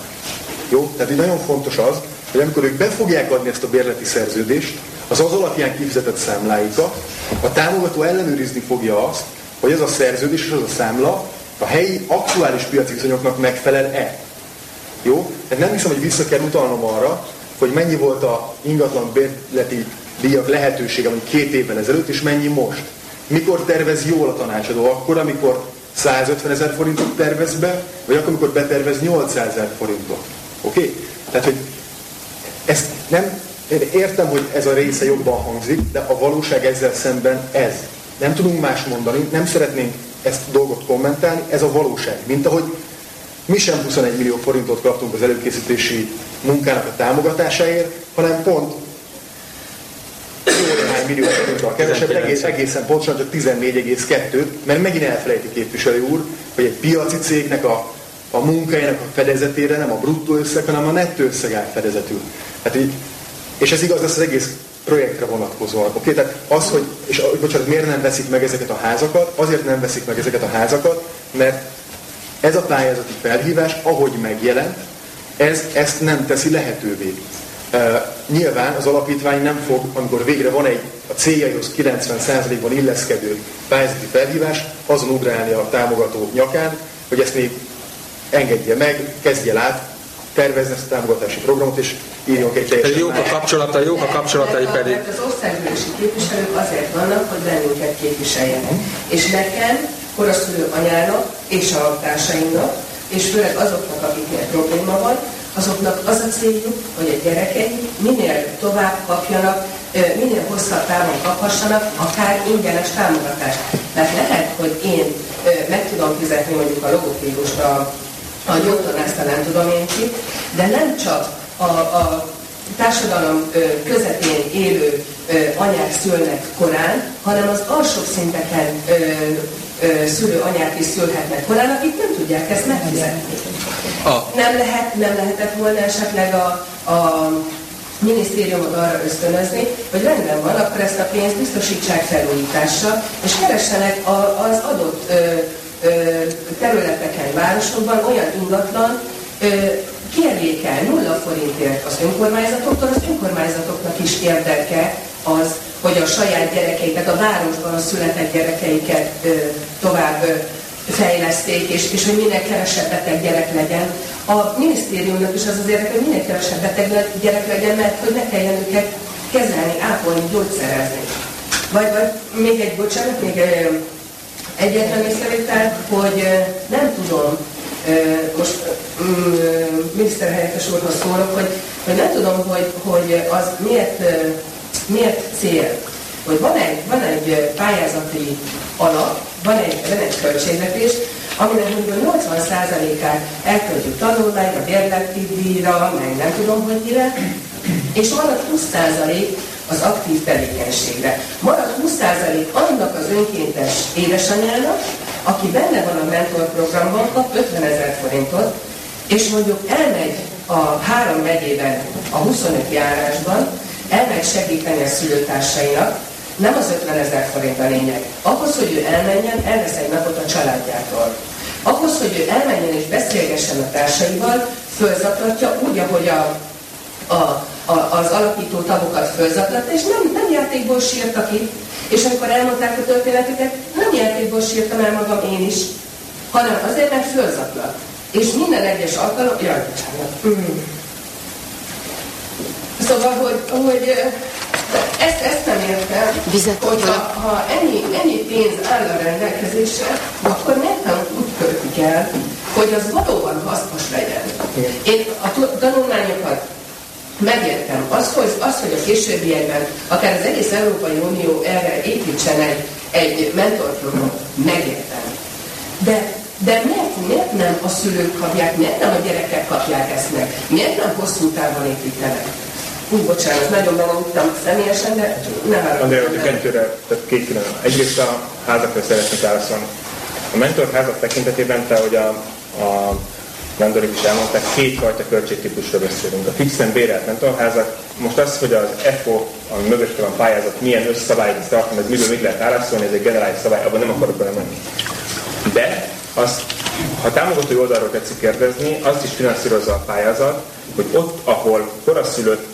Jó? Tehát így nagyon fontos az, hogy amikor ők be fogják adni ezt a bérleti szerződést, az az alapján kifizetett számláikat, a támogató ellenőrizni fogja azt, hogy ez a szerződés és az a számla a helyi aktuális piaci viszonyoknak megfelel-e. Jó? Tehát nem hiszem, hogy vissza kell utalnom arra, hogy mennyi volt a ingatlan bérleti díjak lehetősége mondjuk két évvel ezelőtt, és mennyi most. Mikor tervez jól a tanácsadó? Akkor, amikor 150 ezer forintot tervez be, vagy akkor, amikor betervez 800 ezer forintot. Oké? Okay? Tehát, hogy ezt nem, én értem, hogy ez a része jobban hangzik, de a valóság ezzel szemben ez. Nem tudunk más mondani, nem szeretnénk ezt a dolgot kommentálni, ez a valóság. Mint ahogy mi sem 21 millió forintot kaptunk az előkészítési munkának a támogatásáért, hanem pont néhány millió forinttal kevesebb, egész, egészen pontosan csak 14,2, mert megint elfelejti képviselő úr, hogy egy piaci cégnek a, a munkájának a fedezetére nem a bruttó összeg, hanem a nettó összeg áll fedezetül. Hát így, és ez igaz lesz az egész projektre vonatkozóan. Oké, okay? tehát az, hogy, és bocsánat, miért nem veszik meg ezeket a házakat? Azért nem veszik meg ezeket a házakat, mert ez a pályázati felhívás, ahogy megjelent, ez ezt nem teszi lehetővé. Uh, nyilván az alapítvány nem fog, amikor végre van egy a céljaihoz 90%-ban illeszkedő pályázati felhívás, azon ugrálni a támogató nyakán, hogy ezt még engedje meg, kezdje át, tervezni ezt a támogatási programot, és írjon egy teljesen jók a kapcsolata, jók a kapcsolatai pedig. Az országgyűlési képviselők azért vannak, hogy bennünket képviseljenek. És nekem koraszülő anyának és a társaimnak, és főleg azoknak, akiknek probléma van, azoknak az a céljuk, hogy a gyerekei minél tovább kapjanak, minél hosszabb távon kaphassanak, akár ingyenes támogatást. Mert lehet, hogy én meg tudom fizetni mondjuk a logopédust, a, a gyógytornászta nem tudom én ki, de nem csak a, a társadalom közepén élő anyák szülnek korán, hanem az alsóbb szinteken szülő anyák is szülhetnek korán, akik nem tudják ezt megfizetni. Nem, lehet, nem lehetett volna esetleg a, a minisztériumot arra ösztönözni, hogy rendben van, akkor ezt a pénzt biztosítsák felújításra, és keressenek az adott területeken, városokban olyan ingatlan, kérjék el nulla forintért az önkormányzatoktól, az önkormányzatoknak is érdeke az, hogy a saját gyerekeiket, a városban született gyerekeiket tovább fejleszték, és, és hogy minél kevesebb beteg gyerek legyen. A minisztériumnak is az az érdeke, hogy minél kevesebb beteg gyerek legyen, mert hogy ne kelljen őket kezelni, ápolni, gyógyszerezni. Vagy, vagy még egy, bocsánat, még egyetlen észrevétel, hogy nem tudom, most miniszterhelyettes úrhoz szólok, hogy, hogy nem tudom, hogy, hogy az miért, miért cél, hogy van egy, van egy pályázati alap, van egy, van egy költségvetés, aminek mondjuk 80%-át elköltjük tanulmányra, bérleti díjra, meg nem tudom, hogy mire, és marad 20% az aktív tevékenységre. Marad 20% annak az önkéntes édesanyának, aki benne van a mentorprogramban, kap 50 ezer forintot, és mondjuk elmegy a három megyében, a 25 járásban, elmegy segíteni a szülőtársainak, nem az 50 ezer forint a lényeg. Ahhoz, hogy ő elmenjen, elvesz egy napot a családjától. Ahhoz, hogy ő elmenjen és beszélgessen a társaival, fölzaklatja úgy, ahogy a, a, a, az alapító tagokat fölzaklatta, és nem, nem játékból sírtak itt. És amikor elmondták a történetüket, nem játékból sírtam el magam én is, hanem azért, mert fölzaklat. És minden egyes alkalom, jaj, bocsánat. Mm. Szóval, hogy, hogy ezt, ezt nem értem, Vizet hogy ha, ha ennyi, ennyi pénz áll a rendelkezésre, akkor miért nem úgy költik el, hogy az valóban hasznos legyen. Én a tanulmányokat megértem. Az, hogy, az, hogy a későbbiekben akár az egész Európai Unió erre építsen egy, egy mentorprogramot, megértem. De, de miért, miért nem a szülők kapják, miért nem a gyerekek kapják ezt meg? Miért nem hosszú távon építenek? Úgy, bocsánat, nagyon belemuttam személyesen, de nem arra. Andrea, hogy kettőre, tehát két külön. Egyrészt a házakra szeretnék válaszolni. A mentor házak tekintetében te, hogy a, a mentorik is elmondták, kétfajta költségtípusról beszélünk. A fixen bérelt mentorházak, most az, hogy az EFO, ami mögötte van pályázat, milyen összszabályt tartom, ez miből mit lehet válaszolni, ez egy generális szabály, abban nem akarok belemenni. De azt, ha támogatói oldalról tetszik kérdezni, azt is finanszírozza a pályázat, hogy ott, ahol koraszülött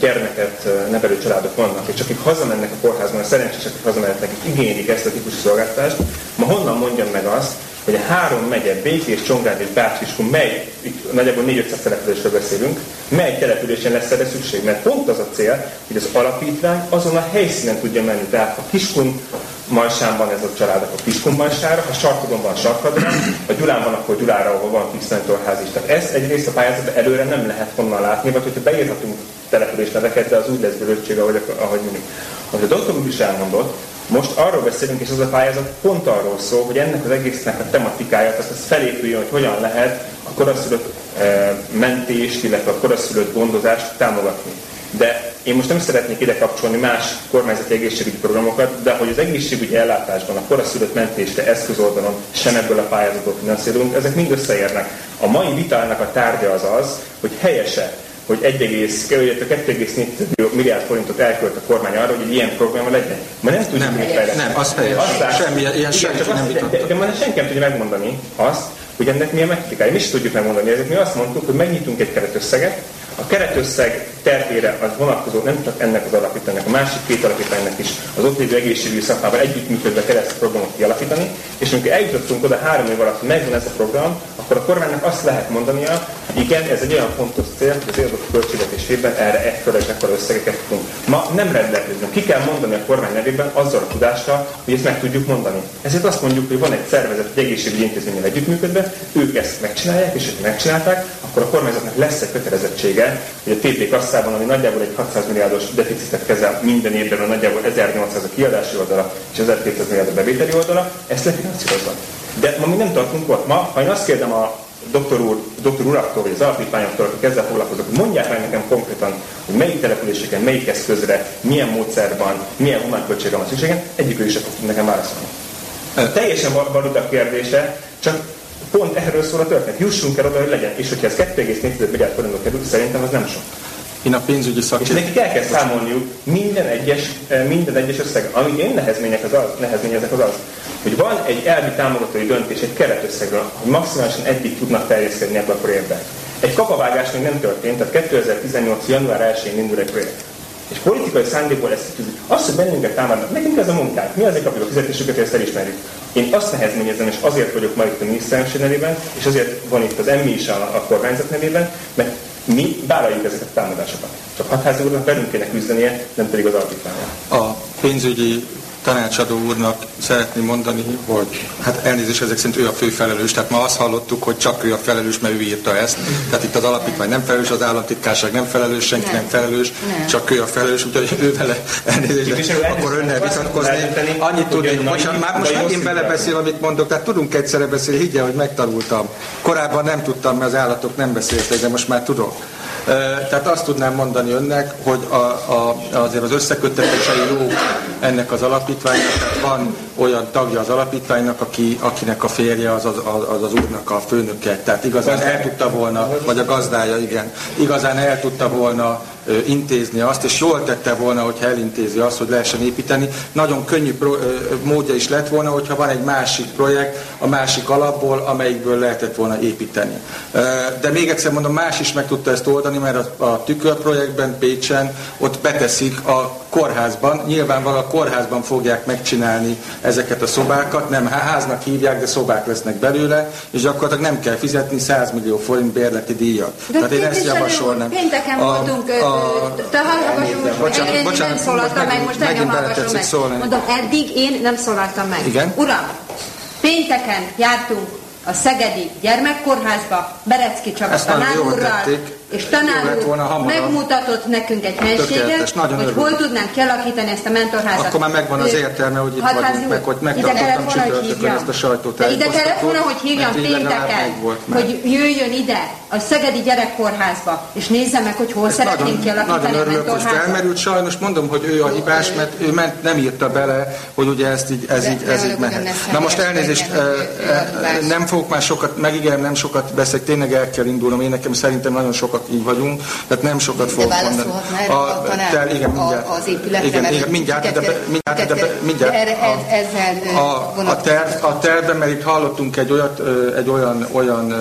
gyermeket nevelő családok vannak, és akik hazamennek a kórházban, a szerencsések, akik hazamennek, igénylik ezt a típusú szolgáltatást, ma honnan mondjam meg azt, hogy a három megye, Békés, Csongrád és Bácsiskun, mely, itt nagyjából 4-500 településről beszélünk, mely településen lesz erre szükség? Mert pont az a cél, hogy az alapítvány azon a helyszínen tudja menni. Tehát a Kiskun Majsán ez a család, akkor Kiskun Majsára, ha Sarkodon van Sarkadra, ha Gyulán van, akkor Gyulára, ahol van Fixmentorház is. Tehát ez egyrészt a pályázatban előre nem lehet honnan látni, vagy hogyha beírhatunk településneveket, de az úgy lesz bőröltség, ahogy, ahogy mondjuk. Ahogy a doktor úr is elmondott, most arról beszélünk, és az a pályázat pont arról szól, hogy ennek az egésznek a tematikája, tehát ez felépüljön, hogy hogyan lehet a koraszülött e, mentést, illetve a koraszülött gondozást támogatni. De én most nem szeretnék ide kapcsolni más kormányzati egészségügyi programokat, de hogy az egészségügyi ellátásban, a koraszülött mentésre eszközoldalon sem ebből a pályázatból finanszírozunk, ezek mind összeérnek. A mai vitának a tárgya az az, hogy helyese hogy 2,4 milliárd forintot elkölt a kormány arra, hogy egy ilyen program legyen. Ma nem tudjuk nem, Nem, az helyes. Azt Semmi, ilyen igen, senki nem azt, de, de, de senki nem tudja megmondani azt, hogy ennek milyen metrikája. Mi is tudjuk megmondani, ezért mi azt mondtuk, hogy megnyitunk egy keretösszeget, a keretösszeg terhére az vonatkozó nem csak ennek az alapítványnak, a másik két alapítványnak is az ott lévő egészségügyi szakmával együttműködve kell ezt a programot kialakítani, és amikor eljutottunk oda három év alatt, megvan ez a program, akkor a kormánynak azt lehet mondania, hogy igen, ez egy olyan fontos cél, hogy az érzett költségvetésében erre ekkora és összegeket tudunk. Ma nem rendelkezünk. Ki kell mondani a kormány nevében azzal a tudással, hogy ezt meg tudjuk mondani. Ezért azt mondjuk, hogy van egy szervezet, egy egészségügyi intézménnyel együttműködve, ők ezt megcsinálják, és ha megcsinálták, akkor a kormányzatnak lesz egy kötelezettsége, hogy a TP kasszában, ami nagyjából egy 600 milliárdos deficitet kezel minden évben, a nagyjából 1800 a kiadási oldala és 1200 milliárd a bevételi oldala, ezt lefinanszírozza. De ma mi nem tartunk ott. Ma, ha én azt kérdem a doktor, úr, doktor uraktól, vagy az alapítványoktól, akik ezzel foglalkoznak, mondják meg nekem konkrétan, hogy melyik településeken, melyik eszközre, milyen módszerban, milyen humánköltségre van szükségen, egyikük is nekem válaszolni. Teljesen valóda kérdése, csak pont erről szól a történet. Jussunk el oda, hogy legyen. És hogyha ez 2,4 milliárd forintba kerül, szerintem az nem sok. Én a pénzügyi szakértő. És nekik el kell számolniuk minden egyes, eh, minden egyes összeg. Amit én nehezmények az az, nehezményezek az az, hogy van egy elvi támogatói döntés, egy keretösszegről, hogy maximálisan eddig tudnak terjeszkedni ebbe a projektbe. Egy kapavágás még nem történt, tehát 2018. január 1-én indul egy projekt. és politikai szándékból ezt tűzik. Az, hogy bennünket támadnak, nekünk ez a munkánk, mi azért kapjuk a fizetésüket, hogy ezt elismerjük. Én azt nehezményezem, és azért vagyok ma itt a miniszterelnökség nevében, és azért van itt az emmi is a, a kormányzat nevében, mert mi vállaljuk ezeket a támadásokat. Csak hatházi úrnak velünk kéne küzdenie, nem pedig az alapítványán. A pénzügyi tanácsadó úrnak szeretném mondani, hogy hát elnézést ezek szerint ő a fő felelős, tehát ma azt hallottuk, hogy csak ő a felelős, mert ő írta ezt. Tehát itt az alapítvány nem felelős, az államtitkárság nem felelős, senki nem, nem felelős, nem. csak ő a felelős, úgyhogy ő vele elnézést, akkor önnel vitatkozni. Annyit tudni, most már most megint belebeszél, amit mondok, tehát tudunk egyszerre beszélni, higgye, hogy megtanultam. Korábban nem tudtam, mert az állatok nem beszéltek, de most már tudok. Tehát azt tudnám mondani önnek, hogy a, a, azért az összeköttetései jó ennek az alapítványnak, tehát van olyan tagja az alapítványnak, aki, akinek a férje az az, az az úrnak a főnöke, tehát igazán el tudta volna, vagy a gazdája, igen, igazán el tudta volna intézni azt, és jól tette volna, hogyha elintézi azt, hogy lehessen építeni. Nagyon könnyű módja is lett volna, hogyha van egy másik projekt a másik alapból, amelyikből lehetett volna építeni. De még egyszer mondom, más is meg tudta ezt oldani, mert a, a tükörprojektben Pécsen ott beteszik a kórházban, nyilvánvalóan a kórházban fogják megcsinálni ezeket a szobákat, nem háznak hívják, de szobák lesznek belőle, és gyakorlatilag nem kell fizetni 100 millió forint bérleti díjat. De Tehát én ezt javasolnám. Pénteken a, voltunk, a, te hallgassunk, bocsánat, én bocsánat, nem szólaltam meg, most engem hallgasson meg. Szólni. Mondom, eddig én nem szólaltam meg. Igen? Uram, pénteken jártunk a Szegedi Gyermekkórházba, Berecki Csaba tanárúrral, és tanár úr megmutatott nekünk egy helységet, hogy hol tudnánk kialakítani ezt a mentorházat. Akkor már megvan az értelme, hogy itt vagyunk, meg hogy megtartottam csütörtökön ezt a sajtótájékoztatót. Ide kellett volna, hogy hívjam pénteken, hogy jöjjön ide a Szegedi Gyerekkórházba, és nézze meg, hogy hol szeretnénk nagyon, kialakítani nagyon örülök, hogy felmerült. Sajnos mondom, hogy ő a hibás, mert ő ment, nem írta bele, hogy ugye ezt így, ez így, ez így mehet. Na most elnézést, nem fogok már sokat, megígérem, nem sokat beszélek, tényleg el kell indulnom. Én nekem szerintem nagyon sokat sokat így vagyunk, tehát nem sokat fogok mondani. A, a tanár, igen, mindjárt. Az épületre, igen, igen, mindjárt, de, de, mindjárt, de, de, mindjárt. Erre, a, ezzel a, a, terv, a tervben, mert itt hallottunk egy, olyat, egy olyan, olyan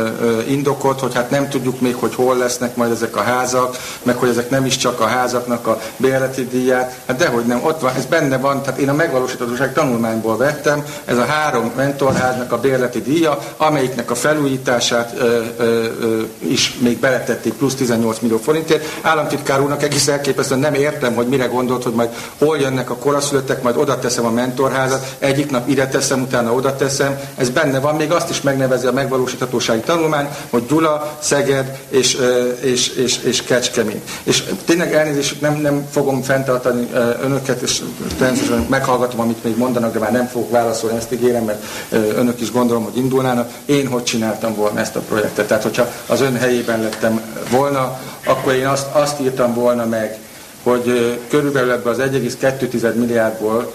indokot, hogy hát nem tudjuk még, hogy hol lesznek majd ezek a házak, meg hogy ezek nem is csak a házaknak a bérleti díját, hát dehogy nem, ott van, ez benne van, tehát én a megvalósíthatóság tanulmányból vettem, ez a három mentorháznak a bérleti díja, amelyiknek a felújítását ö, ö, ö, is még beletették plusz 18 millió forintért. Államtitkár úrnak egész elképesztően nem értem, hogy mire gondolt, hogy majd hol jönnek a koraszülöttek, majd oda teszem a mentorházat, egyik nap ide teszem, utána oda teszem. Ez benne van, még azt is megnevezi a megvalósíthatósági tanulmány, hogy Gyula, Szeged és, és, és, és Kecskemét. És tényleg elnézést, nem, nem fogom fenntartani önöket, és természetesen meghallgatom, amit még mondanak, de már nem fogok válaszolni, ezt ígérem, mert önök is gondolom, hogy indulnának. Én hogy csináltam volna ezt a projektet? Tehát, hogyha az ön helyében lettem volna, akkor én azt, azt írtam volna meg, hogy körülbelül ebbe az 1,2 milliárdból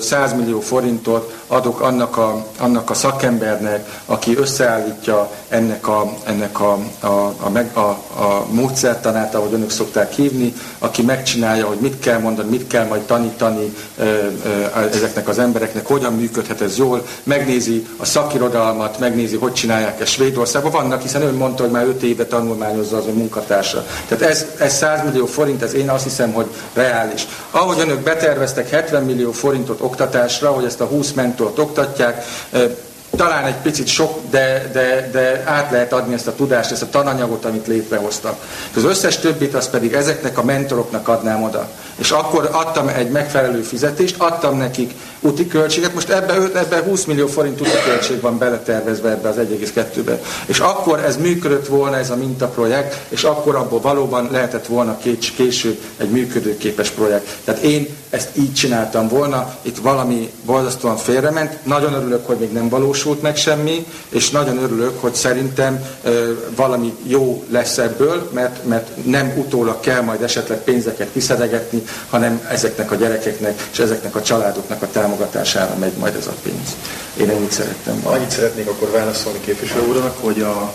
100 millió forintot adok annak a, annak a szakembernek, aki összeállítja ennek a, ennek a, a, a, a, a módszertanát, ahogy önök szokták hívni, aki megcsinálja, hogy mit kell mondani, mit kell majd tanítani ezeknek az embereknek, hogyan működhet ez jól, megnézi a szakirodalmat, megnézi, hogy csinálják ezt Svédországban. Vannak, hiszen ön mondta, hogy már 5 éve tanulmányozza az ön munkatársa. Tehát ez, ez 100 millió forint, ez én azt hiszem, hogy reális. Ahogy önök beterveztek 70 millió forintot oktatásra, hogy ezt a 20 mentort oktatják, talán egy picit sok, de, de, de át lehet adni ezt a tudást, ezt a tananyagot, amit létrehoztak. Az összes többit az pedig ezeknek a mentoroknak adnám oda. És akkor adtam egy megfelelő fizetést, adtam nekik úti költséget, most ebbe, ebbe 20 millió forint úti költség van beletervezve ebbe az 1,2-be. És akkor ez működött volna, ez a mintaprojekt, és akkor abból valóban lehetett volna később egy működőképes projekt. Tehát én ezt így csináltam volna, itt valami borzasztóan félrement, nagyon örülök, hogy még nem valósult meg semmi, és nagyon örülök, hogy szerintem ö, valami jó lesz ebből, mert, mert nem utólag kell majd esetleg pénzeket kiszedegetni, hanem ezeknek a gyerekeknek és ezeknek a családoknak a támogatására megy majd ez a pénz. Én ennyit szerettem volna. Annyit szeretnék akkor válaszolni képviselő úrnak, hogy a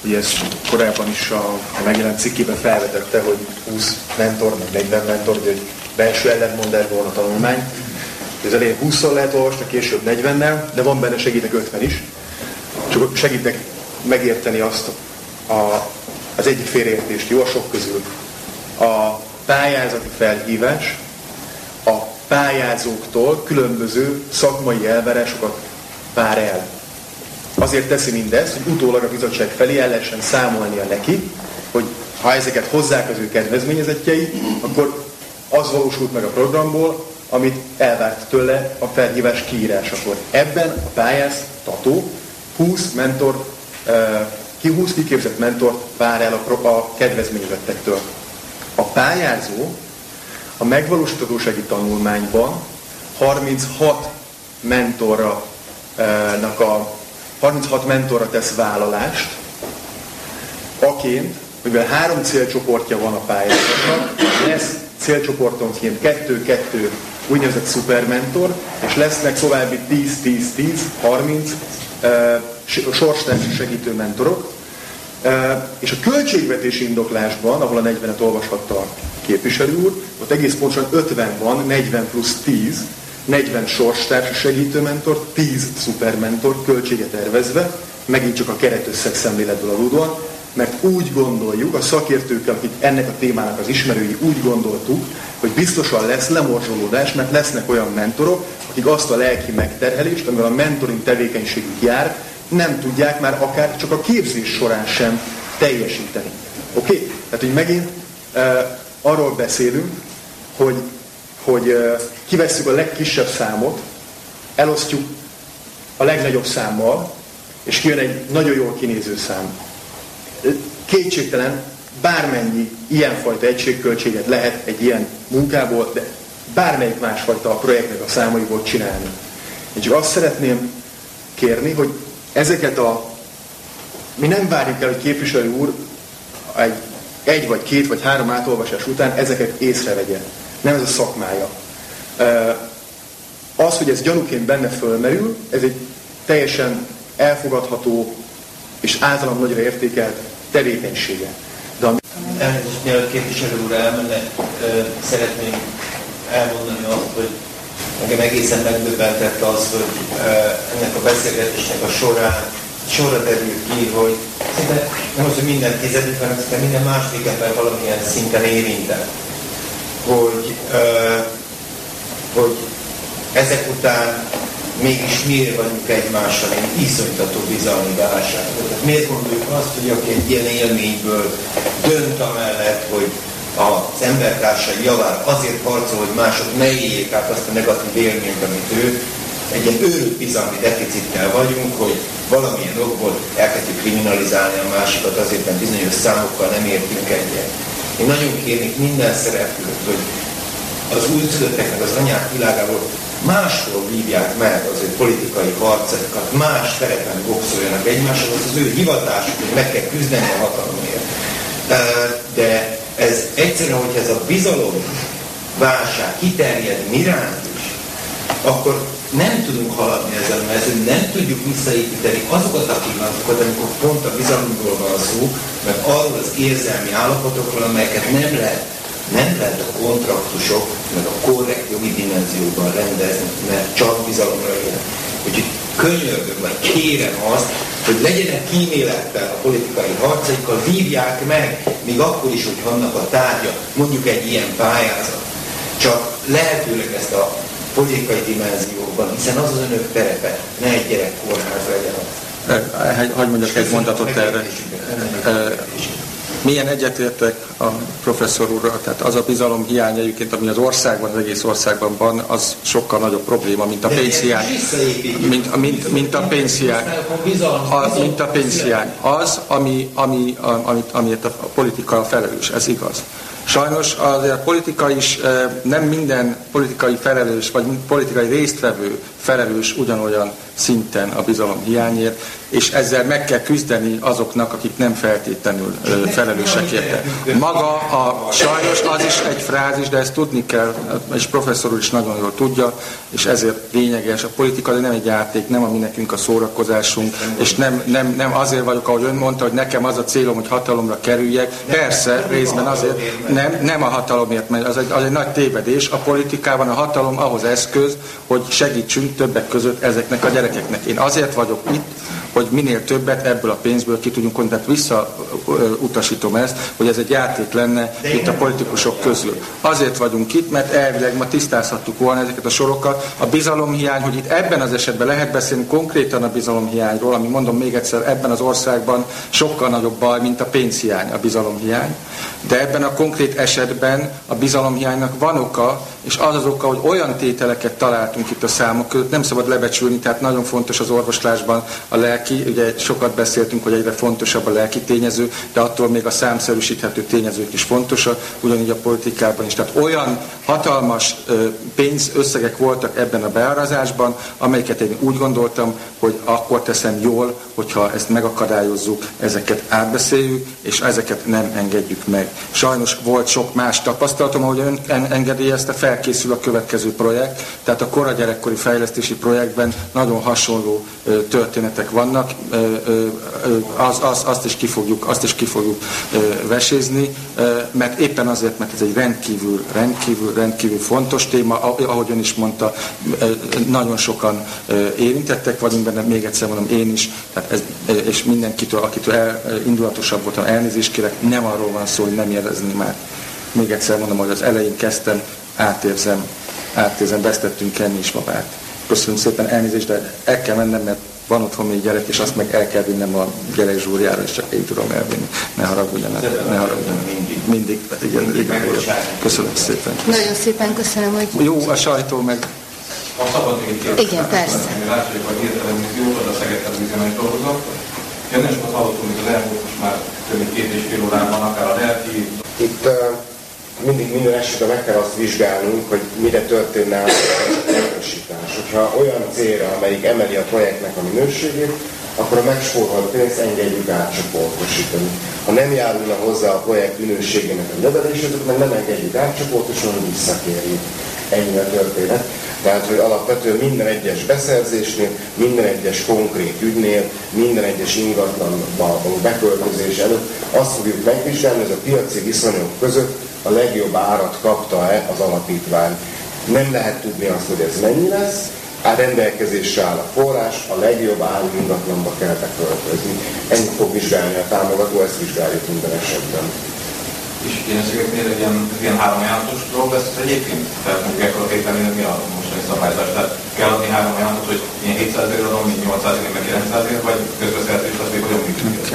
hogy ez korábban is a, a megjelent cikkében felvetette, hogy 20 mentor, meg 40 mentor, hogy belső ellentmondás volna a tanulmány. Az elején 20-szor lehet olvasni, később 40-nel, de van benne segítek 50 is. Csak segítek megérteni azt a, az egyik félreértést jó a sok közül. A pályázati felhívás a pályázóktól különböző szakmai elvárásokat vár el. Azért teszi mindezt, hogy utólag a bizottság felé el lehessen számolnia neki, hogy ha ezeket hozzák az ő kedvezményezetjei, akkor az valósult meg a programból, amit elvárt tőle a felhívás kiírásakor. Ebben a pályáztató 20 mentor, ki 20 kiképzett mentort vár el a, a kedvezményezettektől. A pályázó a megvalósíthatósági tanulmányban 36 mentorra a 36 mentorra tesz vállalást, aként, mivel három célcsoportja van a pályázatnak, lesz célcsoportonként kettő-kettő úgynevezett szupermentor, és lesznek további 10-10-10, 30 uh, sorstársi segítő mentorok, uh, és a költségvetési indoklásban, ahol a 40-et olvashatta képviselő úr, ott egész pontosan 50 van, 40 plusz 10, 40 sorstársi segítőmentor, 10 szupermentor költséget tervezve, megint csak a keretösszeg szemléletből adódóan, mert úgy gondoljuk, a szakértőkkel, akik ennek a témának az ismerői, úgy gondoltuk, hogy biztosan lesz lemorzsolódás, mert lesznek olyan mentorok, akik azt a lelki megterhelést, amivel a mentoring tevékenységük jár, nem tudják már akár csak a képzés során sem teljesíteni. Oké? Okay? Tehát, hogy megint e, arról beszélünk, hogy, hogy kivesszük a legkisebb számot, elosztjuk a legnagyobb számmal, és kijön egy nagyon jól kinéző szám kétségtelen bármennyi ilyenfajta egységköltséget lehet egy ilyen munkából, de bármelyik másfajta a projektnek a számaiból csinálni. Én csak azt szeretném kérni, hogy ezeket a... Mi nem várjuk el, hogy képviselő úr egy, egy vagy két vagy három átolvasás után ezeket észrevegye. Nem ez a szakmája. Az, hogy ez gyanúként benne fölmerül, ez egy teljesen elfogadható és általam nagyra értékelt tevékenysége. De ami... Elnézést, mielőtt képviselő úr elmenne, szeretném elmondani azt, hogy engem egészen megdöbbentett az, hogy ennek a beszélgetésnek a során sorra derül ki, hogy szinte nem az, hogy minden tizedik, hanem szinte minden második ember valamilyen szinten érintett. Hogy, hogy ezek után mégis miért vagyunk egymással egy iszonytató bizalmi válságban. Tehát miért gondoljuk azt, hogy aki egy ilyen élményből dönt amellett, hogy az embertársai javára azért harcol, hogy mások ne éljék át azt a negatív élményt, amit ő, egy ilyen őrült bizalmi deficittel vagyunk, hogy valamilyen okból elkezdjük kriminalizálni a másikat azért, mert bizonyos számokkal nem értünk egyet. Én nagyon kérnék minden szereplőt, hogy az újszülötteknek az anyák világából máshol vívják meg az ő politikai harcaikat, más terepen boxoljanak egymással, az az ő hivatásuk, hogy meg kell küzdeni a hatalomért. De ez egyszerűen, hogy ez a bizalom válság kiterjed iránt is, akkor nem tudunk haladni ezen a mezőn, nem tudjuk visszaépíteni azokat a pillanatokat, amikor pont a bizalomról van szó, meg arról az érzelmi állapotokról, amelyeket nem lehet nem lehet a kontraktusok, meg a korrekt jogi dimenzióban rendezni, mert csak bizalomra jön. Úgyhogy könyörgöm, vagy kérem azt, hogy legyenek kímélettel a politikai harcaikkal, vívják meg, még akkor is, hogy annak a tárgya, mondjuk egy ilyen pályázat. Csak lehetőleg ezt a politikai dimenzióban, hiszen az az önök terepe, ne egy gyerekkórház legyen az. Hogy mondjak egy mondatot erre. Milyen egyetértek a professzor úrral, tehát az a bizalom hiány egyébként, ami az országban, az egész országban van, az sokkal nagyobb probléma, mint a pénzhiány. Mint, mint, mint a pénzhiány. A, mint a pénzhiány. Az, ami, ami, amit, amit a politika felelős, ez igaz. Sajnos azért a politika is nem minden politikai felelős, vagy politikai résztvevő felelős ugyanolyan szinten a bizalom hiányért, és ezzel meg kell küzdeni azoknak, akik nem feltétlenül felelősek érte. Maga a, sajnos az is egy frázis, de ezt tudni kell, és professzor úr is nagyon jól tudja, és ezért lényeges. A politika de nem egy játék, nem a mi nekünk a szórakozásunk, és nem, nem, nem azért vagyok, ahogy ön mondta, hogy nekem az a célom, hogy hatalomra kerüljek. Persze, részben azért, nem, nem a hatalomért, mert az egy, az egy nagy tévedés. A politikában a hatalom ahhoz eszköz, hogy segítsünk többek között ezeknek a gyerekeknek. Én azért vagyok itt, hogy minél többet ebből a pénzből ki tudjunk konni. Tehát visszautasítom ezt, hogy ez egy játék lenne itt a politikusok közül. Azért vagyunk itt, mert elvileg ma tisztázhattuk volna ezeket a sorokat. A bizalomhiány, hogy itt ebben az esetben lehet beszélni konkrétan a bizalomhiányról, ami mondom még egyszer, ebben az országban sokkal nagyobb baj, mint a pénzhiány, a bizalomhiány. De ebben a konkrét esetben a bizalomhiánynak van oka, és az az oka, hogy olyan tételeket találtunk itt a számok között, nem szabad lebecsülni, tehát nagyon fontos az orvoslásban a lelki, ugye sokat beszéltünk, hogy egyre fontosabb a lelki tényező, de attól még a számszerűsíthető tényezők is fontosak, ugyanígy a politikában is. Tehát olyan hatalmas pénzösszegek voltak ebben a beárazásban, amelyeket én úgy gondoltam, hogy akkor teszem jól, hogyha ezt megakadályozzuk, ezeket átbeszéljük, és ezeket nem engedjük meg. Sajnos volt sok más tapasztalatom, ahogy ön engedélyezte, felkészül a következő projekt, tehát a kora gyerekkori fejlesztési projektben nagyon hasonló történetek vannak, az, az, azt, is ki fogjuk, azt is ki fogjuk vesézni, mert éppen azért, mert ez egy rendkívül, rendkívül, rendkívül fontos téma, ahogy ön is mondta, nagyon sokan érintettek vagyunk benne, még egyszer mondom, én is, tehát ez, és mindenkitől, akitől el, indulatosabb voltam, elnézést kérek, nem arról van szó, hogy nem jelezni már. Még egyszer mondom, hogy az elején kezdtem, átérzem, átérzem, vesztettünk Kenni is babát. Köszönöm szépen, elnézést, de el kell mennem, mert van otthon még gyerek, és azt meg el kell vinnem a gyerek zsúrjára, és csak én tudom elvinni. Ne haragudjanak, ne haragudjanak. Mindig. Mindig, hát igen, igen, igen. Köszönöm szépen. Nagyon szépen köszönöm, hogy... Jó, a sajtó meg... A szabad Igen, persze. Látszik, hogy írt televíziót, a Szeged televízióban dolgozom. Nem sokat hallottunk, az elmúlt most már több mint két és fél órában, akár a lelki... Itt mindig minden esetben meg kell azt vizsgálnunk, hogy mire történne a megvalósítás. Hogyha olyan célra, amelyik emeli a projektnek a minőségét, akkor a megspóroló pénzt engedjük átcsoportosítani. Ha nem járulna hozzá a projekt minőségének a növeléséhez, meg nem engedjük átcsoportosítani, visszakérjük. Ennyi a történet. Tehát, hogy alapvetően minden egyes beszerzésnél, minden egyes konkrét ügynél, minden egyes ingatlanba való beköltözés előtt azt fogjuk megvizsgálni, hogy a piaci viszonyok között a legjobb árat kapta-e az alapítvány. Nem lehet tudni azt, hogy ez mennyi lesz, a rendelkezésre áll a forrás, a legjobb álló ingatlanba kell beköltözni. Ennyit fog vizsgálni a támogató, ezt vizsgáljuk minden esetben. És én ezeknél ilyen, ilyen három ajánlatos dolog lesz ez egyébként? Tehát mondjuk ekkor tételni, mi a mostani szabályzás? Tehát kell adni három ajánlatot, hogy ilyen 700 ér adom, mint 800 ér, meg 900 ér, vagy közbeszerzés az még hogyan működik?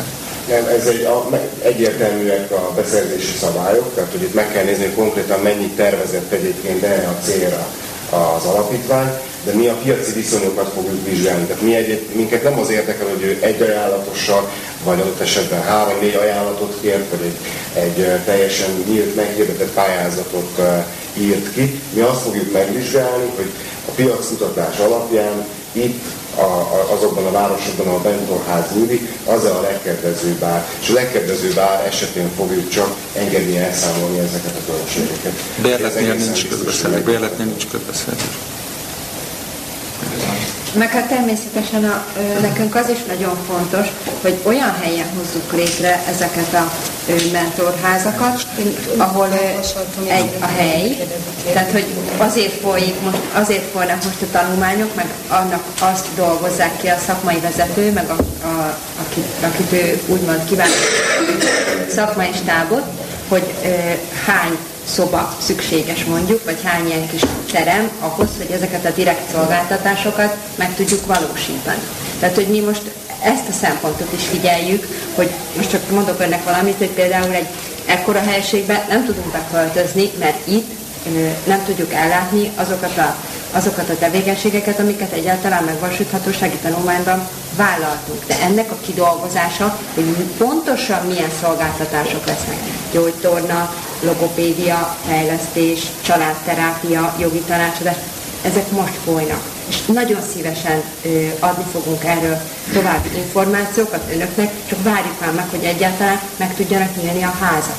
Nem, ez egy, a, egyértelműek a beszerzési szabályok, tehát hogy itt meg kell nézni, hogy konkrétan mennyit tervezett egyébként erre a célra az alapítvány, de mi a piaci viszonyokat fogjuk vizsgálni. Tehát mi egy, minket nem az érdekel, hogy ő egy ajánlatossal, vagy adott esetben három-négy ajánlatot kért, vagy egy, egy teljesen nyílt, meghirdetett pályázatot írt ki. Mi azt fogjuk megvizsgálni, hogy a piackutatás alapján itt a, a, azokban a városokban, ahol bentorház nyílik, az a legkedvezőbb ár. És a legkedvezőbb ár esetén fogjuk csak engedni elszámolni ezeket a költségeket. Bérletnél nincs közbeszerzés. Bérletnél nincs közbeszerzés. Meg hát természetesen a, nekünk az is nagyon fontos, hogy olyan helyen hozzuk létre ezeket a mentorházakat, ahol egy a hely, tehát hogy azért folyik most, azért folynak most a tanulmányok, meg annak azt dolgozzák ki a szakmai vezető, meg a, a, akit, akit ő úgymond kíván szakmai stábot, hogy ö, hány szoba szükséges mondjuk, vagy hány ilyen kis terem ahhoz, hogy ezeket a direkt szolgáltatásokat meg tudjuk valósítani. Tehát, hogy mi most ezt a szempontot is figyeljük, hogy most csak mondok önnek valamit, hogy például egy ekkora helységben nem tudunk beköltözni, mert itt nem tudjuk ellátni azokat a, azokat a tevékenységeket, amiket egyáltalán megvalósíthatósági tanulmányban vállaltunk. De ennek a kidolgozása, hogy pontosan milyen szolgáltatások lesznek. Gyógytorna, logopédia, fejlesztés, családterápia, jogi tanácsadás, ezek most folynak. És nagyon szívesen adni fogunk erről további információkat önöknek, csak várjuk már meg, hogy egyáltalán meg tudjanak nyílni a házat.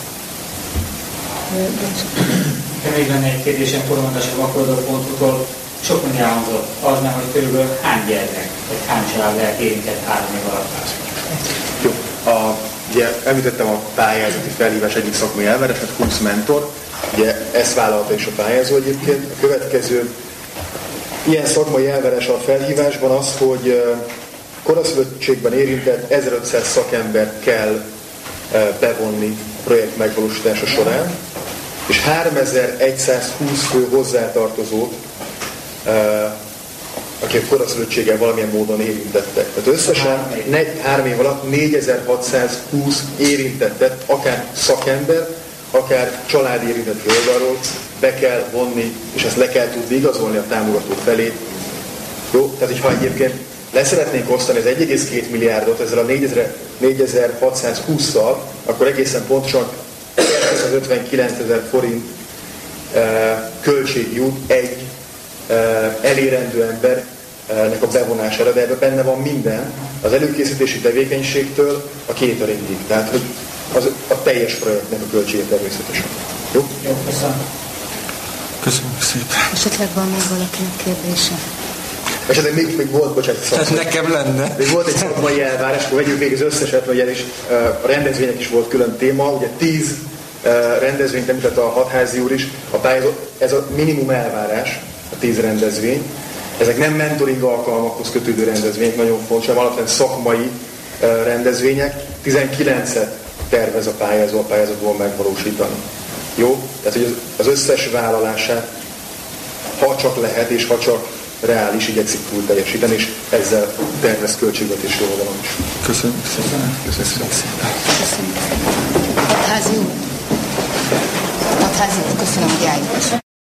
Még lenne egy kérdésem folyamatosan vakorodó pontokról. Sok minden elhangzott. Az nem, hogy körülbelül hány gyermek, vagy hány család lehet érintett három év alatt. Jó. A, ugye említettem a pályázati felhívás egyik szakmai elvereset, 20 mentor. Ugye ezt vállalta is a pályázó egyébként. A következő ilyen szakmai elveres a felhívásban az, hogy koraszövetségben érintett 1500 szakember kell bevonni a projekt megvalósítása során, és 3120 fő hozzátartozót, aki a koraszülöttséggel valamilyen módon érintettek. Tehát összesen három év alatt 4620 érintettet, akár szakember, akár család érintett oldalról be kell vonni, és ezt le kell tudni igazolni a támogató felé. Jó? Tehát, hogyha egyébként leszeretnénk osztani az 1,2 milliárdot ezzel a 4620-szal, akkor egészen pontosan 259 ezer forint költség jut egy elérendő embernek a bevonására, de ebben benne van minden, az előkészítési tevékenységtől a cateringig. Tehát, hogy az a teljes projektnek a költsége természetesen. Jó? Jó, köszönöm. Köszönöm szépen. Esetleg van még valakinek kérdése? Esetleg még, még volt, bocsánat, szakmai. Tehát nekem lenne. Még volt egy szakmai elvárás, akkor vegyük még az összeset, mert is a rendezvények is volt külön téma, ugye tíz rendezvényt említett a hatházi úr is, a pályázó, ez a minimum elvárás, tíz rendezvény. Ezek nem mentoring alkalmakhoz kötődő rendezvények, nagyon fontos, hanem alapvetően szakmai rendezvények. 19-et tervez a pályázó a pályázatból megvalósítani. Jó? Tehát, hogy az összes vállalását, ha csak lehet, és ha csak reális igyekszik túl teljesíteni, és ezzel tervez költségvetési oldalon is. Köszönöm szépen. Köszönöm szépen. Köszönöm. Hatházi úr. Hatházi úr, köszönöm, hogy eljött.